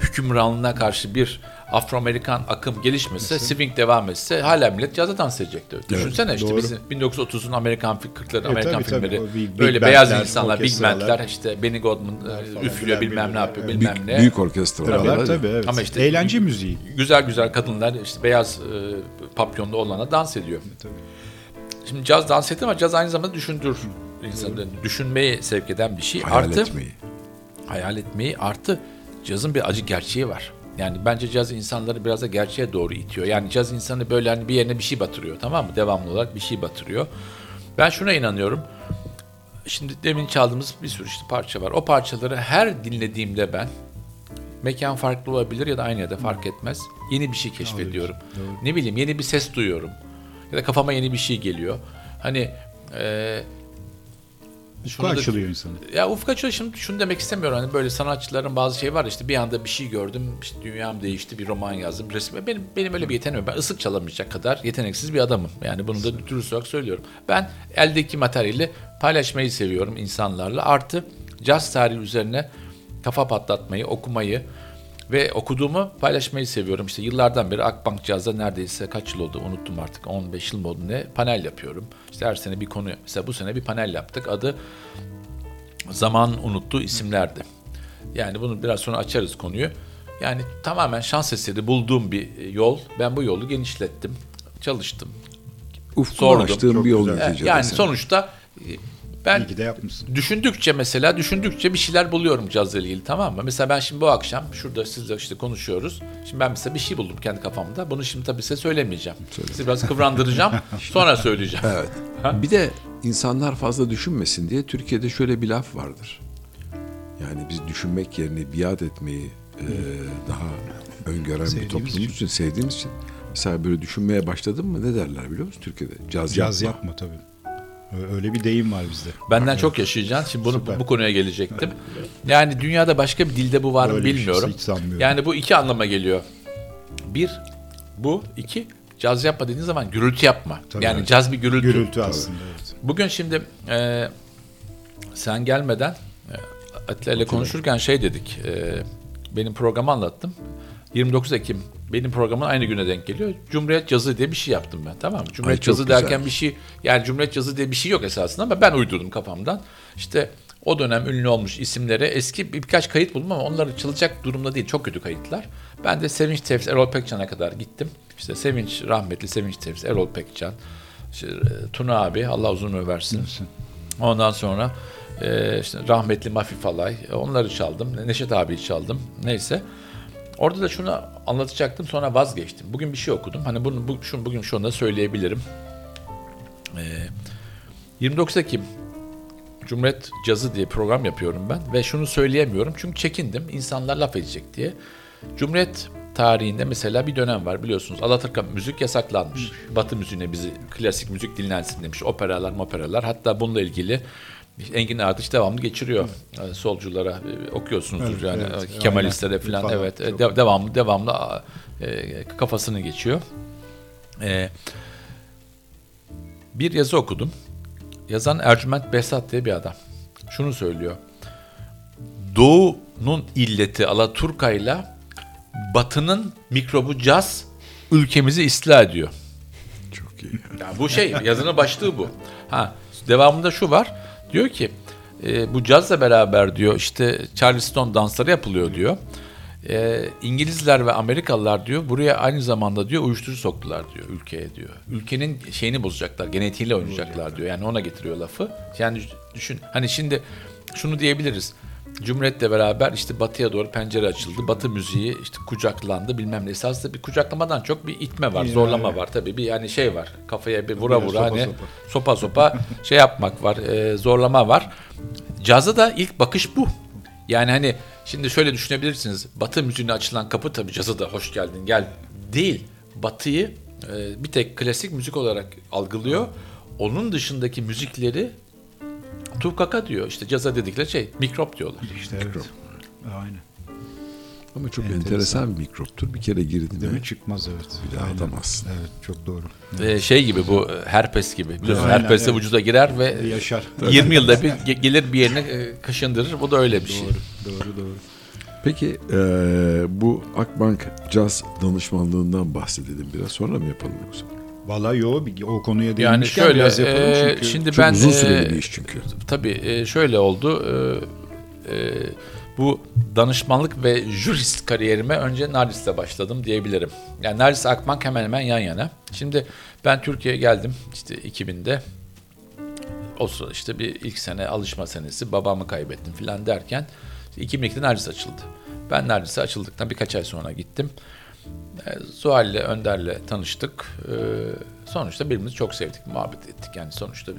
hükümranlığına karşı bir Afro-Amerikan akım gelişmese, swing devam etse hala millet cazda dans edecekti. Düşünsene işte doğru. bizim 1930'un Amerikan 40'ların E, Amerikan tabii, tabii. filmleri O big- böyle big beyaz insanlar, big bandler işte Benny Goodman e, üflüyor bilmem ne birbirine, yapıyor evet. bilmem Büyük, ne. büyük orkestralar Tabii, tabii, evet. Ama işte- Eğlence müziği. Güzel güzel kadınlar işte beyaz e, papyonlu olana dans ediyor. Tabii. Şimdi caz dans etti ama caz aynı zamanda düşündür insanı. Düşünmeye sevk eden bir şey. Hayal artı etmeyi. hayal etmeyi artı cazın bir acı gerçeği var. Yani bence caz insanları biraz da gerçeğe doğru itiyor. Yani caz insanı böyle hani bir yerine bir şey batırıyor tamam mı? Devamlı olarak bir şey batırıyor. Ben şuna inanıyorum. Şimdi demin çaldığımız bir sürü işte parça var. O parçaları her dinlediğimde ben mekan farklı olabilir ya da aynı yerde fark etmez. Yeni bir şey keşfediyorum. Ne bileyim yeni bir ses duyuyorum. Ya da kafama yeni bir şey geliyor. Hani eee Ufku da- açılıyor insanın. ya ufuk açıyor şimdi şunu demek istemiyorum. Hani böyle sanatçıların bazı şey var işte bir anda bir şey gördüm, işte dünyam değişti, bir roman yazdım, resim. Benim benim öyle bir yeteneğim yok. Ben ısık çalamayacak kadar yeteneksiz bir adamım. Yani bunu da dürüst olarak söylüyorum. Ben eldeki materyali paylaşmayı seviyorum insanlarla. Artı caz tarihi üzerine kafa patlatmayı, okumayı ve okuduğumu paylaşmayı seviyorum. İşte yıllardan beri Akbank Caz'da neredeyse kaç yıl oldu unuttum artık 15 yıl mı oldu ne panel yapıyorum. İşte her sene bir konu mesela bu sene bir panel yaptık. Adı zaman unuttuğu isimlerdi. Yani bunu biraz sonra açarız konuyu. Yani tamamen şans eseri bulduğum bir yol. Ben bu yolu genişlettim. Çalıştım. Ufkunu Çok bir yol neticede. Yani senin. sonuçta ben İyi ki de yapmışsın. düşündükçe mesela düşündükçe bir şeyler buluyorum cazla ilgili tamam mı? Mesela ben şimdi bu akşam şurada sizle işte konuşuyoruz. Şimdi ben mesela bir şey buldum kendi kafamda. Bunu şimdi tabii size söylemeyeceğim. Sizi biraz kıvrandıracağım. sonra söyleyeceğim. Evet. Bir de insanlar fazla düşünmesin diye Türkiye'de şöyle bir laf vardır. Yani biz düşünmek yerine biat etmeyi e, daha öngören bir toplumumuz için, sevdiğimiz için. Mesela böyle düşünmeye başladın mı ne derler biliyor musun Türkiye'de? Caz, Caz yapma. yapma tabii. Öyle bir deyim var bizde. Benden çok yaşayacaksın. Şimdi bunu Süper. bu konuya gelecektim. Yani dünyada başka bir dilde bu var mı şey bilmiyorum. sanmıyorum. Yani bu iki anlama geliyor. Bir, bu. iki caz yapma dediğin zaman gürültü yapma. Tabii. yani caz bir gürültü. Gürültü aslında. Evet. Bugün şimdi e, sen gelmeden e, Atilla ile konuşurken şey dedik. e, benim programı anlattım. 29 Ekim benim programın aynı güne denk geliyor. Cumhuriyet Cazı diye bir şey yaptım ben. Tamam mı? Cumhuriyet Ay, Cazı güzel. derken bir şey yani Cumhuriyet Cazı diye bir şey yok esasında ama ben uydurdum kafamdan. İşte o dönem ünlü olmuş isimlere eski bir- birkaç kayıt buldum ama onlar çalacak durumda değil. Çok kötü kayıtlar. Ben de Sevinç Tevfik, Erol Pekcan'a kadar gittim. İşte Sevinç, rahmetli Sevinç Tevfik, Erol Pekcan, işte, e, Tuna abi Allah uzun ömür versin. Ondan sonra e, işte rahmetli Mafi Falay e, onları çaldım. Neşet abi çaldım. Neyse. Orada da şunu anlatacaktım sonra vazgeçtim. Bugün bir şey okudum. Hani bunu bu, şunu, bugün şunu da söyleyebilirim. E, 29 Ekim Cumhuriyet Cazı diye program yapıyorum ben ve şunu söyleyemiyorum çünkü çekindim insanlar laf edecek diye. Cumhuriyet tarihinde mesela bir dönem var biliyorsunuz. Alaturka müzik yasaklanmış. Batı müziğine bizi klasik müzik dinlensin demiş. Operalar, operalar. Hatta bununla ilgili Engin Ardıç devamlı geçiriyor e, solculara e, okuyorsunuzdur Evet, yani evet, e, Kemalistlere aynen. falan Falan, evet e, de- devamlı devamlı e, kafasını geçiyor. E, bir yazı okudum. Yazan Ercüment Behzat diye bir adam. Şunu söylüyor. Doğu'nun illeti Alaturka'yla Batı'nın mikrobu caz ülkemizi istila ediyor. Çok iyi. Yani bu şey yazının başlığı bu. Ha devamında şu var. Diyor ki e, bu cazla beraber diyor işte Charleston dansları yapılıyor diyor. E, İngilizler ve Amerikalılar diyor buraya aynı zamanda diyor uyuşturucu soktular diyor ülkeye diyor. Ülkenin şeyini bozacaklar, genetiğiyle oynayacaklar diyor. Yani ona getiriyor lafı. Yani düşün hani şimdi şunu diyebiliriz. Cumhuriyet'le beraber işte batıya doğru pencere açıldı. Batı müziği işte kucaklandı bilmem ne. Esasında bir kucaklamadan çok bir itme var, zorlama var tabii. Bir yani şey var. Kafaya bir vura vura sopa hani sopa. sopa sopa şey yapmak var, e, zorlama var. Cazda da ilk bakış bu. Yani hani şimdi şöyle düşünebilirsiniz. Batı müziğine açılan kapı tabii cazı da hoş geldin gel değil. Batıyı e, bir tek klasik müzik olarak algılıyor. Onun dışındaki müzikleri tukaka diyor. İşte caza dedikleri şey mikrop diyorlar. İşte evet. Aynen. Ama çok Enteresan. enteresan, bir mikroptur. Bir kere Değil mi mi? Çıkmaz evet. bir daha Aynen. atamazsın. Evet çok doğru. Ee, şey gibi bu e, herpes gibi. Biliyorsun Aynen, herpes de evet. vücuda girer ve Yaşar. 20 yılda bir ge- gelir bir yerine e, kaşındırır. Bu da öyle bir şey. Doğru, doğru, doğru. Peki eee, bu Akbank Caz danışmanlığından bahsedelim biraz. Sonra mı yapalım yoksa? Vallahi yo o konuya Yani değinmişken şöyle biraz yapalım e, çünkü. şimdi Çok ben uzun e, süreli bir iş çünkü. Tabii e, şöyle oldu. E, e, bu danışmanlık ve jurist kariyerime önce Nardis'le başladım diyebilirim. Yani Nardis Akbank hemen hemen yan yana. Şimdi ben Türkiye'ye geldim işte 2000'de. O sırada işte bir ilk sene alışma senesi babamı kaybettim filan derken işte 2002'de Nardis açıldı. Ben Nardis'e açıldıktan birkaç ay sonra gittim. E, Zuhal'le, Önder'le tanıştık. E, sonuçta birbirimizi çok sevdik, muhabbet ettik. Yani sonuçta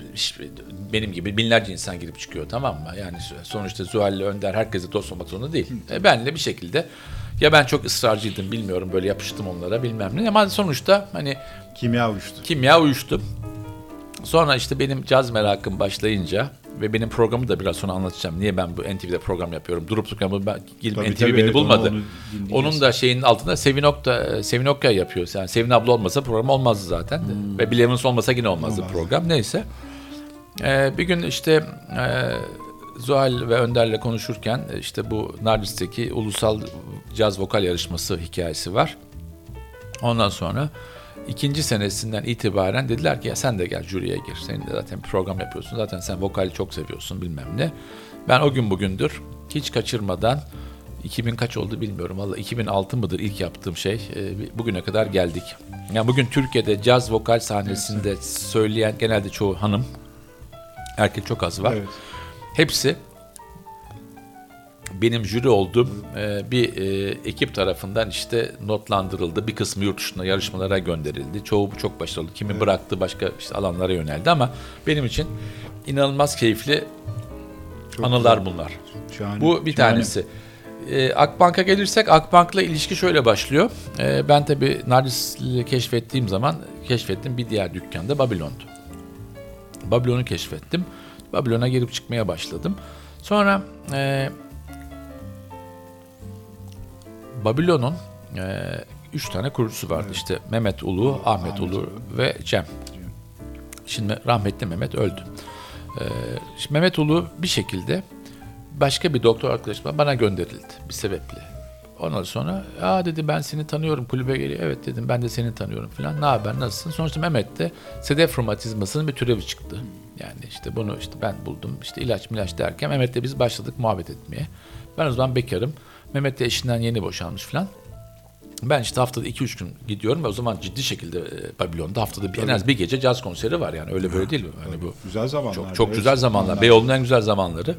benim gibi binlerce insan girip çıkıyor tamam mı? Yani sonuçta Zuhal'le, Önder herkese dost olmak zorunda değil. E, benle bir şekilde ya ben çok ısrarcıydım bilmiyorum böyle yapıştım onlara bilmem ne ama sonuçta hani Kimya uçtu. kimya uyuştu. Sonra işte benim caz merakım başlayınca ve benim programı da biraz sonra anlatacağım. Niye ben bu NTV'de program yapıyorum? Durup dururken ben gidip Tabii, NTV tabii, beni evet, bulmadı. onu. Onun da şeyin altında Sevin Okta, Sevin Okkay yapıyor. Yani Sevin abla olmasa program olmazdı zaten. Ve Bill Evans olmasa yine olmazdı Hmm. Olmazdı. program. Neyse. Ee, bir gün işte e, Zuhal ve Önder'le konuşurken e, işte bu Nardis'teki ulusal caz vokal yarışması hikayesi var. Ondan sonra ikinci senesinden itibaren dediler ki ya sen de gel jüriye gir. Senin de zaten program yapıyorsun. Zaten sen vokali çok seviyorsun bilmem ne. Ben o gün bugündür hiç kaçırmadan 2000 kaç oldu bilmiyorum. Valla 2006 mıdır ilk yaptığım şey. Ee, bugüne kadar geldik. Yani bugün Türkiye'de caz vokal sahnesinde söyleyen genelde çoğu hanım. Erkek çok az var. Evet. Hepsi benim jüri olduğum e, bir e, ekip tarafından işte notlandırıldı. Bir kısmı yurt dışına yarışmalara gönderildi. Çoğu çok başarılı. Kimi bıraktı başka işte alanlara yöneldi ama benim için inanılmaz keyifli Çok anılar güzel. bunlar. Şahane. Bu bir Şahane. tanesi. Ee, Akbank'a gelirsek Akbank'la ilişki şöyle başlıyor. Ee, ben tabii Nardis'i keşfettiğim zaman keşfettim bir diğer dükkanda Babilon'du. Babilon'u keşfettim. Babilon'a girip çıkmaya başladım. Sonra e, Babilon'un e, üç tane kurucusu vardı. İşte Mehmet Ulu, Ahmet, Ahmet Ulu Ulu. ve Cem. Şimdi rahmetli Mehmet öldü. Ee, şimdi Mehmet Ulu bir şekilde başka bir doktor arkadaşıma bana gönderildi bir sebeple. Ondan sonra aa dedi ben seni tanıyorum kulübe geliyor. Evet dedim ben de seni tanıyorum falan. Ne haber nasılsın? Sonuçta Mehmet de sedef romatizmasının bir türevi çıktı. Yani işte bunu işte ben buldum. işte ilaç milaç derken Mehmet'le biz başladık muhabbet etmeye. Ben o zaman bekarım. Mehmet de eşinden yeni boşanmış falan. Ben işte haftada 2-3 gün gidiyorum ve o zaman ciddi şekilde e, Babilon'da haftada bir, en az bir gece caz konseri var yani öyle böyle değil mi? Hani bu Güzel zamanlar. çok çok güzel zamanlar. Beyoğlu'nun en güzel zamanları.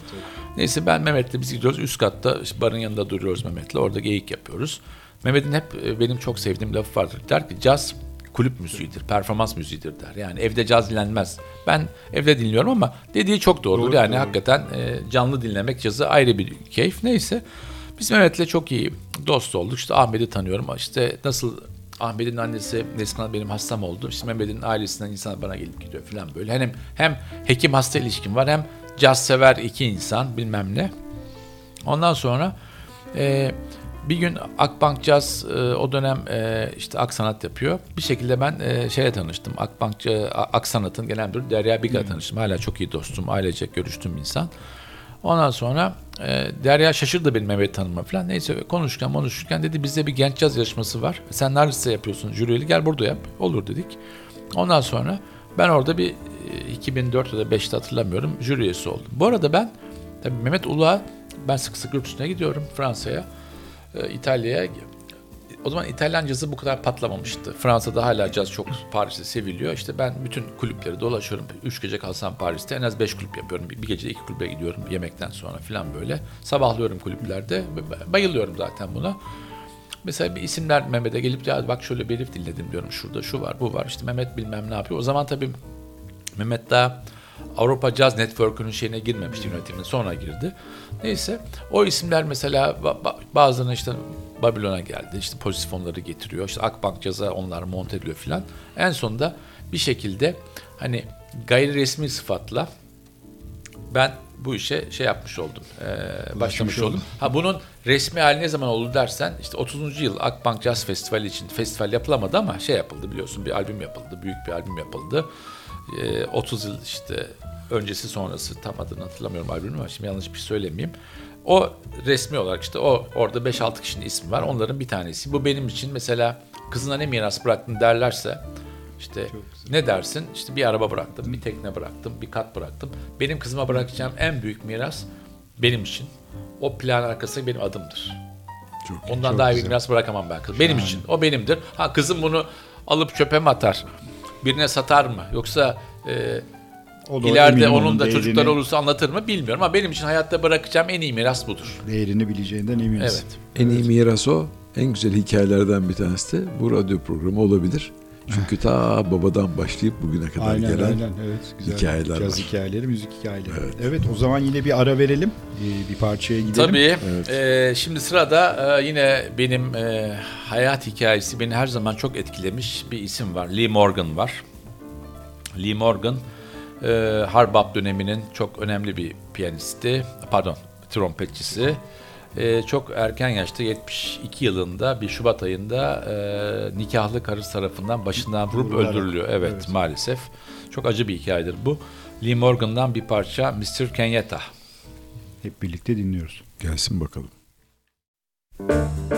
Neyse ben Mehmet'le biz gidiyoruz. Üst katta işte barın yanında duruyoruz Mehmet'le. Orada geyik yapıyoruz. Mehmet'in hep e, benim çok sevdiğim lafı vardır. Der ki caz kulüp müziğidir, performans müziğidir der. Yani evde caz dinlenmez. Ben evde dinliyorum ama dediği çok doğrudur. Doğru, yani doğru. hakikaten e, canlı dinlemek cazı ayrı bir keyif. Neyse biz Mehmet'le çok iyi dost olduk. İşte Ahmet'i tanıyorum. İşte nasıl Ahmet'in annesi Neslihan benim hastam oldu. İşte Mehmet'in ailesinden insan bana gelip gidiyor falan böyle. Hem hem hekim hasta ilişkim var hem caz sever iki insan bilmem ne. Ondan sonra e, bir gün Akbank Caz e, o dönem e, işte Aksanat yapıyor. Bir şekilde ben e, şeye tanıştım. Akbank Aksanat'ın genel müdürü Derya Biga'ya tanıştım. Hala çok iyi dostum, ailecek görüştüğüm insan. Ondan sonra e, Derya şaşırdı benim Mehmet tanıma falan. Neyse konuşurken konuşurken dedi bizde bir genç caz yarışması var. Sen neredeyse yapıyorsun jüriyeli gel burada yap. Olur dedik. Ondan sonra ben orada bir 2004 ya da 5'te hatırlamıyorum jüri üyesi oldum. Bu arada ben tabii Mehmet Uluğa ben sık sık yurt gidiyorum Fransa'ya, e, İtalya'ya. O zaman İtalyan cazı bu kadar patlamamıştı. Fransa'da hala caz çok Paris'te seviliyor. İşte ben bütün kulüpleri dolaşıyorum. Üç gece kalsam Paris'te en az beş kulüp yapıyorum. Bir gece iki kulübe gidiyorum yemekten sonra falan böyle. Sabahlıyorum kulüplerde. Bayılıyorum zaten buna. Mesela bir isimler Mehmet'e gelip ya bak şöyle bir herif dinledim diyorum şurada şu var bu var işte Mehmet bilmem ne yapıyor. O zaman tabii Mehmet daha Avrupa Jazz Network'ünün şeyine girmemişti yönetimine sonra girdi. Neyse o isimler mesela bazılarına işte Babilon'a geldi. işte pozitif onları getiriyor. İşte Akbank Jazz'a onlar monte ediyor filan. En sonunda bir şekilde hani gayri resmi sıfatla ben bu işe şey yapmış oldum. E, başlamış oldum. oldum. Ha bunun resmi hali ne zaman oldu dersen işte 30. yıl Akbank Jazz Festivali için festival yapılamadı ama şey yapıldı biliyorsun bir albüm yapıldı. Büyük bir albüm yapıldı. E, 30 yıl işte öncesi sonrası tam adını hatırlamıyorum albümü ama şimdi yanlış bir şey söylemeyeyim. O resmi olarak işte o orada 5-6 kişinin ismi var. Onların bir tanesi. Bu benim için mesela kızına ne miras bıraktın derlerse işte ne dersin? İşte bir araba bıraktım, bir tekne bıraktım, bir kat bıraktım. Benim kızıma bırakacağım en büyük miras benim için. O plan arkası benim adımdır. Çok, Ondan çok daha iyi miras bırakamam ben kız. Benim için. O benimdir. Ha kızım bunu alıp çöpe mi atar? Birine satar mı? Yoksa e, o da ileride onun da değerini, çocuklar olursa anlatır mı bilmiyorum ama benim için hayatta bırakacağım en iyi miras budur. Değerini bileceğinden eminiz. Evet. En iyi miras o. En güzel hikayelerden bir tanesi de bu radyo programı olabilir. Çünkü ta babadan başlayıp bugüne kadar aynen, gelen aynen, evet, güzel. hikayeler Caz var. hikayeleri, müzik hikayeleri. Evet. evet o zaman yine bir ara verelim. Ee, bir parçaya gidelim. Tabii. Evet. E, şimdi sırada e, yine benim e, hayat hikayesi beni her zaman çok etkilemiş bir isim var. Lee Morgan var. Lee Morgan e, Harbap döneminin çok önemli bir piyanisti. Pardon, trompetçisi e, çok erken yaşta 72 yılında bir Şubat ayında e, nikahlı karısı tarafından başından vurup öldürülüyor. Evet, evet maalesef. Çok acı bir hikayedir bu. Lee Morgan'dan bir parça Mr. Kenyatta. Hep birlikte dinliyoruz. Gelsin bakalım. Müzik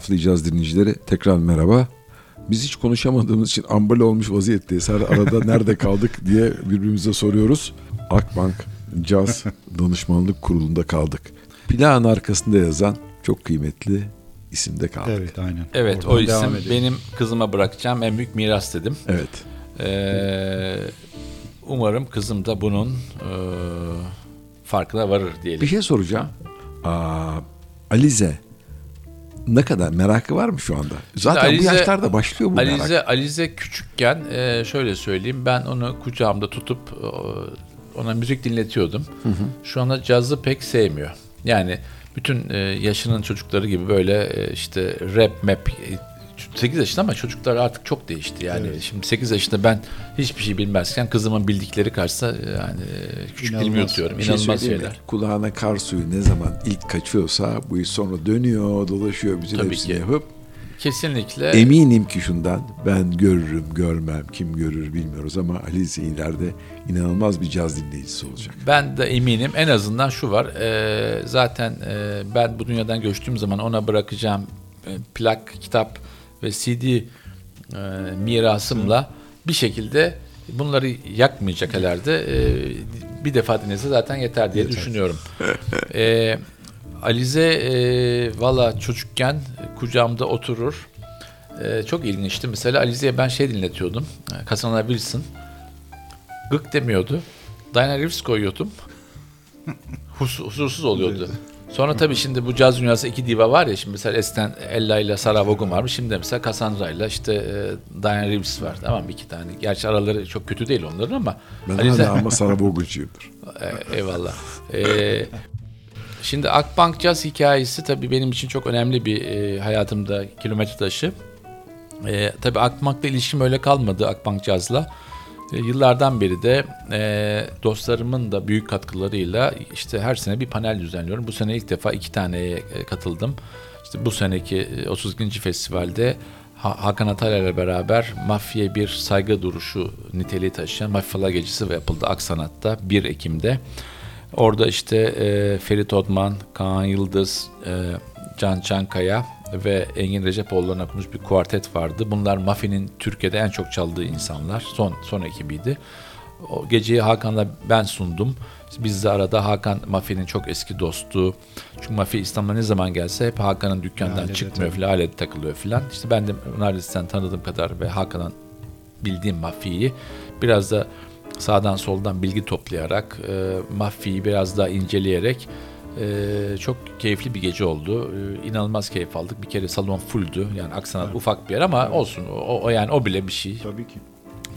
Laflayacağız dinleyicileri. Tekrar merhaba. Biz hiç konuşamadığımız için ambale olmuş vaziyetteyiz. Her arada nerede kaldık diye birbirimize soruyoruz. Akbank Caz Danışmanlık Kurulu'nda kaldık. Plağın arkasında yazan çok kıymetli isimde kaldık. Evet aynen. Evet Oradan o isim benim kızıma bırakacağım en büyük miras dedim. Evet. Ee, umarım kızım da bunun e, farkına varır diyelim. Bir şey soracağım. Aa, Alize ne kadar merakı var mı şu anda? Zaten bu Alize- yaşlarda başlıyor bu merak. Alize, Alize küçükken e, şöyle söyleyeyim ben onu kucağımda tutup e, ona müzik dinletiyordum. Şu anda cazı pek sevmiyor. Yani bütün e, yaşının çocukları gibi böyle işte rap, map 8 yaşında ama çocuklar artık çok değişti. Yani şimdi 8 yaşında ben hiçbir şey bilmezken kızımın bildikleri karşısında e, yani e, küçük dilimi İnanılmaz. yutuyorum. Bir şey İnanılmaz mi? şeyler. Kulağına kar suyu ne zaman ilk kaçıyorsa bu iş sonra dönüyor, dolaşıyor, bütün Tabii hepsini ki. yapıp Kesinlikle. eminim ki şundan ben görürüm, görmem, kim görür bilmiyoruz ama Alize ileride inanılmaz bir caz dinleyicisi olacak. Ben de eminim. En azından şu var. e, zaten e, ben bu dünyadan göçtüğüm zaman ona bırakacağım e, plak, kitap ve CD e, mirasımla bir şekilde bunları yakmayacak herhalde. E, bir defa dinlese zaten yeter diye düşünüyorum. E, Alize e, valla çocukken kucağımda oturur. E, çok ilginçti. Mesela Alize'ye ben şey dinletiyordum. E, Wilson. Gık demiyordu. Diana Reeves koyuyordum. Hus- huzursuz oluyordu. Sonra tabii şimdi bu caz dünyası iki diva var ya şimdi mesela eskiden Ella ile Sarah Vaughan varmış. Şimdi mesela Cassandra ile işte e, Diana Reeves var. Tamam bir iki tane. Gerçi araları çok kötü değil onların ama. Ben Alize- hala ama Sarah Vaughan'cıyımdır. e, eyvallah. E, şimdi Akbank Caz hikayesi tabii benim için çok önemli bir e, hayatımda kilometre taşı. E, tabii Akbank'la ilişkim öyle kalmadı Akbank Caz'la. E, yıllardan beri de e, dostlarımın da büyük katkılarıyla işte her sene bir panel düzenliyorum. Bu sene ilk defa iki taneye e, katıldım. İşte bu seneki e, 32. festivalde Ha- Hakan Atayla ile beraber mafyaya bir saygı duruşu niteliği taşıyan Mafyalar Gecesi yapıldı Aksanat'ta 1 Ekim'de. Orada işte e, Ferit Odman, Kaan Yıldız, e, Can Çankaya ve Engin Recepoğulları'na kurmuş bir kuartet vardı. Bunlar Mafi'nin Türkiye'de en çok çaldığı insanlar. Son son ekibiydi. O geceyi Hakan'la ben sundum. Biz de arada Hakan Mafi'nin çok eski dostu. Çünkü Mafi İstanbul'a ne zaman gelse hep Hakan'ın dükkandan Ailede çıkmıyor falan, ailede takılıyor falan. İşte ben de Nardis'ten tanıdığım kadar ve Hakan'ın bildiğim Mafi'yi biraz da sağdan soldan bilgi toplayarak, e, Mafi'yi biraz daha inceleyerek e, çok keyifli bir gece oldu. E, inanılmaz keyif aldık. Bir kere salon fulldü. Yani Aksanat ufak bir yer ama olsun. O, o yani o bile bir şey Tabii ki.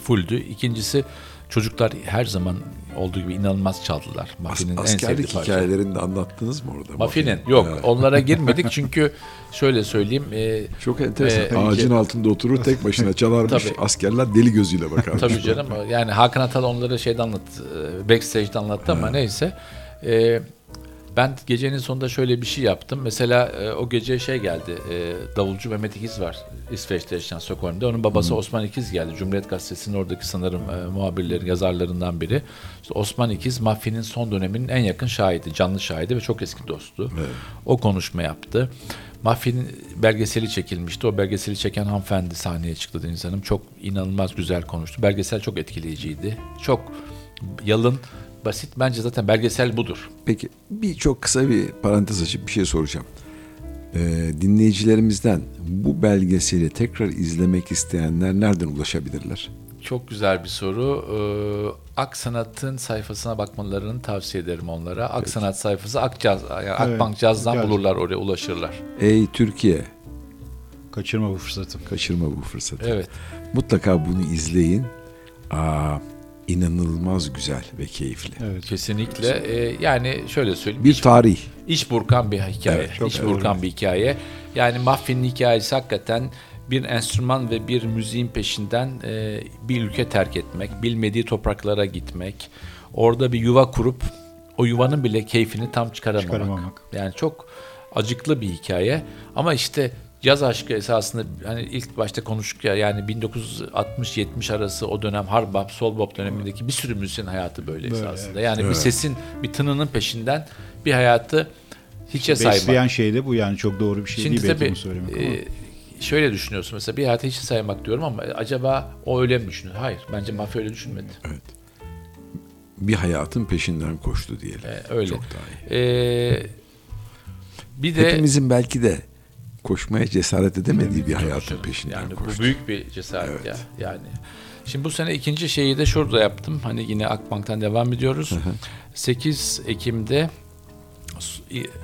fulldü. İkincisi çocuklar her zaman olduğu gibi inanılmaz çaldılar. As- Mafi'nin en sevdiği askerlik parça. hikayelerini de anlattınız mı orada? Mafi'nin yok Evet. onlara girmedik çünkü şöyle söyleyeyim e, Çok enteresan. Ee, Ağacın altında oturur tek başına çalarmış. Tabii. Askerler deli gözüyle bakarmış. Tabii canım. Yani Hakan Atal onları şeyde anlattı. e, Backstage'de anlattı ama neyse. E, ben gecenin sonunda şöyle bir şey yaptım. Mesela e, o gece şey geldi. E, davulcu Mehmet İkiz var. İsveç'te yaşayan Stockholm'da. Onun babası Osman İkiz geldi. Cumhuriyet Gazetesi'nin oradaki sanırım e, muhabirlerin, yazarlarından biri. İşte Osman İkiz Mafya'nın son döneminin en yakın şahidi, canlı şahidi ve çok eski dostu. O konuşma yaptı. Mafya'nın belgeseli çekilmişti. O belgeseli çeken hanımefendi sahneye çıktı Deniz Hanım. Çok inanılmaz güzel konuştu. Belgesel çok etkileyiciydi. Çok yalın, basit. Bence zaten belgesel budur. Peki bir çok kısa bir parantez açıp bir şey soracağım. Ee, dinleyicilerimizden bu belgeseli tekrar izlemek isteyenler nereden ulaşabilirler? Çok güzel bir soru. Ee, Aksanat'ın sayfasına bakmalarını tavsiye ederim onlara. Aksanat sayfası Akcaz, yani Akbank Caz'dan Caz. bulurlar oraya ulaşırlar. Ey Türkiye Kaçırma bu fırsatı. kaçırma bu fırsatı. Evet. Mutlaka bunu izleyin. Aa, inanılmaz güzel ve keyifli. Evet. Kesinlikle. Ee, yani şöyle söyleyeyim. Bir iç, tarih. iç burkan bir hikaye. Evet, çok iç burkan bir hikaye. Yani Maffin'in hikayesi hakikaten bir enstrüman ve bir müziğin peşinden e, bir ülke terk etmek, bilmediği topraklara gitmek, orada bir yuva kurup o yuvanın bile keyfini tam çıkaramamak. Çıkaramamak. Yani çok acıklı bir hikaye ama işte caz aşkı esasında hani ilk başta konuştuk ya yani 1960-70 arası o dönem hard bop, soul bop dönemindeki bir sürü müzisyenin hayatı böyle, Böyle, esasında. Yani bir sesin, bir tınının peşinden bir hayatı hiçe saymak. Besleyen şey de bu yani çok doğru bir şey Şimdi değil belki tabii bunu söylemek ama. e, şöyle düşünüyorsun mesela bir hayatı hiçe saymak diyorum ama acaba o öyle mi düşünüyor? Hayır bence mafya öyle düşünmedi. Bir hayatın peşinden koştu diyelim. E, öyle. Çok daha iyi. E, bir de Hepimizin belki de koşmaya cesaret edemediği bir hayatın peşinden yani koştu. bu büyük bir cesaret Evet. ya. Yani şimdi bu sene ikinci şeyi de şurada yaptım. Hani yine Akbank'tan devam ediyoruz. 8 Ekim'de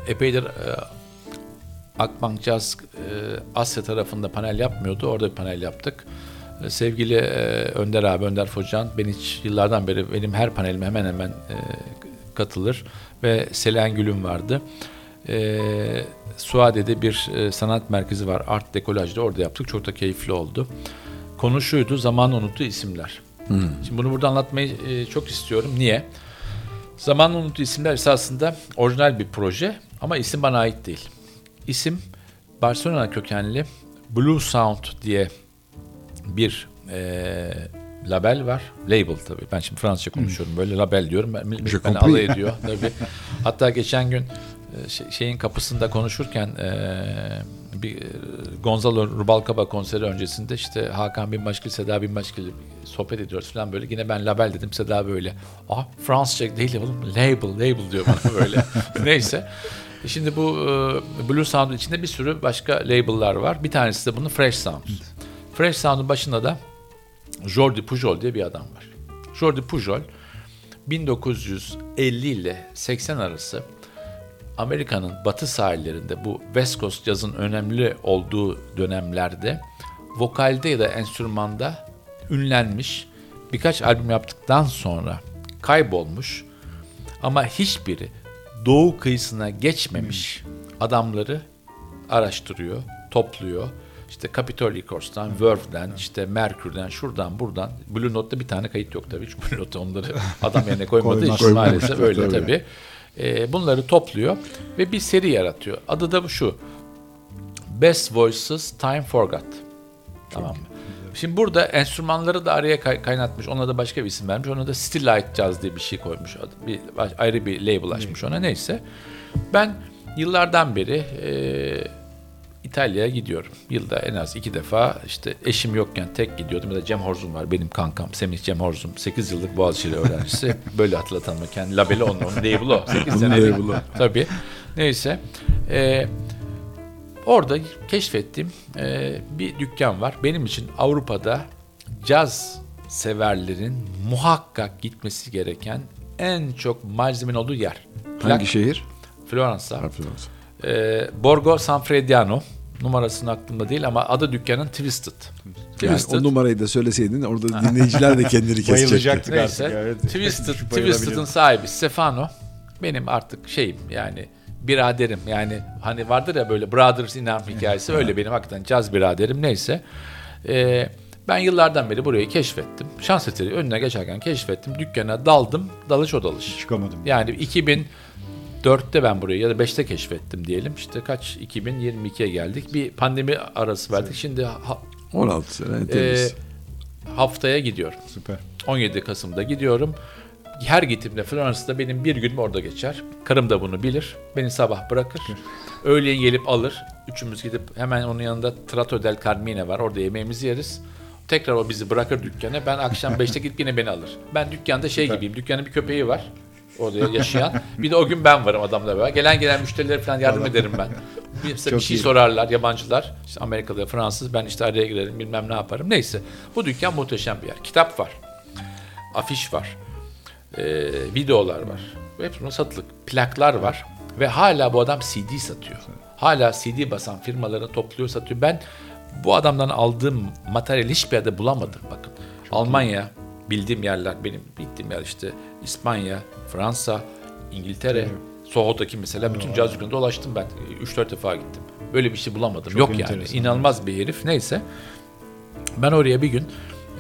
epeydir e, Akbank Jazz e, Asya tarafında panel yapmıyordu. Orada bir panel yaptık. E, Sevgili e, Önder abi, Önder Focan, ben hiç yıllardan beri benim her panelime hemen hemen e, katılır. Ve Selen Gül'üm vardı. E, Suade'de bir e, sanat merkezi var. Art Dekolaj'da orada yaptık. Çok da keyifli oldu. Konu şuydu, zaman unuttuğu isimler. Şimdi bunu burada anlatmayı e, çok istiyorum. Niye? Zaman unuttuğu isimler esasında orijinal bir proje ama isim bana ait değil. İsim Barcelona kökenli Blue Sound diye bir e, label var. Label tabii. Ben şimdi Fransızca konuşuyorum. Böyle label diyorum. Ben, beni alay ediyor tabii. Hatta geçen gün şeyin kapısında konuşurken e, bir e, Gonzalo Rubalcaba konseri öncesinde işte Hakan Binbaşgil, Seda Binbaşgil sohbet ediyoruz falan böyle. Yine ben label dedim. Seda böyle. Ah Fransızca değil oğlum. Label, label diyor bana böyle. Neyse. E Şimdi bu e, Blue Sound'un içinde bir sürü başka label'lar var. Bir tanesi de bunun Fresh Sound. Fresh Sound'un başında da Jordi Pujol diye bir adam var. Jordi Pujol 1950 ile 80 arası Amerika'nın batı sahillerinde bu West Coast cazın önemli olduğu dönemlerde vokalde ya da enstrümanda ünlenmiş birkaç albüm yaptıktan sonra kaybolmuş ama hiçbiri doğu kıyısına geçmemiş adamları araştırıyor, topluyor. İşte Capitol Records'tan, Verve'den, işte Mercury'den, şuradan, buradan. Blue Note'da bir tane kayıt yok tabii. Hiç Blue Note onları adam yerine koymadığı için maalesef öyle Tabii. tabii. Ee, bunları topluyor ve bir seri yaratıyor. Adı da şu. Best Voices Time Forgot. Tamam mı? Şimdi burada enstrümanları da araya kay- kaynatmış. Ona da başka bir isim vermiş. Ona da Still Light Jazz diye bir şey koymuş. Adı- Bir, ayrı bir label açmış ona. Neyse. Ben yıllardan beri e, İtalya'ya gidiyorum. Yılda en az iki defa işte eşim yokken tek gidiyordum. Ya da Cem Horzum var benim kankam. Semih Cem Horzum. 8 yıllık Boğaziçi öğrencisi. Böyle hatırlatan mı? Kendi labeli onun. Onun label'ı o. 8 Onun sene. Tabii. Neyse. Ee, orada keşfettiğim e, bir dükkan var. Benim için Avrupa'da caz severlerin muhakkak gitmesi gereken en çok malzemenin olduğu yer. Hangi şehir? Floransa. Florence. Ee, Borgo Sanfrediano. Numarasının aklımda değil ama adı dükkanın Twisted. Yani Twisted. o numarayı da söyleseydin orada dinleyiciler de kendini kesecekti. Bayılacaktık Neyse. artık. Evet. Twisted. Twisted'ın sahibi Stefano. Benim artık şeyim yani biraderim yani hani vardır ya böyle Brothers in Arms hikayesi öyle benim hakikaten caz biraderim neyse. Ee, ben yıllardan beri burayı keşfettim. Şans eseri önüne geçerken keşfettim. Dükkana daldım. Dalış o dalış. Çıkamadım. Yani 2004'te ben burayı ya da 5'te keşfettim diyelim. İşte kaç 2022'ye geldik. Bir pandemi arası verdik. Şimdi ha- 16 sene e, temiz. haftaya gidiyorum. Süper. 17 Kasım'da gidiyorum. Her gittiğimde Florence'da benim bir günüm orada geçer. Karım da bunu bilir. Beni sabah bırakır. Öğleyin gelip alır. Üçümüz gidip hemen onun yanında Trato del Carmine var. Orada yemeğimizi yeriz. Tekrar o bizi bırakır dükkana. Ben akşam 5'te gidip yine beni alır. Ben dükkanda şey gibiyim. Dükkanın bir köpeği var. Orada yaşayan. Bir de o gün ben varım adamla beraber. Gelen gelen müşterilere falan yardım ederim ben. Bir, mesela bir Çok şey iyi. sorarlar yabancılar. İşte Amerikalı, Fransız. Ben işte araya girerim bilmem ne yaparım. Neyse. Bu dükkan muhteşem bir yer. Kitap var. Afiş var. Ee, videolar var. Hepsi bunun satılık. Plaklar var. Ve hala bu adam CD satıyor. Hala CD basan firmaları topluyor satıyor. Ben bu adamdan aldığım materyali hiçbir yerde bulamadım bakın. Almanya bildiğim yerler benim gittiğim yer işte İspanya, Fransa, İngiltere, Soho'daki mesela bütün caz dükkanında dolaştım ben. 3-4 defa gittim. Böyle bir şey bulamadım. Yok yani. İnanılmaz bir herif. Neyse. Ben oraya bir gün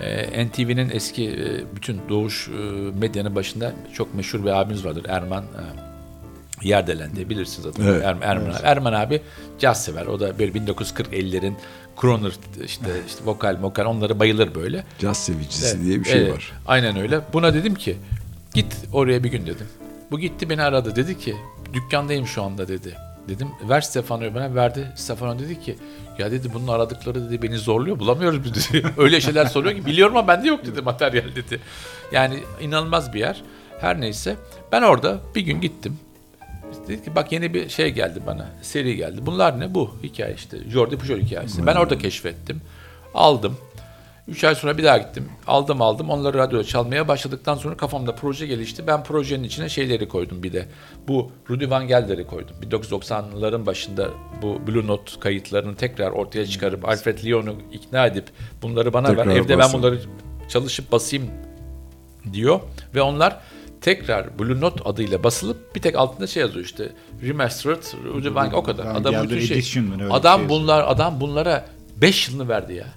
e, NTV'nin eski e, bütün doğuş e, medyanın başında çok meşhur bir abimiz vardır Erman e, Yerdelen diye bilirsiniz adını. Evet. Erman, Erman, abi. Erman abi caz sever. O da böyle 1940-50'lerin Croner işte işte vokal vokal onları bayılır böyle. Caz sevicisi Evet, diye bir şey evet, var. Aynen öyle. Buna dedim ki git oraya bir gün dedim. Bu gitti beni aradı dedi ki dükkandayım şu anda dedi. dedim. Ver Stefano'yu bana verdi. Stefano dedi ki ya dedi bunun aradıkları dedi beni zorluyor bulamıyoruz dedi. Öyle şeyler soruyor ki biliyorum ama bende yok dedi materyal dedi. Yani inanılmaz bir yer. Her neyse ben orada bir gün gittim. Dedi ki bak yeni bir şey geldi bana. Seri geldi. Bunlar ne? Bu hikaye işte. Jordi Pujol hikayesi. Ben orada keşfettim. Aldım. Üç ay sonra bir daha gittim. Aldım aldım. Onları radyoda çalmaya başladıktan sonra kafamda proje gelişti. Ben projenin içine şeyleri koydum bir de. Bu Rudy Van Gelder'i koydum. 1990'ların başında bu Blue Note kayıtlarını tekrar ortaya çıkarıp Alfred Lyon'u ikna edip bunları bana Tekrar ver. Evde ben basın. bunları çalışıp basayım diyor. Ve onlar tekrar Blue Note adıyla basılıp bir tek altında şey yazıyor işte Remastered Rudy Van o kadar. Adam Gelder bütün şey. Adam şey bunlar adam bunlara 5 yılını verdi ya.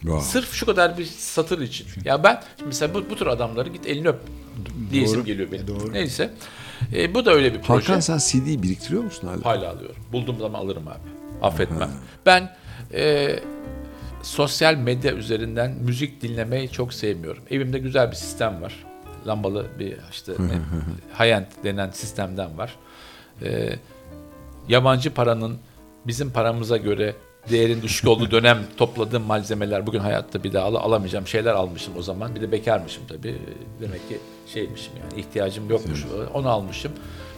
Wow. Sırf şu kadar bir satır için. Ya ben mesela bu, bu tür adamları git elini öp diyesim geliyor benim. Doğru. Neyse. E, bu da öyle bir proje. Hakan sen CD biriktiriyor musun hala? Hala alıyorum. Bulduğum zaman alırım abi. Affetmem. Ben e, sosyal medya üzerinden müzik dinlemeyi çok sevmiyorum. Evimde güzel bir sistem var. Lambalı bir işte high-end denen sistemden var. E, yabancı paranın bizim paramıza göre değerin düşük olduğu dönem topladığım malzemeler bugün hayatta bir daha al- alamayacağım şeyler almışım o zaman. Bir de bekarmışım tabii. Demek ki şeymişim yani ihtiyacım yokmuş. Onu almışım.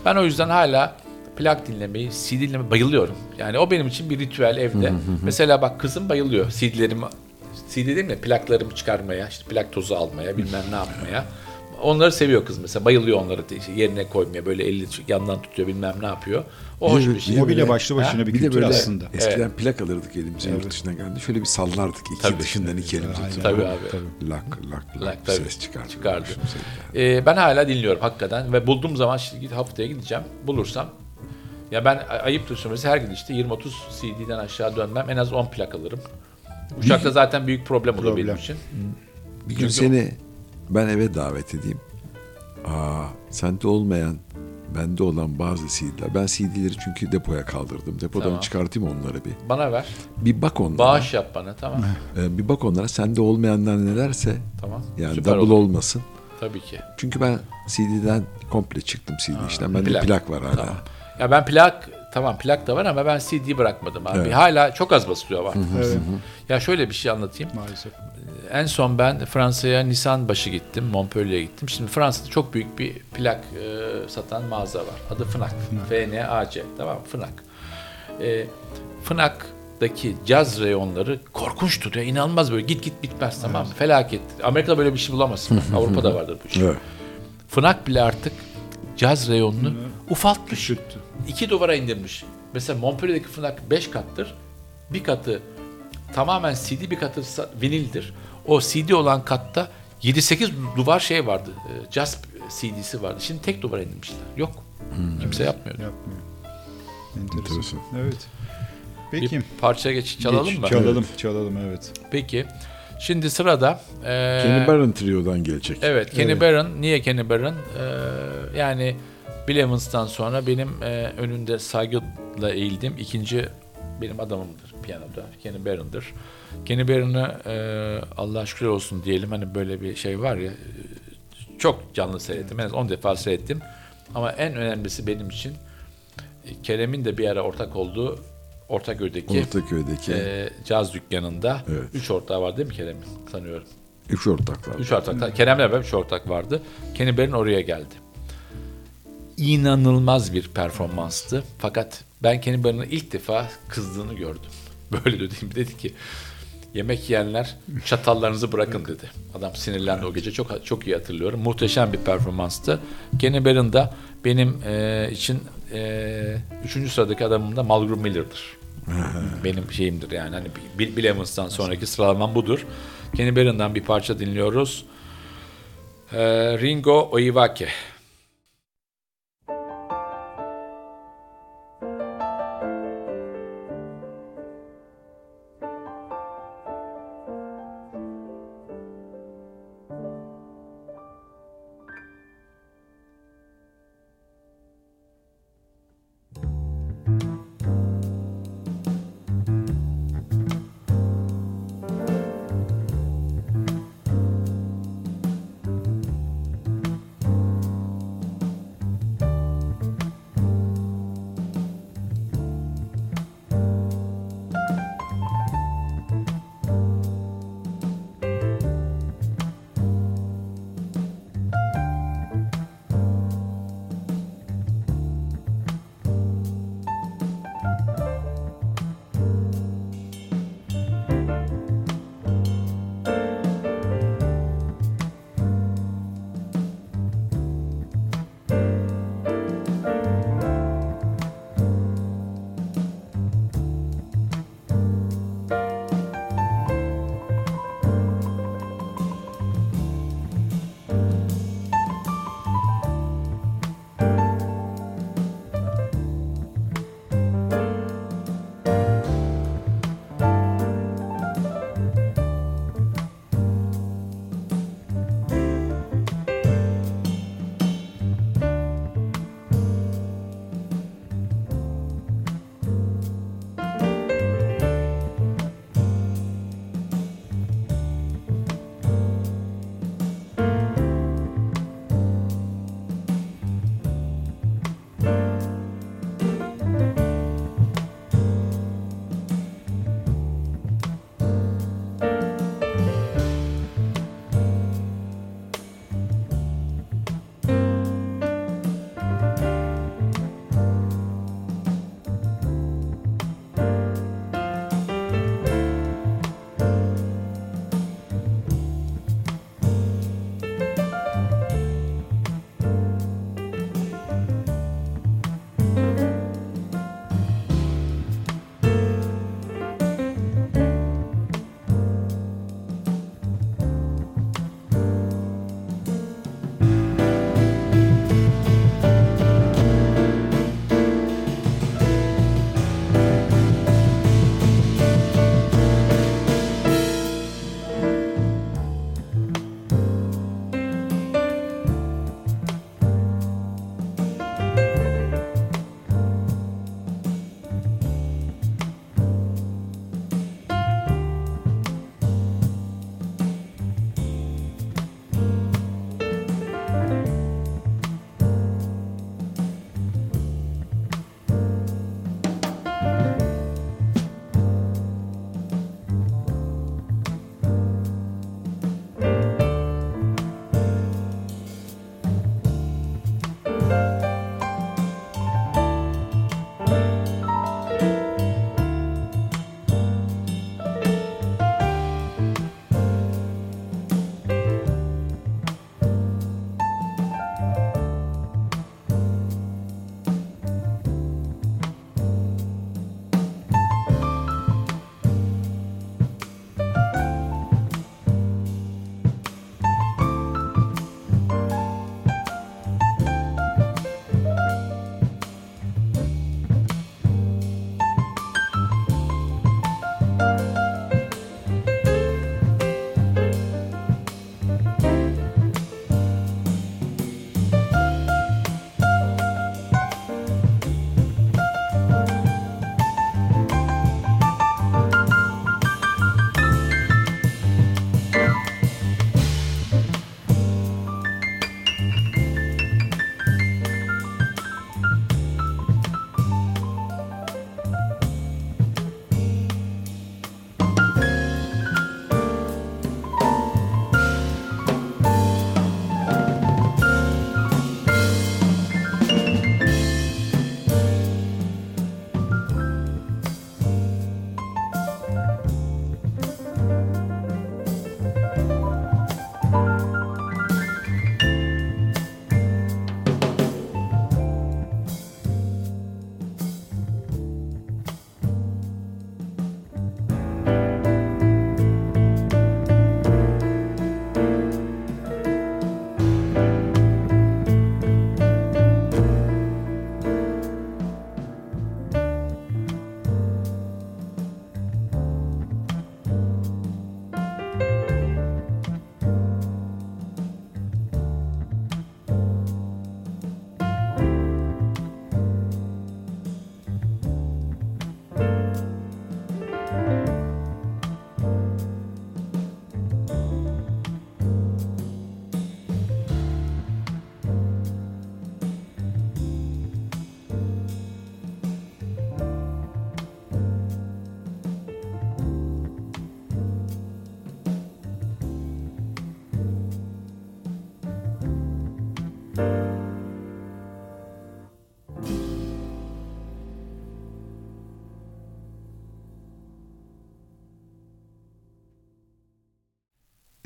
Ben o yüzden hala plak dinlemeyi, CD dinlemeyi bayılıyorum. Yani o benim için bir ritüel evde. Mesela bak kızım bayılıyor CD'lerimi CD değil mi? Plaklarımı çıkarmaya, işte plak tozu almaya, bilmem ne yapmaya. Onları seviyor kız mesela. Bayılıyor onları işte yerine koymaya. Böyle eli yandan tutuyor bilmem ne yapıyor. O hoş bir şey. O bile başlı başına Ha? bir kültür böyle aslında. eskiden plak alırdık elimize yurt dışından geldi. Şöyle bir sallardık iki Tabii. başından iki elimize. Aynen. tutup. Tabii abi. Lak lak lak, Lak, tabii. ses çıkardı. Çıkardı. Ee, ben hala dinliyorum hakikaten ve bulduğum zaman şimdi git haftaya gideceğim. Bulursam ya ben ay- ayıptır söylemesi her gidişte 20-30 CD'den aşağı dönmem. En az 10 plak alırım. Uçakta zaten büyük problem benim Problem. için. Bir gün seni ben eve davet edeyim. Aa, sende olmayan, bende olan bazı CD'ler. Ben CD'leri çünkü depoya kaldırdım. Depodan Tamam. çıkartayım onları bir. Bana ver. Bir bak onlara. Bağış yap bana tamam. Ee, bir bak onlara. Sende olmayanlar nelerse Tamam. yani Süper double olur. olmasın. Tabii ki. Çünkü ben CD'den komple çıktım CD işten. Bende plak. plak, var hala. Tamam. Ya ben plak tamam plak da var ama ben CD bırakmadım abi. Evet. Hala çok az basılıyor var. Evet, Ya şöyle bir şey anlatayım. maalesef. En son ben Fransa'ya Nisan başı gittim, Montpellier'e gittim. Şimdi Fransa'da çok büyük bir plak e, satan mağaza var. Adı Fnac. F-N-A-C. Tamam? Fnac. E, Fnac'daki caz reyonları korkunçtur ya. inanılmaz böyle git git bitmez tamam mı? Felaket. Amerika'da böyle bir şey bulamazsın. Avrupa'da vardır bu iş. Evet. Fnac bile artık caz reyonunu ufaltmış. Küçülttü. İki duvara indirmiş. Mesela Montpellier'deki Fnac 5 kattır. Bir katı tamamen CD bir katı vinildir. O CD olan katta 7-8 duvar şey vardı. e, Jazz CD'si vardı. Şimdi tek duvara indirmişler. Yok. Kimse yapmıyor. Yapmıyor. Enteresan. Enteresan. Evet. Peki. Bir parça geç çalalım Geç, mı? Çalalım, çalalım evet. Peki. Şimdi sırada e, Kenny Barron Trio'dan gelecek. Evet, Kenny Barron. Niye Kenny Barron? Ee, yani Bill Evans'tan sonra benim e, önünde saygıyla eğildiğim ikinci benim adamımdır piyanoda. Kenny Barron'dır. Kenny Barron'ı e, Allah'a şükür olsun diyelim. Hani böyle bir şey var ya. e, Çok canlı seyrettim. En az 10 defa seyrettim. Ama en önemlisi benim için e, Kerem'in de bir ara ortak olduğu Ortaköy'deki Ortaköy'deki e, caz dükkanında. Evet. Üç ortağı var değil mi Kerem'in? Sanıyorum. üç ortaklar. Üç ortak. Kerem'le beraber üç ortak vardı. Kenny Barron oraya geldi. İnanılmaz bir performanstı. Fakat ben Kenny Barron'ın ilk defa kızdığını gördüm. Böyle dediğim dedi ki yemek yiyenler çatallarınızı bırakın dedi. Adam sinirlendi o gece çok çok iyi hatırlıyorum. Muhteşem bir performanstı. Kenny Barron da benim e, için e, üçüncü sıradaki adamım da Malcolm Miller'dır. benim şeyimdir yani. Hani Bill, Bill Evans'tan sonraki sıralamam budur. Kenny Barron'dan bir parça dinliyoruz. Ee, Ringo Oiwake.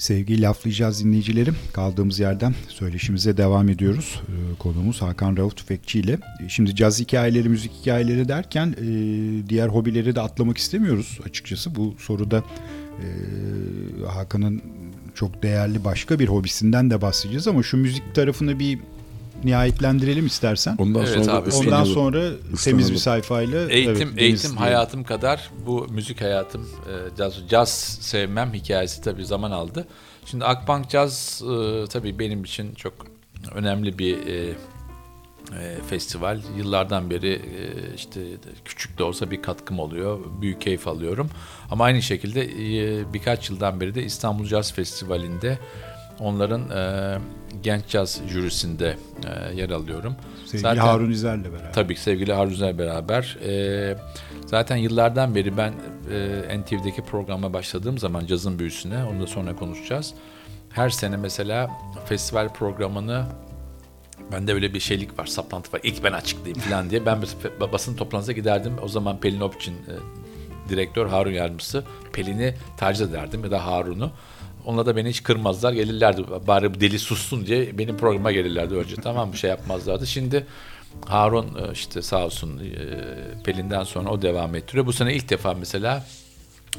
Sevgili laflayacağız dinleyicilerim. Kaldığımız yerden söyleşimize devam ediyoruz. Ee, Konuğumuz Hakan Rauf Tüfekçi ile. Ee, Şimdi caz hikayeleri, müzik hikayeleri derken e, diğer hobileri de atlamak istemiyoruz açıkçası. Bu soruda e, Hakan'ın çok değerli başka bir hobisinden de bahsedeceğiz ama şu müzik tarafını bir nihayetlendirelim istersen. Ondan Evet sonra abi. Ondan sonra temiz bir sayfayla Eğitim evet, eğitim diyelim. hayatım kadar bu müzik hayatım e, caz, caz sevmem hikayesi tabii zaman aldı. Şimdi Akbank Caz e, tabii benim için çok önemli bir e, festival. Yıllardan beri işte küçük de olsa bir katkım oluyor. Büyük keyif alıyorum. Ama aynı şekilde birkaç yıldan beri de İstanbul Caz Festivali'nde onların e, genç caz jürisinde e, yer alıyorum. Sevgili Zaten- Harun İzer'le beraber. Tabii sevgili Harun'la beraber. Ee, zaten yıllardan beri ben e, NTV'deki programa başladığım zaman cazın büyüsüne, onu da sonra konuşacağız. Her sene mesela festival programını Bende öyle bir şeylik var, saplantı var. İlk ben açıklayayım falan diye. Ben basın toplantısına giderdim. O zaman Pelin Opçin e, direktör, Harun yardımcısı. Pelin'i tercih ederdim ya da Harun'u. Onunla da beni hiç kırmazlar. Gelirlerdi bari bu deli sussun diye benim programa gelirlerdi önce. Tamam bir şey yapmazlardı. Şimdi Harun e, işte sağ olsun e, Pelin'den sonra o devam ettiriyor. Bu sene ilk defa mesela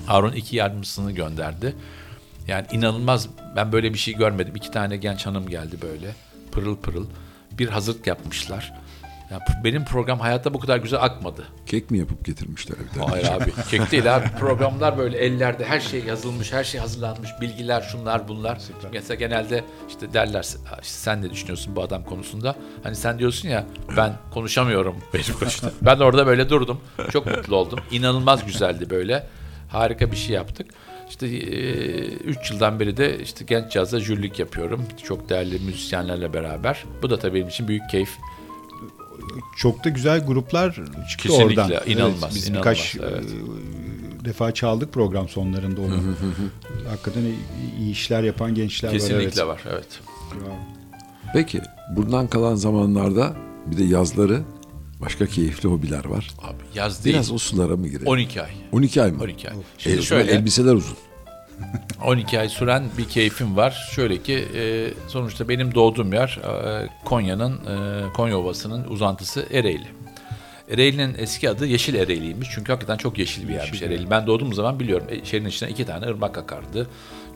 Harun iki yardımcısını gönderdi. Yani inanılmaz ben böyle bir şey görmedim. İki tane genç hanım geldi böyle pırıl pırıl. Bir hazırlık yapmışlar. Ya benim program hayatta bu kadar güzel akmadı. Kek mi yapıp getirmişler evden? Hayır abi. Kek değil abi. Programlar böyle ellerde her şey yazılmış, her şey hazırlanmış. Bilgiler şunlar bunlar. Mesela genelde işte derler işte sen ne düşünüyorsun bu adam konusunda? Hani sen diyorsun ya ben konuşamıyorum benim işte. Ben orada böyle durdum. Çok mutlu oldum. İnanılmaz güzeldi böyle. Harika bir şey yaptık. İşte 3 yıldan beri de işte genç cazda jürilik yapıyorum. Çok değerli müzisyenlerle beraber. Bu da tabii benim için büyük keyif. Çok da güzel gruplar çıktı Kesinlikle, oradan. inanılmaz, biz inanılmaz, birkaç evet. e, defa çaldık program sonlarında onu. Hakikaten iyi, işler yapan gençler Kesinlikle var. var. Evet. Peki bundan kalan zamanlarda bir de yazları başka keyifli hobiler var. Abi yaz değil. Biraz o sulara mı girelim? 12 ay. 12 ay mı? 12 ay. E, Şimdi zaman şöyle elbiseler uzun. 12 ay süren bir keyfim var. Şöyle ki e, sonuçta benim doğduğum yer e, Konya'nın e, Konya Ovası'nın uzantısı Ereğli. Ereğli'nin eski adı Yeşil Ereğli'ymiş. Çünkü hakikaten çok yeşil bir yermiş Ereğli. Ben doğduğum zaman biliyorum e, şehrin içinden iki tane ırmak akardı.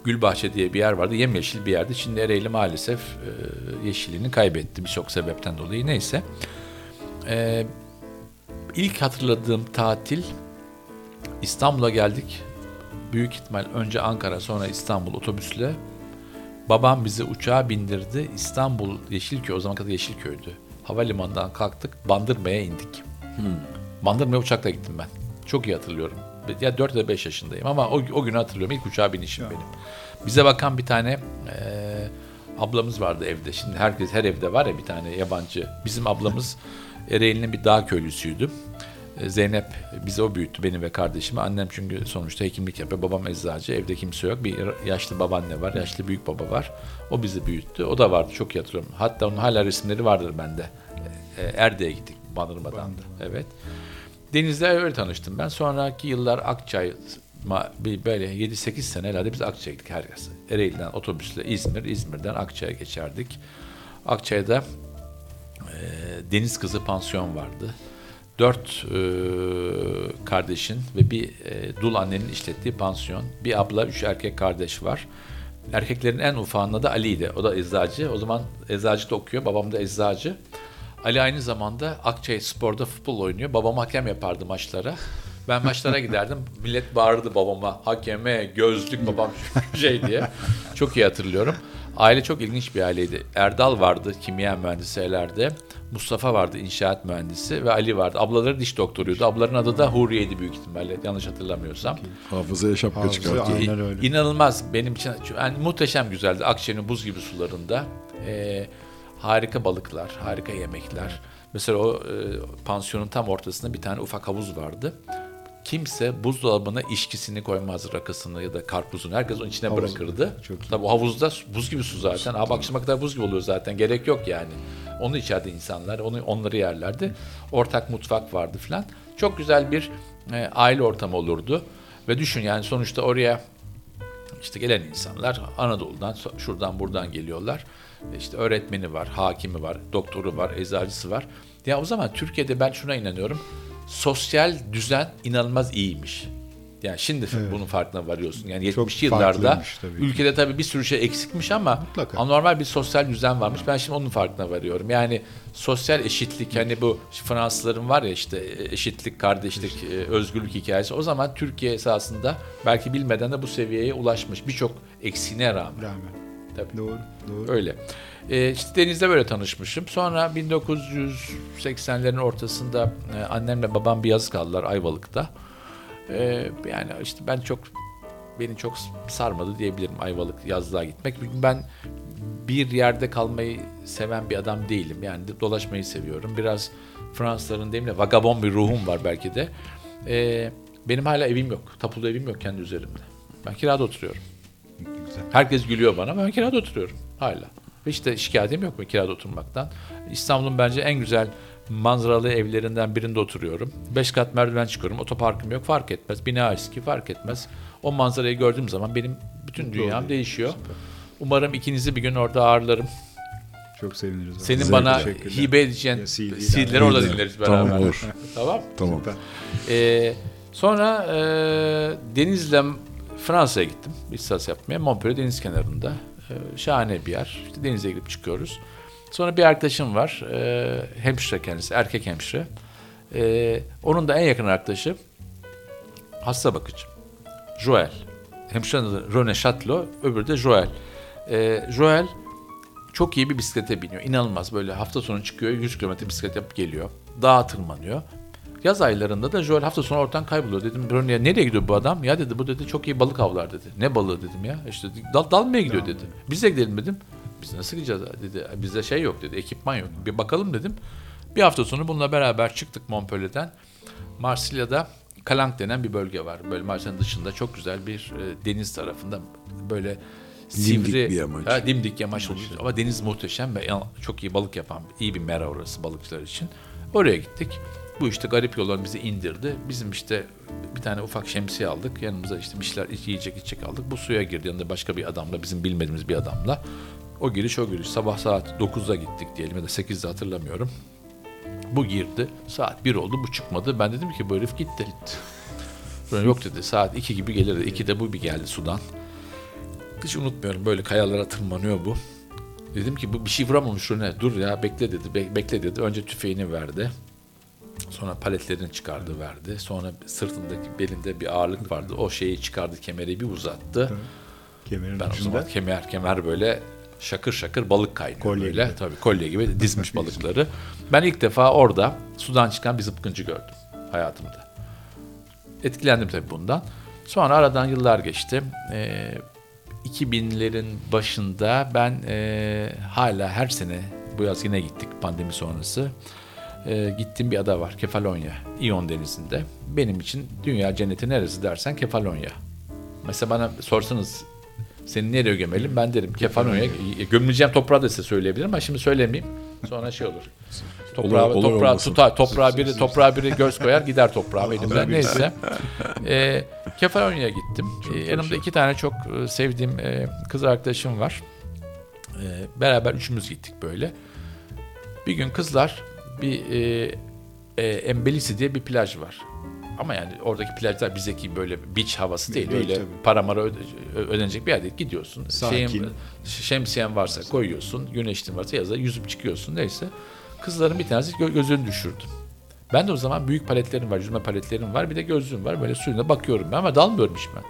Gülbahçe diye bir yer vardı. Yemyeşil bir yerdi. Şimdi Ereğli maalesef e, yeşilliğini kaybetti birçok sebepten dolayı. Neyse. E, ilk hatırladığım tatil İstanbul'a geldik. Büyük ihtimal önce Ankara sonra İstanbul otobüsle. Babam bizi uçağa bindirdi. İstanbul Yeşilköy o zaman kadar Yeşilköy'dü. Havalimanından kalktık Bandırma'ya indik. Bandırma'ya uçakla gittim ben. Çok iyi hatırlıyorum. Ya 4 ya da 5 yaşındayım ama o, o günü hatırlıyorum. İlk uçağa binişim benim. Bize bakan bir tane eee, ablamız vardı evde. Şimdi herkes her evde var ya bir tane yabancı. Bizim ablamız Ereğli'nin bir dağ köylüsüydü. E, Zeynep bizi o büyüttü beni ve kardeşimi. Annem çünkü sonuçta hekimlik yapıyor. Babam eczacı. Evde kimse yok. Bir yaşlı babaanne var. Yaşlı büyük baba var. O bizi büyüttü. O da vardı. Çok hatırlıyorum. Hatta onun hala resimleri vardır bende. E, e, Erde'ye gittik Bandırma'dan. Evet. Deniz'le öyle tanıştım ben. Sonraki yıllar Akçay böyle 7-8 sene herhalde biz Akçay'a gittik herkes. Ereğli'den otobüsle İzmir, İzmir'den Akçay'a geçerdik. Akçay'da e, Deniz Kızı pansiyon vardı. Dört e, kardeşin ve bir e, dul annenin işlettiği pansiyon. Bir abla, üç erkek kardeş var. Erkeklerin en ufağının adı Ali'ydi. O da eczacı. O zaman eczacı da okuyor. Babam da eczacı. Ali aynı zamanda Akçay Spor'da futbol oynuyor. Babam hakem yapardı maçlara. Ben maçlara giderdim. Millet bağırdı babama. Hakeme, gözlük babam şey diye. Çok iyi hatırlıyorum. Aile çok ilginç bir aileydi. Erdal vardı kimya mühendisi Eler'de. Mustafa vardı inşaat mühendisi ve Ali vardı. Ablaları diş doktoruydu. Ablaların adı da Huriye'ydi büyük ihtimalle yanlış hatırlamıyorsam. Hafızaya şapka Hafıza, çıkartıyor. aynen öyle. İnanılmaz benim için yani muhteşem güzeldi. Akçay'ın buz gibi sularında e, harika balıklar, harika yemekler. Mesela o e, pansiyonun tam ortasında bir tane ufak havuz vardı. Kimse buzdolabına içkisini koymaz rakısını ya da karpuzunu. Herkes onun içine Havuz. bırakırdı. Çok iyi. Tabii havuzda buz gibi su zaten. Abi akşama kadar buz gibi oluyor zaten. Gerek yok yani. Onu içerdi insanlar. Onu onları yerlerdi. Ortak mutfak vardı falan. Çok güzel bir e, aile ortamı olurdu. Ve düşün yani sonuçta oraya İşte gelen insanlar Anadolu'dan, şuradan buradan geliyorlar. İşte öğretmeni var, hakimi var, doktoru var, eczacısı var. Ya o zaman Türkiye'de ben şuna inanıyorum. Sosyal düzen inanılmaz iyiymiş. Yani şimdi bunun farkına varıyorsun. Yani 70'li yıllarda tabii ki. ülkede tabii bir sürü şey eksikmiş ama Mutlaka. anormal bir sosyal düzen varmış. Ben şimdi onun farkına varıyorum. Yani sosyal eşitlik hani bu Fransızların var ya işte eşitlik, kardeşlik, e, özgürlük hikayesi. O zaman Türkiye esasında belki bilmeden de bu seviyeye ulaşmış. Birçok eksiğine rağmen. Rağmen. Tabii. Doğru. Doğru. Öyle. Ee, işte denizde böyle tanışmışım. Sonra 1980'lerin ortasında e, annemle babam bir yazı kaldılar Ayvalık'ta. Ee, yani işte ben çok beni çok sarmadı diyebilirim Ayvalık yazlığa gitmek. Çünkü ben bir yerde kalmayı seven bir adam değilim. Yani dolaşmayı seviyorum. Biraz Fransızların deyimle vagabond bir ruhum var belki de. Ee, benim hala evim yok. Tapulu evim yok kendi üzerimde. Ben kirada oturuyorum. Güzel. Herkes gülüyor bana. Ben kirada oturuyorum hala. Ve işte şikayetim yok mu kirada oturmaktan. İstanbul'un bence en güzel manzaralı evlerinden birinde oturuyorum. Beş kat merdiven çıkıyorum. Otoparkım yok. Fark etmez. Bina eski. Fark etmez. O manzarayı gördüğüm zaman benim bütün dünyam değişiyor. Umarım ikinizi bir gün orada ağırlarım. Çok seviniriz. Senin Güzel, bana hibe edeceğin. CD'leri orada de. dinleriz beraber. Tamam, olur. tamam. Tamam. Ee, sonra e, denizle Fransa'ya gittim. İhtisas yapmaya. Montpellier deniz kenarında. Ee, şahane bir yer. İşte denize girip çıkıyoruz. Sonra bir arkadaşım var. E, hemşire kendisi. Erkek hemşire. Ee, onun da en yakın arkadaşı hasta bakıcı. Joel. Hemşirenin adı Rene Chatlo. Öbürü de Joel. Ee, Joel çok iyi bir bisiklete biniyor. İnanılmaz böyle hafta sonu çıkıyor 100 kilometre bisiklet yapıp geliyor. Dağa tırmanıyor. Yaz aylarında da Joel hafta sonu ortadan kayboluyor. Dedim Brony'e nereye gidiyor bu adam? Ya dedi bu dedi çok iyi balık avlar dedi. Ne balığı dedim ya. İşte dal, dalmaya gidiyor dedi. Biz de gidelim dedim. Biz nasıl gideceğiz dedi. Bizde şey yok dedi. Ekipman yok. Bir bakalım dedim. Bir hafta sonu bununla beraber çıktık Montpellier'den. Marsilya'da Kalank denen bir bölge var. Böyle Marsilya'nın dışında çok güzel bir e, deniz tarafında böyle Dimdik sivri, bir yamaç. Ha, dimdik yamaç oluyor. Ama deniz muhteşem ve çok iyi balık yapan iyi bir mera orası balıkçılar için. Oraya gittik. Bu işte garip yollar bizi indirdi. Bizim işte bir tane ufak şemsiye aldık. Yanımıza işte bir şeyler yiyecek içecek aldık. Bu suya girdi yanında başka bir adamla bizim bilmediğimiz bir adamla. O giriş o giriş. Sabah saat 9'da gittik diyelim ya da 8'de hatırlamıyorum. Bu girdi. Saat 1 oldu bu çıkmadı. Ben dedim ki bu herif gitti. Sonra yok dedi saat 2 gibi gelir dedi. 2'de bu bir geldi sudan. Hiç unutmuyorum böyle kayalara tırmanıyor bu. Dedim ki bu bir şey vuramamış Rune. Dur ya bekle dedi. Be- bekle dedi. Önce tüfeğini verdi. Sonra paletlerini çıkardı verdi. Sonra sırtındaki belinde bir ağırlık vardı. O şeyi çıkardı kemeri bir uzattı. Kemerin Ben o ucunda. zaman kemer kemer böyle şakır şakır balık kaynıyor Kolye böyle. gibi. Tabii kolye gibi dizmiş balıkları. Ben ilk defa orada sudan çıkan bir zıpkıncı gördüm hayatımda. Etkilendim tabii bundan. Sonra aradan yıllar geçti. Ee, 2000'lerin başında ben e, hala her sene bu yaz yine gittik pandemi sonrası. E, gittiğim bir ada var Kefalonya, İyon denizinde. Benim için dünya cenneti neresi dersen Kefalonya. Mesela bana sorsanız seni nereye gömelim ben derim Kefalonya. Gömüleceğim toprağı da size söyleyebilirim ama şimdi söylemeyeyim. Sonra şey olur. Toprağı, Olur, olur toprağı olmasın. tutar, toprağa biri toprağa biri göz koyar gider toprağa elimden neyse. E, Kefalonya'ya gittim. E, yanımda iki tane çok e, sevdiğim e, kız arkadaşım var. E, beraber üçümüz gittik böyle. Bir gün kızlar bir e, e, Embelisi diye bir plaj var. Ama yani oradaki plajlar bizdeki böyle beach havası değil. Değil öyle tabii. para mara öde- ödenecek bir yer değil. Gidiyorsun. Sakin. Şeyin, şemsiyen varsa koyuyorsun. Güneşin varsa yazda yüzüp çıkıyorsun. Neyse. Kızların bir tanesi gö- gözünü düşürdü. Ben de o zaman büyük paletlerim var, yüzme paletlerim var. Bir de gözlüğüm var. Böyle suyuna bakıyorum ben ama dalmıyorum hiç ben.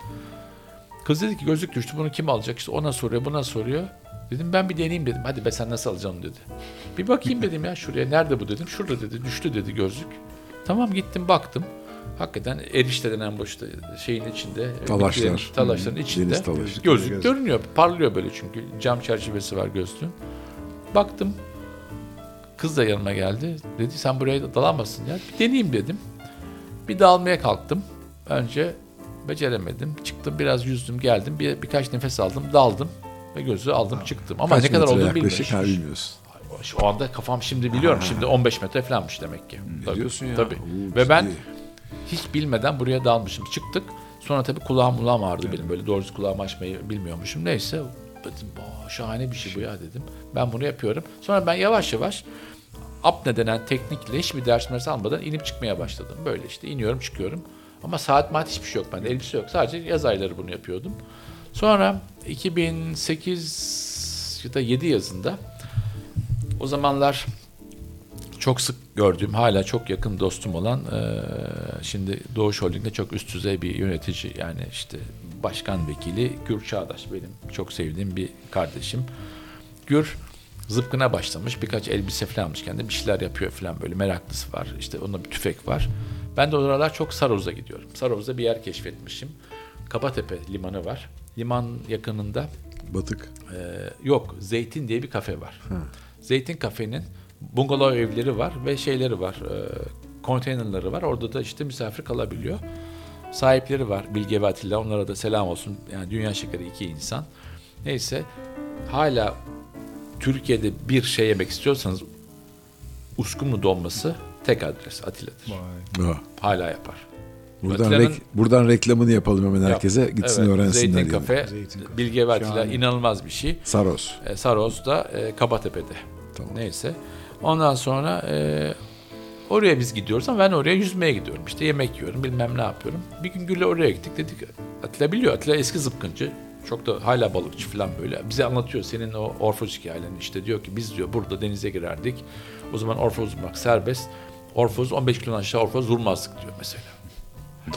Kız dedi ki gözlük düştü bunu kim alacak? İşte ona soruyor buna soruyor. Dedim ben bir deneyeyim dedim. Hadi be sen nasıl alacaksın dedi. Bir bakayım dedim ya şuraya. Nerede bu dedim. Şurada dedi. Düştü dedi gözlük. Tamam gittim baktım. Hakikaten erişte denen bu işte şeyin içinde. Talaşlar. bitkilerin, Talaşların içinde. Deniz talaşı. Gözlük Gözlük. görünüyor. Parlıyor böyle çünkü. Cam çerçevesi var gözlüğün. Baktım. Kız da yanıma geldi. Dedi sen buraya dalamazsın ya. Bir deneyeyim dedim. Bir dalmaya kalktım. Önce beceremedim. Çıktım biraz yüzdüm geldim. Bir, birkaç nefes aldım daldım. Ve gözü aldım çıktım. Ama ne kadar olduğunu ha, bilmiyorum. bilmiyorsun. O anda kafam şimdi biliyorum. Şimdi 15 metre falanmış demek ki. Ne Tabii, diyorsun ya? Tabii. Oo, Ve ben hiç bilmeden buraya dalmışım. Çıktık. Sonra tabii kulağım kulağım ağrıdı benim. Böyle doğrusu kulağımı açmayı bilmiyormuşum. Neyse dedim "Aa, şahane bir şey bu ya dedim. Ben bunu yapıyorum. Sonra ben yavaş yavaş apne denen teknikle hiçbir ders mers almadan inip çıkmaya başladım. Böyle işte iniyorum çıkıyorum. Ama saat maat hiçbir şey yok bende. Elbise yok. Sadece yaz ayları bunu yapıyordum. Sonra 2008 ya da 7 yazında o zamanlar çok sık gördüğüm, hala çok yakın dostum olan eee, şimdi Doğuş Holding'de çok üst düzey bir yönetici yani işte başkan vekili Gür Çağdaş benim çok sevdiğim bir kardeşim. Gür zıpkına başlamış. Birkaç elbise falan almış kendi. Bir şeyler yapıyor falan böyle meraklısı var. İşte onda bir tüfek var. Ben de o aralar çok Saroz'a gidiyorum. Saroz'da bir yer keşfetmişim. Kapatepe limanı var. Liman yakınında Batık. ee, yok, Zeytin diye bir kafe var. Zeytin kafenin bungalov evleri var ve şeyleri var. E, konteynerları var. Orada da işte misafir kalabiliyor. Sahipleri var. Bilge ve Atilla. Onlara da selam olsun. Yani dünya şekeri iki insan. Neyse hala Türkiye'de bir şey yemek istiyorsanız uskumru dolması tek adres Atilla'dır. Vay. Ha. Hala yapar. Buradan, rek- buradan reklamını yapalım hemen herkese. Yap. Gitsin Evet, öğrensinler. Zeytin yani. kafe, Zeytin kafe. Bilge ve Atilla Şahane. inanılmaz bir şey. Saros. E, Saros da e, Kabatepe'de. Tamam. Neyse. Ondan sonra e, oraya biz gidiyoruz ama ben oraya yüzmeye gidiyorum. İşte yemek yiyorum, bilmem ne yapıyorum. Bir gün Gül'le oraya gittik. Dedik Atilla biliyor. Atilla eski zıpkıncı. Çok da hala balıkçı falan böyle. Bize anlatıyor senin o orfoz hikayelerini. İşte diyor ki biz diyor burada denize girerdik. O zaman orfoz vurmak serbest. Orfoz 15 kilonun aşağı orfoz vurmazdık diyor mesela.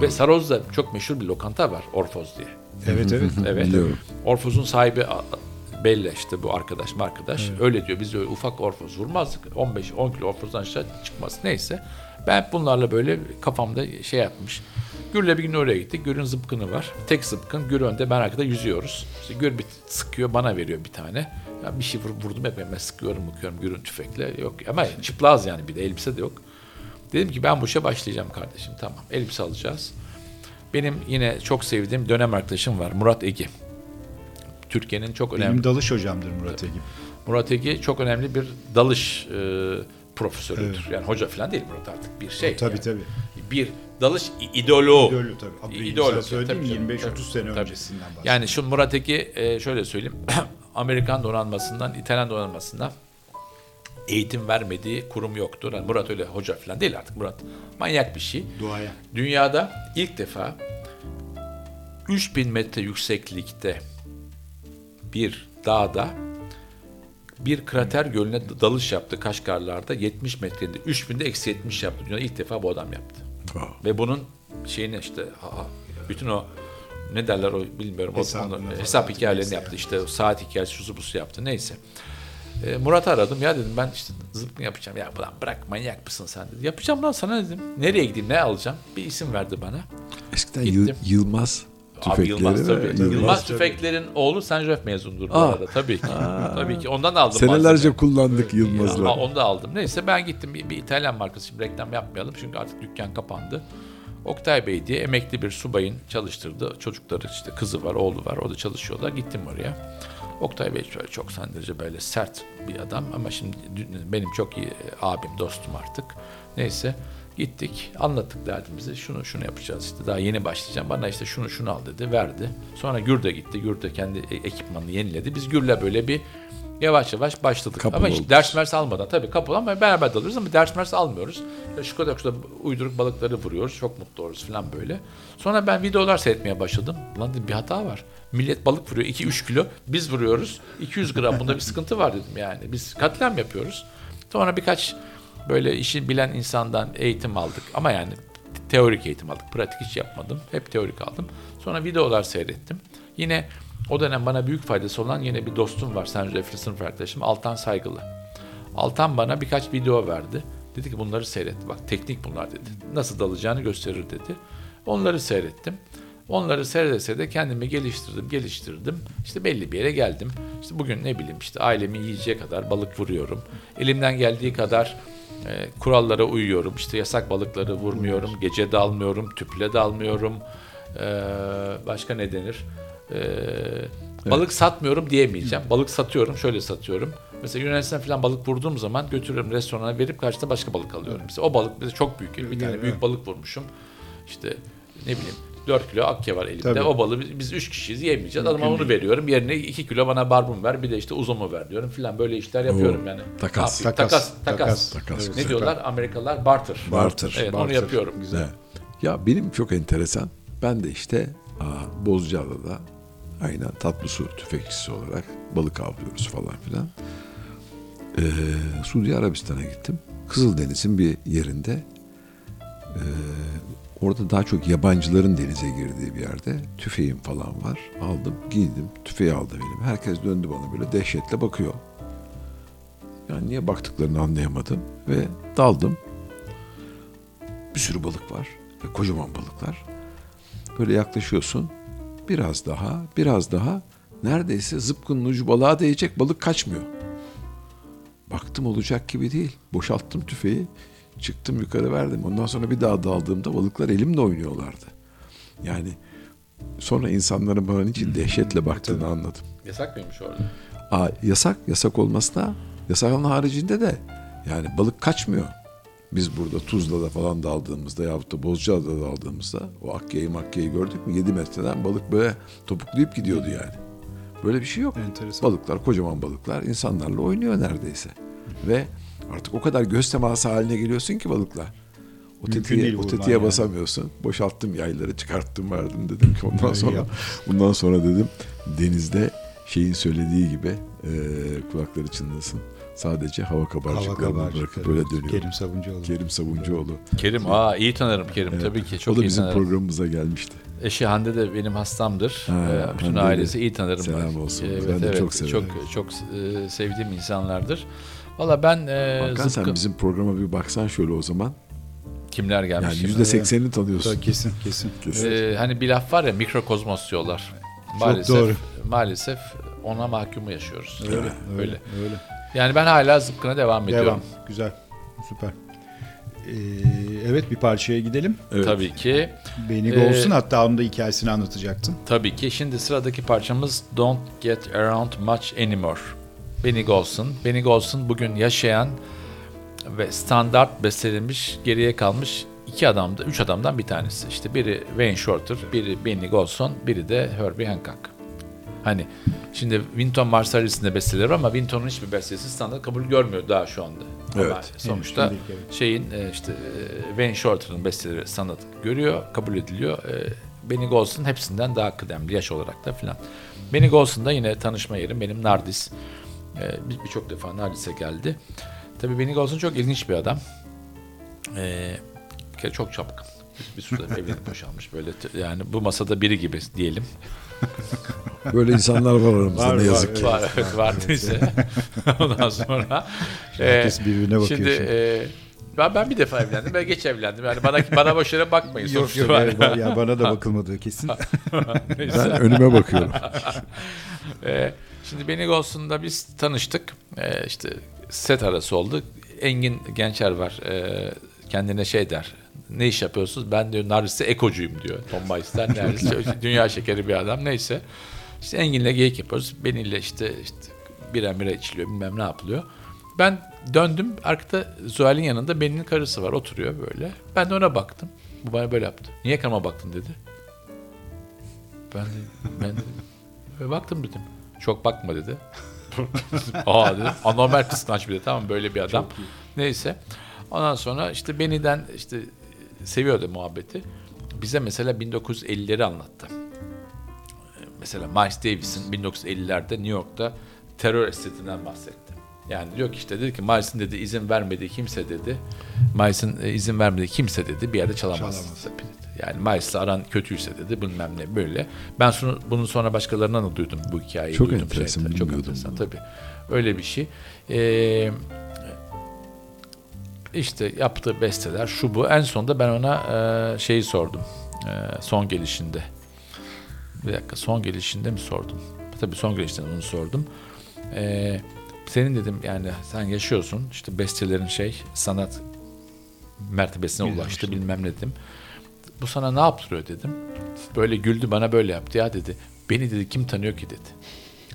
Ve Saroz'da çok meşhur bir lokanta var Orfoz diye. Evet evet. Evet. Biliyorum. Orfoz'un sahibi a- belli işte bu arkadaş mı arkadaş. Öyle diyor. Biz öyle ufak orfoz vurmazdık. 15 10 kilo orfozdan aşağı çıkmaz. Neyse. Ben bunlarla böyle kafamda şey yapmış. Gür'le bir gün oraya gittik. Gür'ün zıpkını var. Tek zıpkın. Gür önde ben arkada yüzüyoruz. İşte Gür bir sıkıyor bana veriyor bir tane. Ya bir şey vur- vurdum hep ben sıkıyorum bakıyorum Gür'ün tüfekle. Yok ama çıplaz yani bir de elbise de yok. Dedim ki ben bu işe başlayacağım kardeşim. Tamam elbise alacağız. Benim yine çok sevdiğim dönem arkadaşım var Murat Egi. Türkiye'nin çok önemli Benim dalış hocamdır Murat Egim. Murat Egi çok önemli bir dalış e, profesörüdür. Yani hoca falan değil Murat artık bir şey. Tabii yani. tabii. Bir dalış i- idolo. İdolü tabii. Abi, İdolü, tabii, 25-30 tabii, sene tabii. öncesinden bahsediyorum. Yani şu Murat Egi e, şöyle söyleyeyim. Amerikan donanmasından, İtalyan donanmasından eğitim vermediği kurum yoktur. Yani Murat öyle hoca falan değil artık. Murat manyak bir şey. Duaya. Dünyada ilk defa 3000 metre yükseklikte bir dağda bir krater gölüne dalış yaptı Kaşgarlar'da 70 metrede 3000'de eksi 70 yaptı. Dünyada ilk defa bu adam yaptı. Ha. Ve bunun şeyini işte bütün o ne derler o bilmiyorum o, Hesabını onu- falan hesap hikayelerini yaptı işte o saat hikayesi şusu busu yaptı neyse. E, Murat'ı aradım ya dedim ben işte zıpkın yapacağım ya ulan bırak manyak mısın sen dedi. Yapacağım lan sana dedim. Nereye gideyim ne alacağım? Bir isim verdi bana. Eskiden. Yıl- Yılmaz tüfekleri. Abi Yılmaz tabii. Yılmaz, Yılmaz. Tüfekler'in oğlu Senjef mezundur bu Aa. arada tabii ki. tabii ki ondan aldım. Senelerce malzemeyi. kullandık Ama Yılmaz'la. onu da aldım. Neyse ben gittim bir, bir İtalyan markası şimdi reklam yapmayalım çünkü artık dükkan kapandı. Oktay Bey diye emekli bir subayın çalıştırdı. Çocukları işte kızı var, oğlu var. O da çalışıyorlar. Gittim oraya. Oktay Bey şöyle çok son böyle sert bir adam ama şimdi benim çok iyi abim, dostum artık. Neyse gittik, anlattık derdimizi. Şunu şunu yapacağız işte daha yeni başlayacağım. Bana işte şunu şunu al dedi, verdi. Sonra Gür de gitti. Gür de kendi e- ekipmanını yeniledi. Biz Gür'le böyle bir yavaş yavaş başladık. Kapı ama hiç ders mers almadan tabii kapı ama beraber dalıyoruz ama ders mers almıyoruz. Şu kadar şurada uyduruk balıkları vuruyoruz. Çok mutlu oluruz falan böyle. Sonra ben videolar seyretmeye başladım. Lan dedim bir hata var. Millet balık vuruyor 2-3 kilo. Biz vuruyoruz 200 gram. Bunda bir sıkıntı var dedim yani. Biz katliam yapıyoruz. Sonra birkaç böyle işi bilen insandan eğitim aldık. Ama yani teorik eğitim aldık. Pratik hiç yapmadım. Hep teorik aldım. Sonra videolar seyrettim. Yine o dönem bana büyük faydası olan yine bir dostum var. Sen Refli sınıf arkadaşım. Altan Saygılı. Altan bana birkaç video verdi. Dedi ki bunları seyret. Bak teknik bunlar dedi. Nasıl dalacağını gösterir dedi. Onları seyrettim. Onları seyrede seyrede kendimi geliştirdim, geliştirdim. İşte belli bir yere geldim. İşte bugün ne bileyim işte ailemi yiyeceği kadar balık vuruyorum. Elimden geldiği kadar e, kurallara uyuyorum. İşte yasak balıkları vurmuyorum. Gece dalmıyorum, tüple dalmıyorum. Ee, başka ne denir? Ee, Balık satmıyorum diyemeyeceğim. Balık satıyorum, şöyle satıyorum. Mesela Yunanistan falan balık vurduğum zaman götürüyorum restorana verip karşısında başka balık alıyorum. Mesela o balık mesela çok büyük. Bir tane Evet. büyük balık vurmuşum. İşte ne bileyim 4 kilo akke var elimde. Tabii. O balığı biz- biz 3 kişiyiz yemeyeceğiz. Adama onu veriyorum. Yerine 2 kilo bana barbun ver. Bir de işte uzumu ver diyorum filan. Böyle işler yapıyorum yani. takas. Takas, Takas. Takas. takas. Takas. Ne Süper. diyorlar? Amerikalılar barter. Barter. Evet onu Barter. yapıyorum. Güzel. Evet. Ya benim çok enteresan. Ben de işte aa, Bozcaada'da aynen tatlı su tüfekçisi olarak balık avlıyoruz falan filan. Ee, Suudi Arabistan'a gittim. Kızıldeniz'in bir yerinde ee, orada daha çok yabancıların denize girdiği bir yerde tüfeğim falan var. Aldım, giydim. Tüfeği aldı benim. Herkes döndü bana böyle dehşetle bakıyor. Yani niye baktıklarını anlayamadım ve daldım. Bir sürü balık var ve kocaman balıklar. Böyle yaklaşıyorsun. Biraz daha, biraz daha. Neredeyse zıpkının ucu balığa değecek balık kaçmıyor. Baktım olacak gibi değil. Boşalttım tüfeği. Çıktım yukarı verdim. Ondan sonra bir daha daldığımda balıklar elimle oynuyorlardı. Yani sonra insanların bana için dehşetle baktığını anladım. Yasak mıymış orada? Aa, yasak, yasak olmasına yasakın haricinde de yani balık kaçmıyor. Biz burada Tuzla'da falan daldığımızda yahut da Bozcaada'da daldığımızda o akkeyi makkeyi gördük mü 7 metreden balık böyle topuklayıp gidiyordu yani. Böyle bir şey yok. Enteresan. Balıklar, kocaman balıklar insanlarla oynuyor neredeyse. Ve artık o kadar göz teması haline geliyorsun ki balıkla. O Mümkün tetiğe, o tetiğe yani. basamıyorsun. Boşalttım yayları çıkarttım verdim dedim ki ondan sonra bundan sonra dedim denizde şeyin söylediği gibi e, kulakları çınlasın. Sadece hava Hava kabarcıklarını kabarcıkları. bırakıp böyle dönüyor. Kerim Savuncuoğlu. Kerim Savuncuoğlu. Kerim, aa iyi tanırım Kerim Evet. tabii ki. Çok o da bizim tanırım. programımıza gelmişti. Eşi Hande de benim hastamdır. Ha, Ee, Bütün Hande de. ailesi iyi tanırım. Selam ben. olsun. Evet, Ben de evet. çok severim. Çok, çok e, sevdiğim insanlardır. Valla ben e, Hakan sen zıpkın- bizim programa bir baksan şöyle o zaman. kimler gelmiş? Yani şimdi? yüzde seksenini tanıyorsun. Tabii, Kesin kesin. Kesin. Ee, hani bir laf var ya mikrokozmos diyorlar. Maalesef, doğru. Maalesef ona mahkumu yaşıyoruz. Öyle, öyle. öyle, öyle. Yani ben hala zıpkına devam ediyorum. Devam. Güzel. Süper. Ee, evet bir parçaya gidelim. Evet. Tabii ki. Beni Ee, hatta onun da hikayesini anlatacaktın. Tabii ki. Şimdi sıradaki parçamız Don't Get Around Much Anymore. Benny Golson. Benny Golson bugün yaşayan ve standart bestelenmiş, geriye kalmış iki adamda, üç adamdan bir tanesi. İşte biri Wayne Shorter, biri Benny Golson, biri de Herbie Hancock. Hani şimdi Winton Marsalis'in de besteleri var ama Winton'un hiçbir bestesi standart kabul görmüyor daha şu anda. Ama Evet. sonuçta Şimdilik evet. şeyin e, işte e, Wayne Shorter'ın besteleri sanat görüyor, kabul ediliyor. E, Benny Golson hepsinden daha kıdemli yaş olarak da filan. Benny Golson'da yine tanışma yerim benim Nardis. Bir- Birçok defa Nardis'e geldi. Tabii Benny Golson çok ilginç bir adam. Bir kere çok çapkın. Bir, de evlenip boşalmış böyle yani bu masada biri gibi diyelim. Böyle insanlar var aramızda Var, ne var, yazık ki. Var, evet, var neyse. Ondan sonra Herkes e, birbirine bakıyor Şimdi, şimdi. e, ben, ben bir defa evlendim ve geç evlendim. Yani bana bana boş yere bakmayın. Yok yok ba- ya bana da bakılmadığı kesin. Ben önüme bakıyorum. E, şimdi Benny Golson'da biz tanıştık. E, işte set arası oldu. Engin Gençer var. E, kendine şey der. Ne iş yapıyorsunuz? Ben diyor Naris'te ekocuyum diyor. Tom Meister. Naris, dünya şekeri bir adam. Neyse. İşte Engin'le geyik yapıyoruz. Benimle işte, işte bira mira içiliyor bilmem ne yapılıyor. Ben döndüm. Arkada Zuhal'in yanında Ben'in karısı var. Oturuyor böyle. Ben de ona baktım. Bu bana böyle yaptı. Niye karıma baktın dedi. Ben de, ben de baktım dedim. Çok bakma dedi. Aa dedim. Anormal kıskanç bir de tamam böyle bir adam. Neyse. Ondan sonra işte Benny'den işte seviyordu muhabbeti. Bize mesela 1950'leri anlattı. Mesela Miles Davis'in 1950'lerde New York'ta terör estetinden bahsetti. Yani diyor ki işte dedi ki Miles'in dedi izin vermediği kimse dedi. Miles'in e, izin vermediği kimse dedi bir yerde çalamaz. Çalamaz. Dedi. Yani Miles'la aran kötüyse dedi bilmem ne böyle. Ben şunu, bunun sonra başkalarından da duydum bu hikayeyi. Çok duydum enteresan, Çok bilmiyordum enteresan bunu. tabii. Öyle bir şey. Ee, işte yaptığı besteler şu bu. En sonunda ben ona e, şeyi sordum. E, son gelişinde. Bir dakika son gelişinde mi sordum? Tabii son gelişinde onu sordum. E, senin dedim yani sen yaşıyorsun işte bestelerin şey sanat mertebesine Güzel ulaştı işte. bilmem ne dedim. Bu sana ne yaptırıyor dedim. Böyle güldü bana böyle yaptı ya dedi. Beni dedi kim tanıyor ki dedi.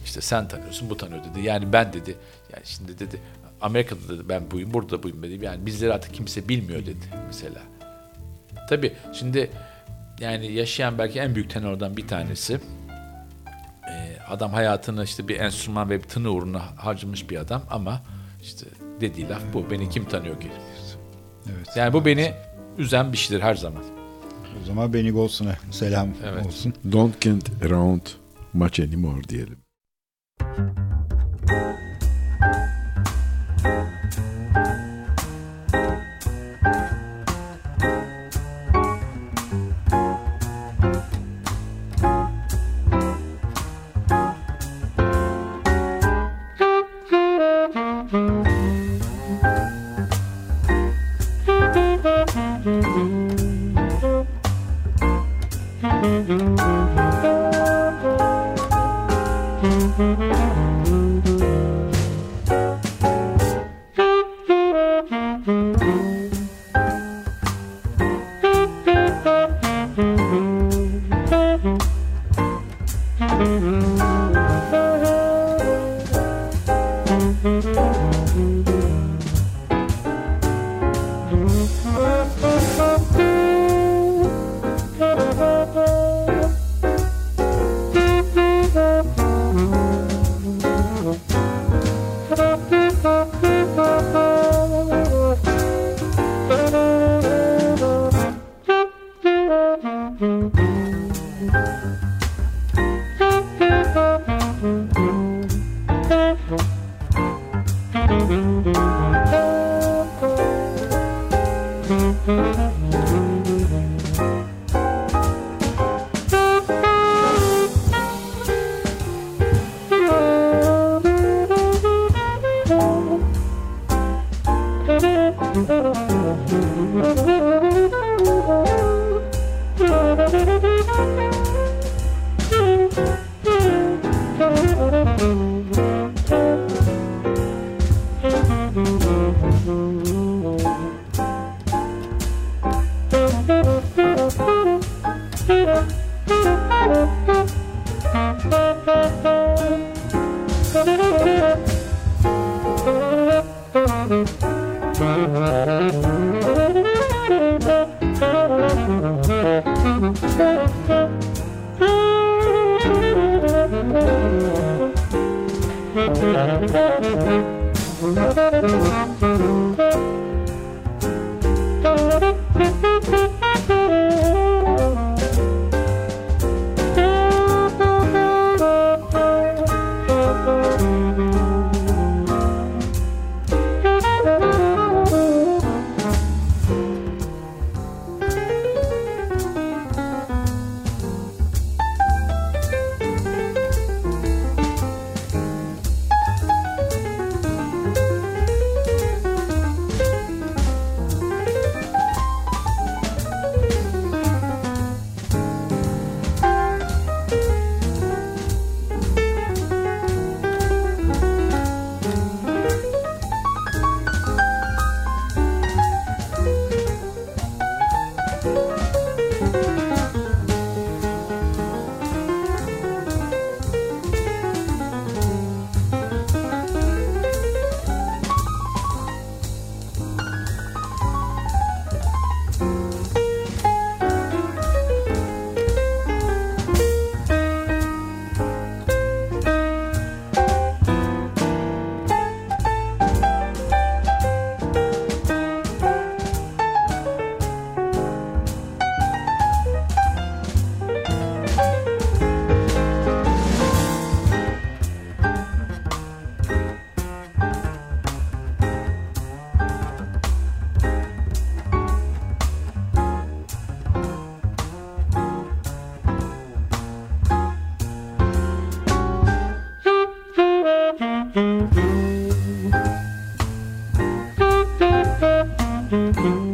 İşte sen tanıyorsun bu tanıyor dedi. Yani ben dedi. Yani şimdi dedi Amerika'da dedi ben buyum burada buyum dedi. Yani bizleri artık kimse bilmiyor dedi mesela. Tabii şimdi yani yaşayan belki en büyük tenordan bir tanesi. Ee, adam hayatını işte bir enstrüman ve bir tını uğruna harcamış bir adam ama işte dediği laf bu. Beni kim tanıyor ki? Evet. Yani bu beni üzen bir şeydir her zaman. O zaman Benny Golson'a selam Evet. olsun. Don't get around much anymore diyelim. Mm-hmm.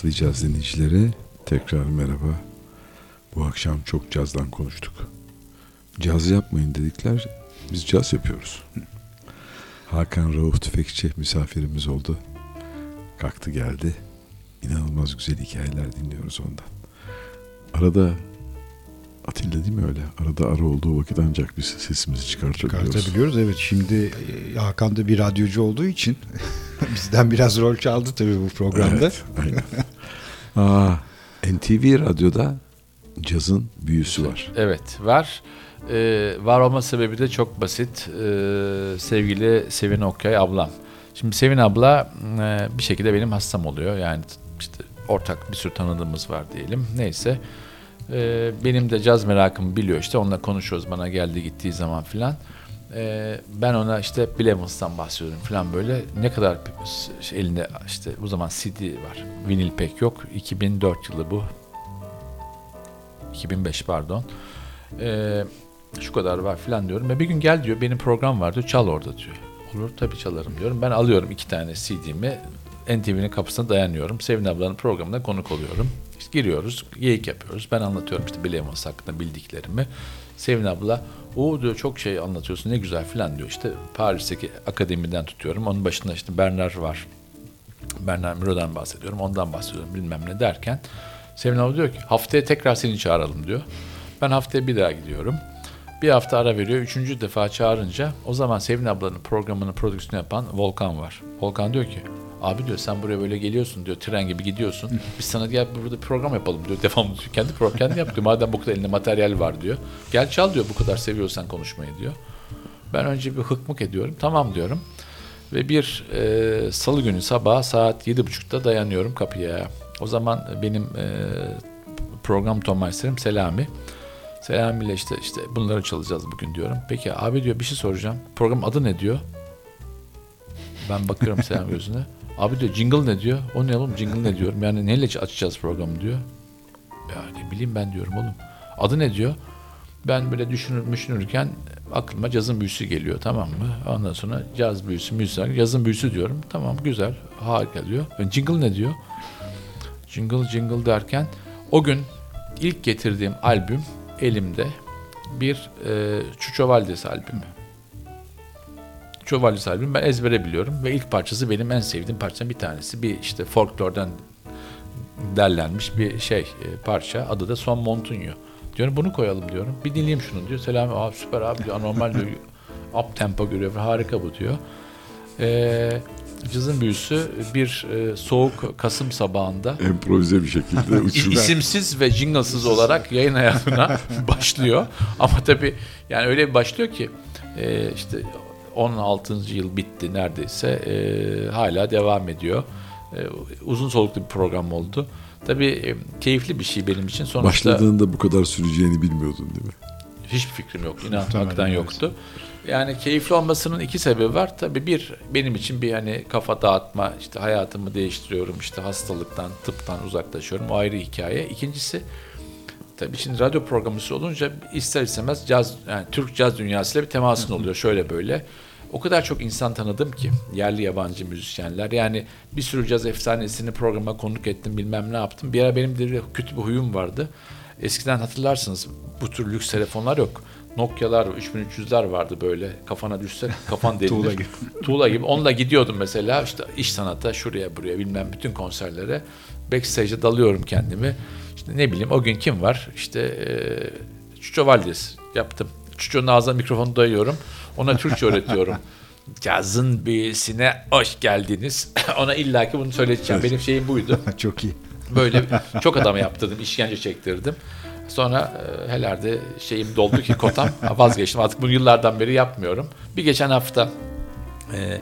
Laflayacağız dinleyicileri. Tekrar merhaba. Bu akşam çok cazdan konuştuk. Caz yapmayın dedikler. Biz caz yapıyoruz. Hakan Rauf Tüfekçi misafirimiz oldu. Kalktı geldi. İnanılmaz güzel hikayeler dinliyoruz ondan. Arada Atilla değil mi öyle? Arada ara olduğu vakit ancak biz sesimizi çıkartabiliyoruz. Çıkartabiliyoruz evet. Şimdi e, Hakan da bir radyocu olduğu için bizden biraz rol çaldı tabii bu programda. Evet, aynen. Aa, NTV Radyo'da cazın büyüsü var. Evet var. Ee, var olma sebebi de çok basit. Ee, sevgili Sevin Okyay ablam. Şimdi Sevin abla e, bir şekilde benim hastam oluyor. Yani işte ortak bir sürü tanıdığımız var diyelim. Neyse. Ee, benim de caz merakımı biliyor işte. Onunla konuşuyoruz bana geldi gittiği zaman filan. Ee, ben ona işte Bill bahsediyorum falan böyle. Ne kadar elinde işte o zaman CD var. Vinil pek yok. 2004 yılı bu. 2005 pardon. Ee, şu kadar var filan diyorum. Ve bir gün gel diyor benim program var diyor çal orada diyor. Olur tabii çalarım diyorum. Ben alıyorum iki tane CD'mi NTV'nin kapısına dayanıyorum. Sevin ablanın programına konuk oluyorum. İşte giriyoruz, geyik yapıyoruz. Ben anlatıyorum işte Bill hakkında bildiklerimi. Sevin abla, o diyor çok şey anlatıyorsun ne güzel filan diyor. İşte Paris'teki akademiden tutuyorum. Onun başında işte Bernard var. Bernard Miro'dan bahsediyorum. Ondan bahsediyorum bilmem ne derken. Sevin abla diyor ki haftaya tekrar seni çağıralım diyor. Ben haftaya bir daha gidiyorum. Bir hafta ara veriyor. Üçüncü defa çağırınca o zaman Sevin ablanın programını prodüksiyonu yapan Volkan var. Volkan diyor ki abi diyor sen buraya böyle geliyorsun diyor tren gibi gidiyorsun. Biz sana gel burada program yapalım diyor. Devamlı diyor. Kendi program kendi yap diyor. Madem bu kadar elinde materyal var diyor. Gel çal diyor bu kadar seviyorsan konuşmayı diyor. Ben önce bir hıkmık ediyorum. Tamam diyorum. Ve bir e, salı günü sabah saat yedi buçukta dayanıyorum kapıya. O zaman benim e, program Tomaisterim Selami. Selami ile işte işte bunları çalacağız bugün diyorum. Peki abi diyor bir şey soracağım. Program adı ne diyor? Ben bakıyorum Selami gözüne. Abi diyor jingle ne diyor? O ne oğlum jingle ne diyorum? Yani neyle açacağız programı diyor. Ya ne bileyim ben diyorum oğlum. Adı ne diyor? Ben böyle düşünür düşünürken aklıma cazın büyüsü geliyor tamam mı? Ondan sonra caz büyüsü, müzik, cazın büyüsü diyorum. Tamam güzel, harika diyor. Ben jingle ne diyor? Jingle jingle derken o gün ilk getirdiğim albüm elimde bir e, Chucho Valdez albümü. Valdez albümü ben ezbere biliyorum ve ilk parçası benim en sevdiğim parçadan bir tanesi. Bir işte folklordan derlenmiş bir şey e, parça. Adı da Son Montunyo. Diyorum bunu koyalım diyorum. Bir dinleyeyim şunu diyor. Selami abi süper abi diyor. Anormal diyor. Up tempo görüyor. Harika bu diyor. Eee Cızın büyüsü bir e, soğuk Kasım sabahında Improvize bir şekilde uçuyor. isimsiz ve jinglesız olarak yayın hayatına başlıyor. Ama tabii yani öyle bir başlıyor ki e, işte 16. yıl bitti neredeyse e, hala devam ediyor. E, uzun soluklu bir program oldu. Tabii e, keyifli bir şey benim için. Sonuçta Başladığında bu kadar süreceğini bilmiyordun değil mi? hiçbir fikrim yok. İnan Muhtemelen hakikaten evet. yoktu. Yani keyifli olmasının iki sebebi var. Tabii bir benim için bir hani kafa dağıtma, işte hayatımı değiştiriyorum, işte hastalıktan, tıptan uzaklaşıyorum. O ayrı hikaye. İkincisi tabii şimdi radyo programcısı olunca ister istemez caz, yani Türk caz dünyasıyla bir temasın oluyor şöyle böyle. O kadar çok insan tanıdım ki yerli yabancı müzisyenler. Yani bir sürü caz efsanesini programa konuk ettim bilmem ne yaptım. Bir ara benim de kötü bir huyum vardı. Eskiden hatırlarsınız bu tür lüks telefonlar yok. Nokia'lar, 3300'ler vardı böyle kafana düşse kafan delinir. Tuğla gibi. Tuğla gibi. Onunla gidiyordum mesela işte iş sanata şuraya buraya bilmem bütün konserlere. Backstage'e dalıyorum kendimi. İşte ne bileyim o gün kim var? İşte e, Çuço Valdez yaptım. Çuço'nun ağzına mikrofonu dayıyorum. Ona Türkçe öğretiyorum. cazın büyüsüne hoş geldiniz. Ona illaki bunu söyleyeceğim. Benim şeyim buydu. Çok iyi. Böyle çok adama yaptırdım, işkence çektirdim. Sonra e, herhalde şeyim doldu ki kotam vazgeçtim. Artık bunu yıllardan beri yapmıyorum. Bir geçen hafta e,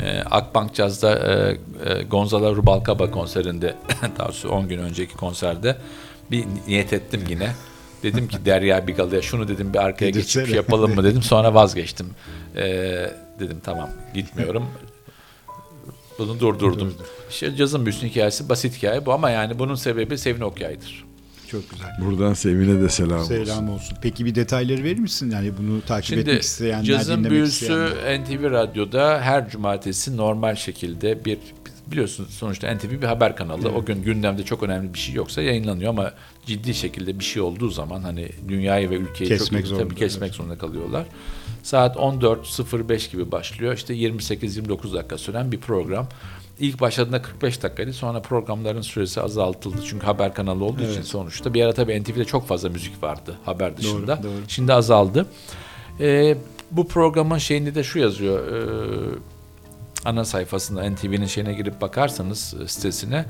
e, Akbank Jazz'da e, e, Gonzalo Rubalcaba konserinde daha sonra 10 gün önceki konserde bir niyet ettim yine. Dedim ki Derya Bigalı'ya şunu dedim bir arkaya geçip Getirsene. şey yapalım mı dedim. Sonra vazgeçtim. E, dedim tamam gitmiyorum. Bunu durdurdum. İşte cazın büyüsün hikayesi basit hikaye bu ama yani bunun sebebi Sevin Okyay'dır. Çok güzel. Buradan Sevin'e de selam, olsun. Selam olsun. Peki bir detayları verir misin? Yani bunu takip Şimdi etmek isteyenler, cazın dinlemek büyüsü isteyenler. NTV Radyo'da her cumartesi normal şekilde bir biliyorsun sonuçta NTV bir haber kanalı. O gün gündemde çok önemli bir şey yoksa yayınlanıyor ama ciddi şekilde bir şey olduğu zaman hani dünyayı ve ülkeyi Kesmek çok zorunda, tabii kesmek zorunda kalıyorlar. Saat 14.05 gibi başlıyor. İşte 28-29 dakika süren bir program. İlk başladığında 45 dakikaydı. Sonra programların süresi azaltıldı. Çünkü haber kanalı olduğu için sonuçta. Bir ara tabii NTV'de çok fazla müzik vardı haber dışında. doğru. Şimdi azaldı. Ee, bu programın şeyinde de şu yazıyor. Ee, ana sayfasında NTV'nin şeyine girip bakarsanız e, sitesine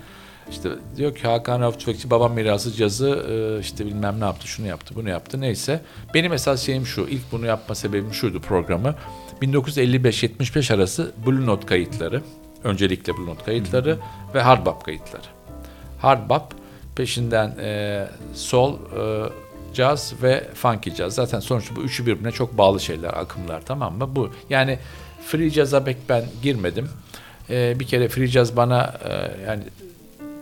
işte diyor ki Hakan Rauf Tüfekçi babam mirası cazı e, işte bilmem ne yaptı şunu yaptı bunu yaptı neyse. Benim esas şeyim şu ilk bunu yapma sebebim şuydu programı 1955-75 arası Blue Note kayıtları öncelikle Note kayıtları ve Hard Bop kayıtları. Hard Bop peşinden e, sol, e, caz ve funky caz. Zaten sonuçta bu üçü birbirine çok bağlı şeyler, akımlar tamam mı? Bu yani free jazz'a pek ben girmedim. E, bir kere free jazz bana e, yani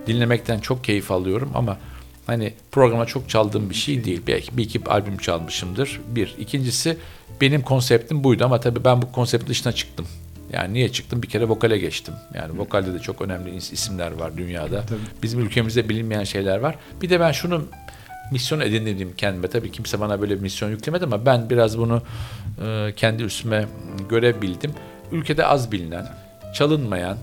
dinlemekten çok keyif alıyorum ama hani programa çok çaldığım bir şey değil. Belki bir iki albüm çalmışımdır. Bir. İkincisi benim konseptim buydu ama tabii ben bu konseptin dışına çıktım. Yani niye çıktım? Bir kere vokale geçtim. Yani vokalde de çok önemli is- isimler var dünyada. Bizim ülkemizde bilinmeyen şeyler var. Bir de ben şunu misyon edindim kendime. Tabii kimse bana böyle bir misyon yüklemedi ama ben biraz bunu e, kendi üstüme görebildim. Ülkede az bilinen, çalınmayan,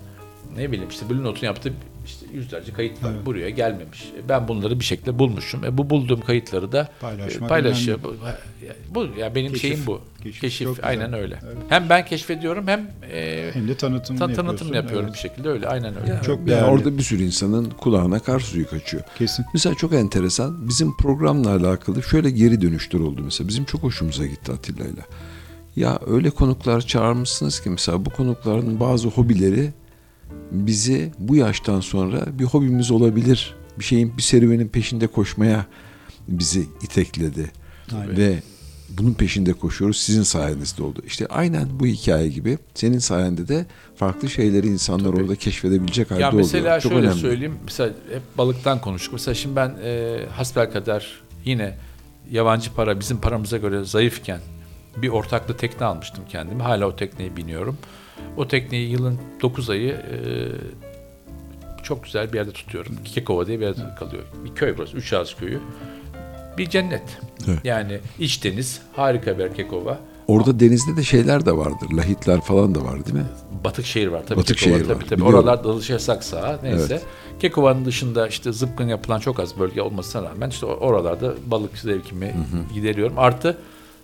ne bileyim işte Blue Note'un yaptığı işte yüzlerce kayıt var. Buraya gelmemiş. E, Ben bunları bir şekilde bulmuşum. E, bu bulduğum kayıtları da Paylaşmak e, paylaşıyor. önemli. Bu, bu ya benim Keşif. şeyim bu. Keşif. Keşif, Çok güzel. aynen öyle. Evet. Hem ben keşfediyorum hem e, Hem de tanıtımını ta- tanıtım yapıyorum Evet. bir şekilde öyle. Aynen öyle. Çok Yani orada bir sürü insanın kulağına kar suyu kaçıyor. Kesin. Mesela çok enteresan. Bizim programla alakalı şöyle geri dönüşler oldu mesela. Bizim çok hoşumuza gitti Atilla'yla. Ya öyle konuklar çağırmışsınız ki mesela bu konukların bazı hobileri bizi bu yaştan sonra bir hobimiz olabilir. Bir şeyin bir serüvenin peşinde koşmaya bizi itekledi. Aynen. Ve bunun peşinde koşuyoruz. Sizin sayenizde oldu. İşte aynen bu hikaye gibi senin sayende de farklı şeyleri insanlar orada keşfedebilecek halde Ya mesela oluyor. Çok şöyle önemli. söyleyeyim. Mesela hep balıktan konuştuk. Mesela şimdi ben e, hasbelkader yine yabancı para bizim paramıza göre zayıfken bir ortaklı tekne almıştım kendime. Hala o tekneyi biniyorum. O tekneyi yılın 9 ayı e, çok güzel bir yerde tutuyorum. Kekova diye bir yerde kalıyor. Bir köy burası. Üç Ağız köyü. Bir cennet. Evet. Yani iç deniz. Harika bir Kekova. Orada denizde de şeyler de vardır. Lahitler falan da var değil mi? Batık şehir var tabii. Batık Kekova, şehir tabii, var, Tabii. biliyorum. Oralar dalış yasak saha. Neyse. Kekova'nın dışında işte zıpkın yapılan çok az bölge olmasına rağmen işte oralarda balık zevkimi gideriyorum. Artı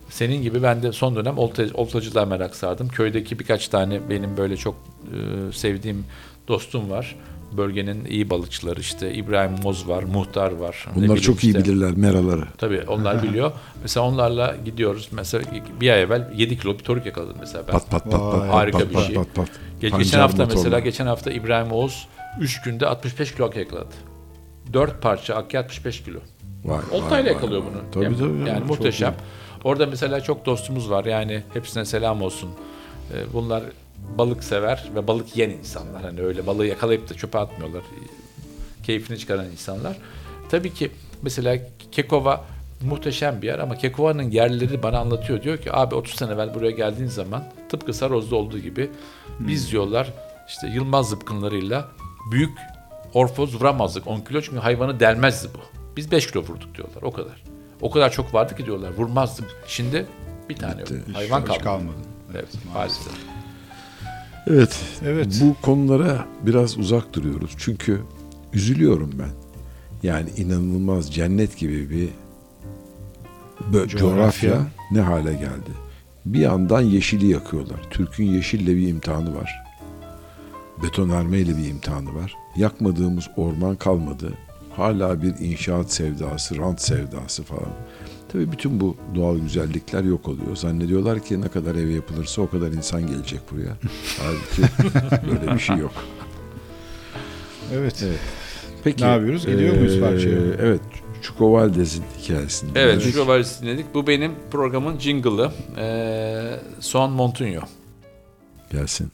senin gibi ben de son dönem olta, oltacılığa merak sardım. Köydeki birkaç tane benim böyle çok e, sevdiğim dostum var. Bölgenin iyi balıkçıları işte İbrahim Moz var, Muhtar var. Bunlar çok iyi işte- bilirler meraları. Tabii onlar biliyor. Mesela onlarla gidiyoruz. Mesela bir ay evvel 7 kilo bir toruk yakaladım mesela ben. Pat pat pat pat pat Harika pat bir pat şey. pat pat. Ge- geçen Pancar hafta motorla. mesela geçen hafta İbrahim Oğuz 3 günde 65 kilo yakaladı. 4 parça akya 65 kilo. Vay, Oltayla vay, yakalıyor vay. bunu. Tabii yani, tabii. Yani Çok muhteşem. iyi. Orada mesela çok dostumuz var. Yani hepsine selam olsun. Ee, bunlar balık sever ve balık yiyen insanlar. Hani öyle balığı yakalayıp da çöpe atmıyorlar. Keyfini çıkaran insanlar. Tabii ki mesela Kekova muhteşem bir yer ama Kekova'nın yerleri bana anlatıyor. Diyor ki abi 30 sene evvel buraya geldiğin zaman tıpkı Saroz'da olduğu gibi biz diyorlar işte Yılmaz zıpkınlarıyla büyük orfoz vuramazdık 10 kilo çünkü hayvanı delmezdi bu. Biz 5 kilo vurduk diyorlar o kadar. O kadar çok vardı ki diyorlar vurmazdım. Şimdi bir tane yok. Hayvan Hiç kalmadı. kalmadı. Evet, maalesef. Evet. Evet. Bu konulara biraz uzak duruyoruz. Çünkü üzülüyorum ben. Yani inanılmaz cennet gibi bir bö- Coğrafya. coğrafya ne hale geldi. Bir yandan yeşili yakıyorlar. Türk'ün yeşille bir imtihanı var. Betonarmeyle bir imtihanı var. Yakmadığımız orman kalmadı. Hala bir inşaat sevdası, rant sevdası falan. Tabii bütün bu doğal güzellikler yok oluyor. Zannediyorlar ki ne kadar ev yapılırsa o kadar insan gelecek buraya. Halbuki böyle bir şey yok. Evet. Evet. Peki. Ne yapıyoruz? Gidiyor muyuz parçaya? Evet. Çuko Valdez'in hikayesini. Evet, dinledik. Valdez'i dinledik. Bu benim programın jingle'ı. Ee, Son Montunyo. Gelsin.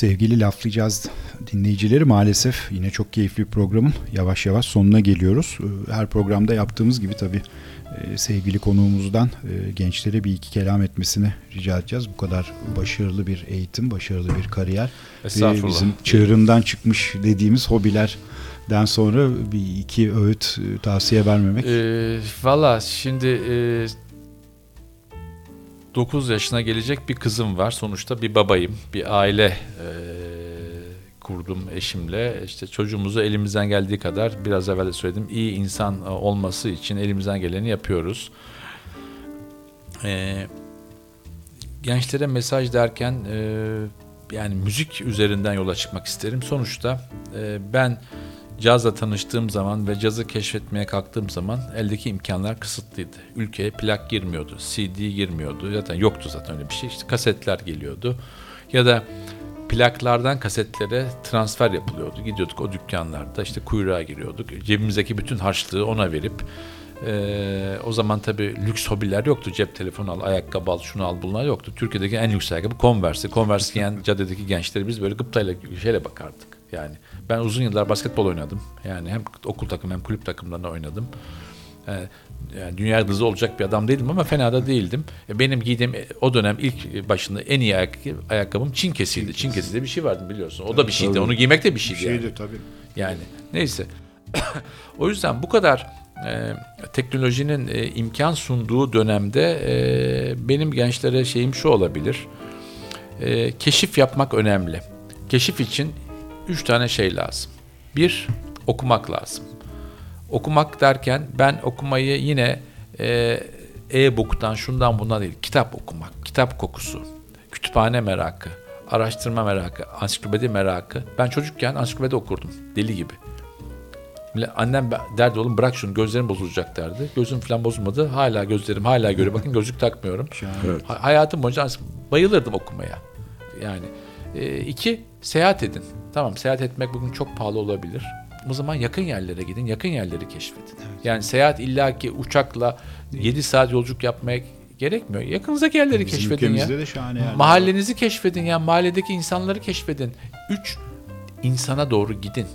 Sevgili laflayacağız dinleyicileri maalesef yine çok keyifli bir programın yavaş yavaş sonuna geliyoruz. Ee, her programda yaptığımız gibi tabii e, sevgili konuğumuzdan e, gençlere bir iki kelam etmesini rica edeceğiz. Bu kadar başarılı bir eğitim, başarılı bir kariyer ve bizim çığırından çıkmış dediğimiz hobilerden sonra bir iki öğüt e, tavsiye vermemek. E, Valla şimdi e, 9 yaşına gelecek bir kızım var. Sonuçta bir babayım. Bir aile e, kurdum eşimle. İşte çocuğumuzu elimizden geldiği kadar biraz evvel de söyledim. iyi insan olması için elimizden geleni yapıyoruz. E, gençlere mesaj derken e, yani müzik üzerinden yola çıkmak isterim. Sonuçta e, ben cazla tanıştığım zaman ve cazı keşfetmeye kalktığım zaman eldeki imkanlar kısıtlıydı. Ülkeye plak girmiyordu, CD girmiyordu. Zaten yoktu zaten öyle bir şey. İşte kasetler geliyordu. Ya da plaklardan kasetlere transfer yapılıyordu. Gidiyorduk o dükkanlarda işte kuyruğa giriyorduk. Cebimizdeki bütün harçlığı ona verip ee, o zaman tabii lüks hobiler yoktu. Cep telefonu al, ayakkabı al, şunu al bunlar yoktu. Türkiye'deki en lüks ayakkabı Converse. Converse giyen caddedeki gençleri biz böyle gıptayla şeyle bakardık. Yani ben uzun yıllar basketbol oynadım. Yani hem okul takım hem kulüp takımlarında oynadım. Ee, yani dünya yıldızı olacak bir adam değildim ama fena da değildim. E, benim giydiğim e, o dönem ilk başında en iyi ayak, ayakkabım Çin kesiydi. Çin kesi de bir şey vardı biliyorsun. O da bir şeydi. Tabii. Onu giymek de bir şeydi. Bir şeydi yani. tabii. Yani neyse. o yüzden bu kadar e, teknolojinin e, imkan sunduğu dönemde e, benim gençlere şeyim şu olabilir. E, keşif yapmak önemli. Keşif için üç tane şey lazım. Bir, okumak lazım. Okumak derken ben okumayı yine e, e-book'tan şundan bundan değil, kitap okumak, kitap kokusu, kütüphane merakı, araştırma merakı, ansiklopedi merakı. Ben çocukken ansiklopedi okurdum deli gibi. Annem derdi oğlum bırak şunu gözlerim bozulacak derdi. Gözüm falan bozulmadı. Hala gözlerim hala görüyor. Bakın gözlük takmıyorum. Evet. Hayatım boyunca bayılırdım okumaya. Yani e, iki seyahat edin. Tamam seyahat etmek bugün çok pahalı olabilir. O zaman yakın yerlere gidin, yakın yerleri keşfedin. Evet. Yani seyahat illaki uçakla 7 saat yolculuk yapmaya gerekmiyor. Yakınızdaki yerleri Bizim keşfedin ya. De şahane yerler Mahallenizi var. keşfedin ya. Mahalledeki insanları keşfedin. Üç, insana doğru gidin.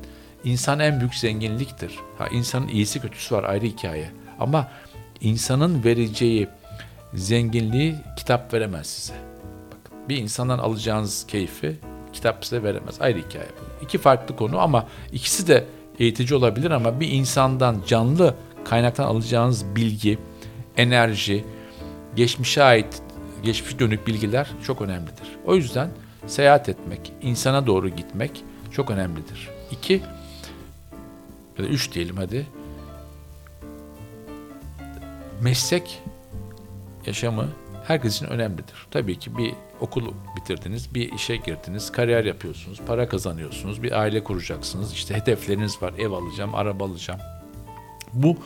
İnsan en büyük zenginliktir. Ha, insanın iyisi kötüsü var ayrı hikaye. Ama insanın vereceği zenginliği kitap veremez size. Bakın, bir insandan alacağınız keyfi kitap size veremez. Ayrı hikaye bu. İki farklı konu ama ikisi de eğitici olabilir ama bir insandan canlı kaynaktan alacağınız bilgi, enerji, geçmişe ait, geçmiş dönük bilgiler çok önemlidir. O yüzden seyahat etmek, insana doğru gitmek çok önemlidir. İki, ya da üç diyelim hadi. Meslek yaşamı herkes için önemlidir. Tabii ki bir okul bitirdiniz, bir işe girdiniz, kariyer yapıyorsunuz, para kazanıyorsunuz, bir aile kuracaksınız. İşte hedefleriniz var, ev alacağım, araba alacağım. Bu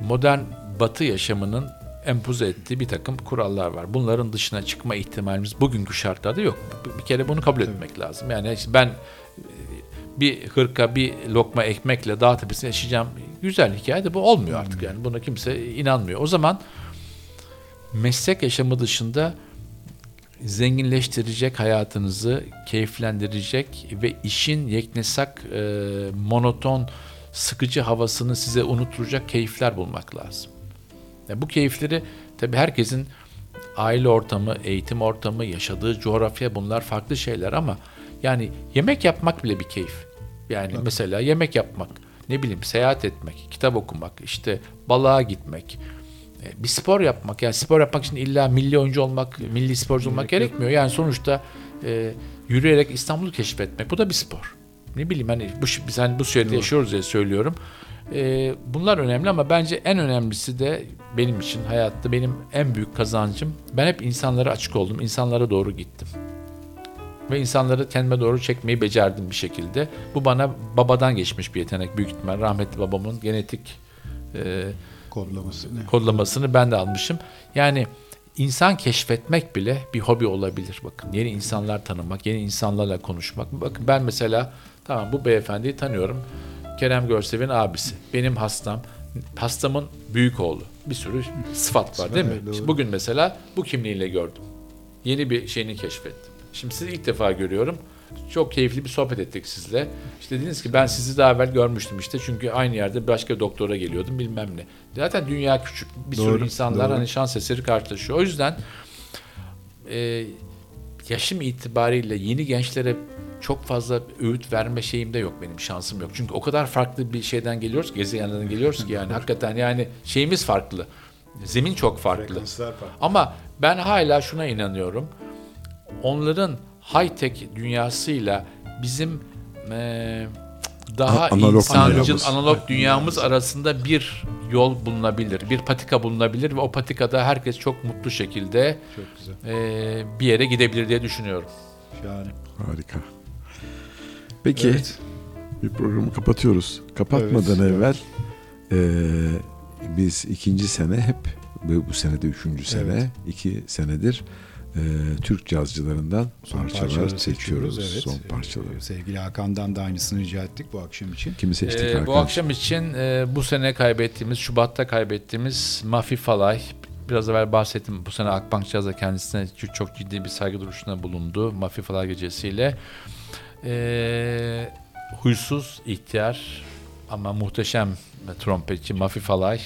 modern batı yaşamının empoze ettiği bir takım kurallar var. Bunların dışına çıkma ihtimalimiz bugünkü şartlarda yok. Bir kere bunu kabul etmek lazım. Yani ben bir hırka, bir lokma ekmekle dağ tepesinde yaşayacağım. Güzel hikaye de bu olmuyor artık yani. Buna kimse inanmıyor. O zaman meslek yaşamı dışında zenginleştirecek hayatınızı, keyiflendirecek ve işin yeknesak, e, monoton, sıkıcı havasını size unutturacak keyifler bulmak lazım. Yani bu keyifleri tabii herkesin aile ortamı, eğitim ortamı, yaşadığı coğrafya bunlar farklı şeyler ama yani yemek yapmak bile bir keyif. Yani Tabii. mesela yemek yapmak, ne bileyim seyahat etmek, kitap okumak, işte balığa gitmek, bir spor yapmak. Yani spor yapmak için illa milli oyuncu olmak, milli sporcu olmak Gerek gerekmiyor. Yani sonuçta e, yürüyerek İstanbul'u keşfetmek bu da bir spor. Ne bileyim hani bu biz hani bu şehirde yaşıyoruz diye söylüyorum. E, bunlar önemli ama bence en önemlisi de benim için hayatta benim en büyük kazancım. Ben hep insanlara açık oldum, insanlara doğru gittim ve insanları kendime doğru çekmeyi becerdim bir şekilde. Bu bana babadan geçmiş bir yetenek büyük ihtimal. Rahmetli babamın genetik e, kodlamasını. kodlamasını ben de almışım. Yani insan keşfetmek bile bir hobi olabilir. Bakın yeni insanlar tanımak, yeni insanlarla konuşmak. Bakın ben mesela tamam bu beyefendiyi tanıyorum. Kerem Görsev'in abisi. Benim hastam. Hastamın büyük oğlu. Bir sürü sıfat var değil mi? bugün mesela bu kimliğiyle gördüm. Yeni bir şeyini keşfettim. Şimdi sizi ilk defa görüyorum. Çok keyifli bir sohbet ettik sizle. İşte dediniz ki ben sizi daha evvel görmüştüm işte çünkü aynı yerde başka bir doktora geliyordum bilmem ne. Zaten dünya küçük. Bir Doğru, sürü insanlar doğru. hani şans eseri karşılaşıyor. O yüzden e, yaşım itibariyle yeni gençlere çok fazla öğüt verme şeyim de yok benim şansım yok. Çünkü o kadar farklı bir şeyden geliyoruz ki gezegenlerden geliyoruz ki yani hakikaten yani şeyimiz farklı. Zemin çok farklı. Farklı. Ama ben hala şuna inanıyorum. Onların high-tech dünyasıyla bizim eee, daha analog insancıl dünyamız. analog dünyamız arasında bir yol bulunabilir. Bir patika bulunabilir ve o patikada herkes çok mutlu şekilde Çok güzel. eee, bir yere gidebilir diye düşünüyorum. Şahane. Harika. Peki Evet. bir programı kapatıyoruz. Kapatmadan Evet. evvel eee, biz ikinci sene hep bu sene de üçüncü sene Evet. iki senedir eee, Türk cazcılarından Son parçalar seçiyoruz. Evet. Son parçaları. Sevgili Hakan'dan da aynısını rica ettik bu akşam için. Kimi seçtik Ee, Hakan? bu akşam için e, bu sene kaybettiğimiz, Şubat'ta kaybettiğimiz Mafi Falay, biraz evvel bahsettim. Bu sene Akbank Caz'da kendisine çok, çok ciddi bir saygı duruşuna bulundu. Mafi Falay gecesiyle. Ee, huysuz, ihtiyar ama muhteşem trompetçi Mafi Falay.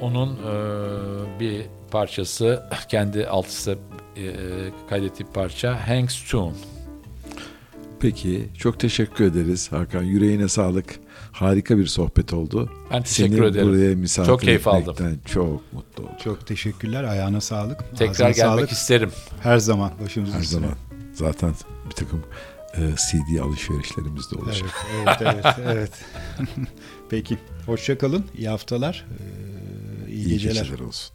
Onun e, bir parçası, kendi altısı e, kaydettiği parça Hank's Tune. Peki çok teşekkür ederiz Hakan. Yüreğine sağlık. Harika bir sohbet oldu. Ben teşekkür Seni ederim. buraya misafir Çok keyif aldım. etmekten Çok mutlu oldum. Çok teşekkürler. Ayağına sağlık. Tekrar Ağzına gelmek sağlık. isterim. Her zaman başımızın Her üstüne. zaman. Zaten bir takım e, CD alışverişlerimiz de olacak. Evet, evet, evet. evet. Peki. Hoşça kalın. İyi haftalar. Ee, iyi, İyi geceler. geceler olsun.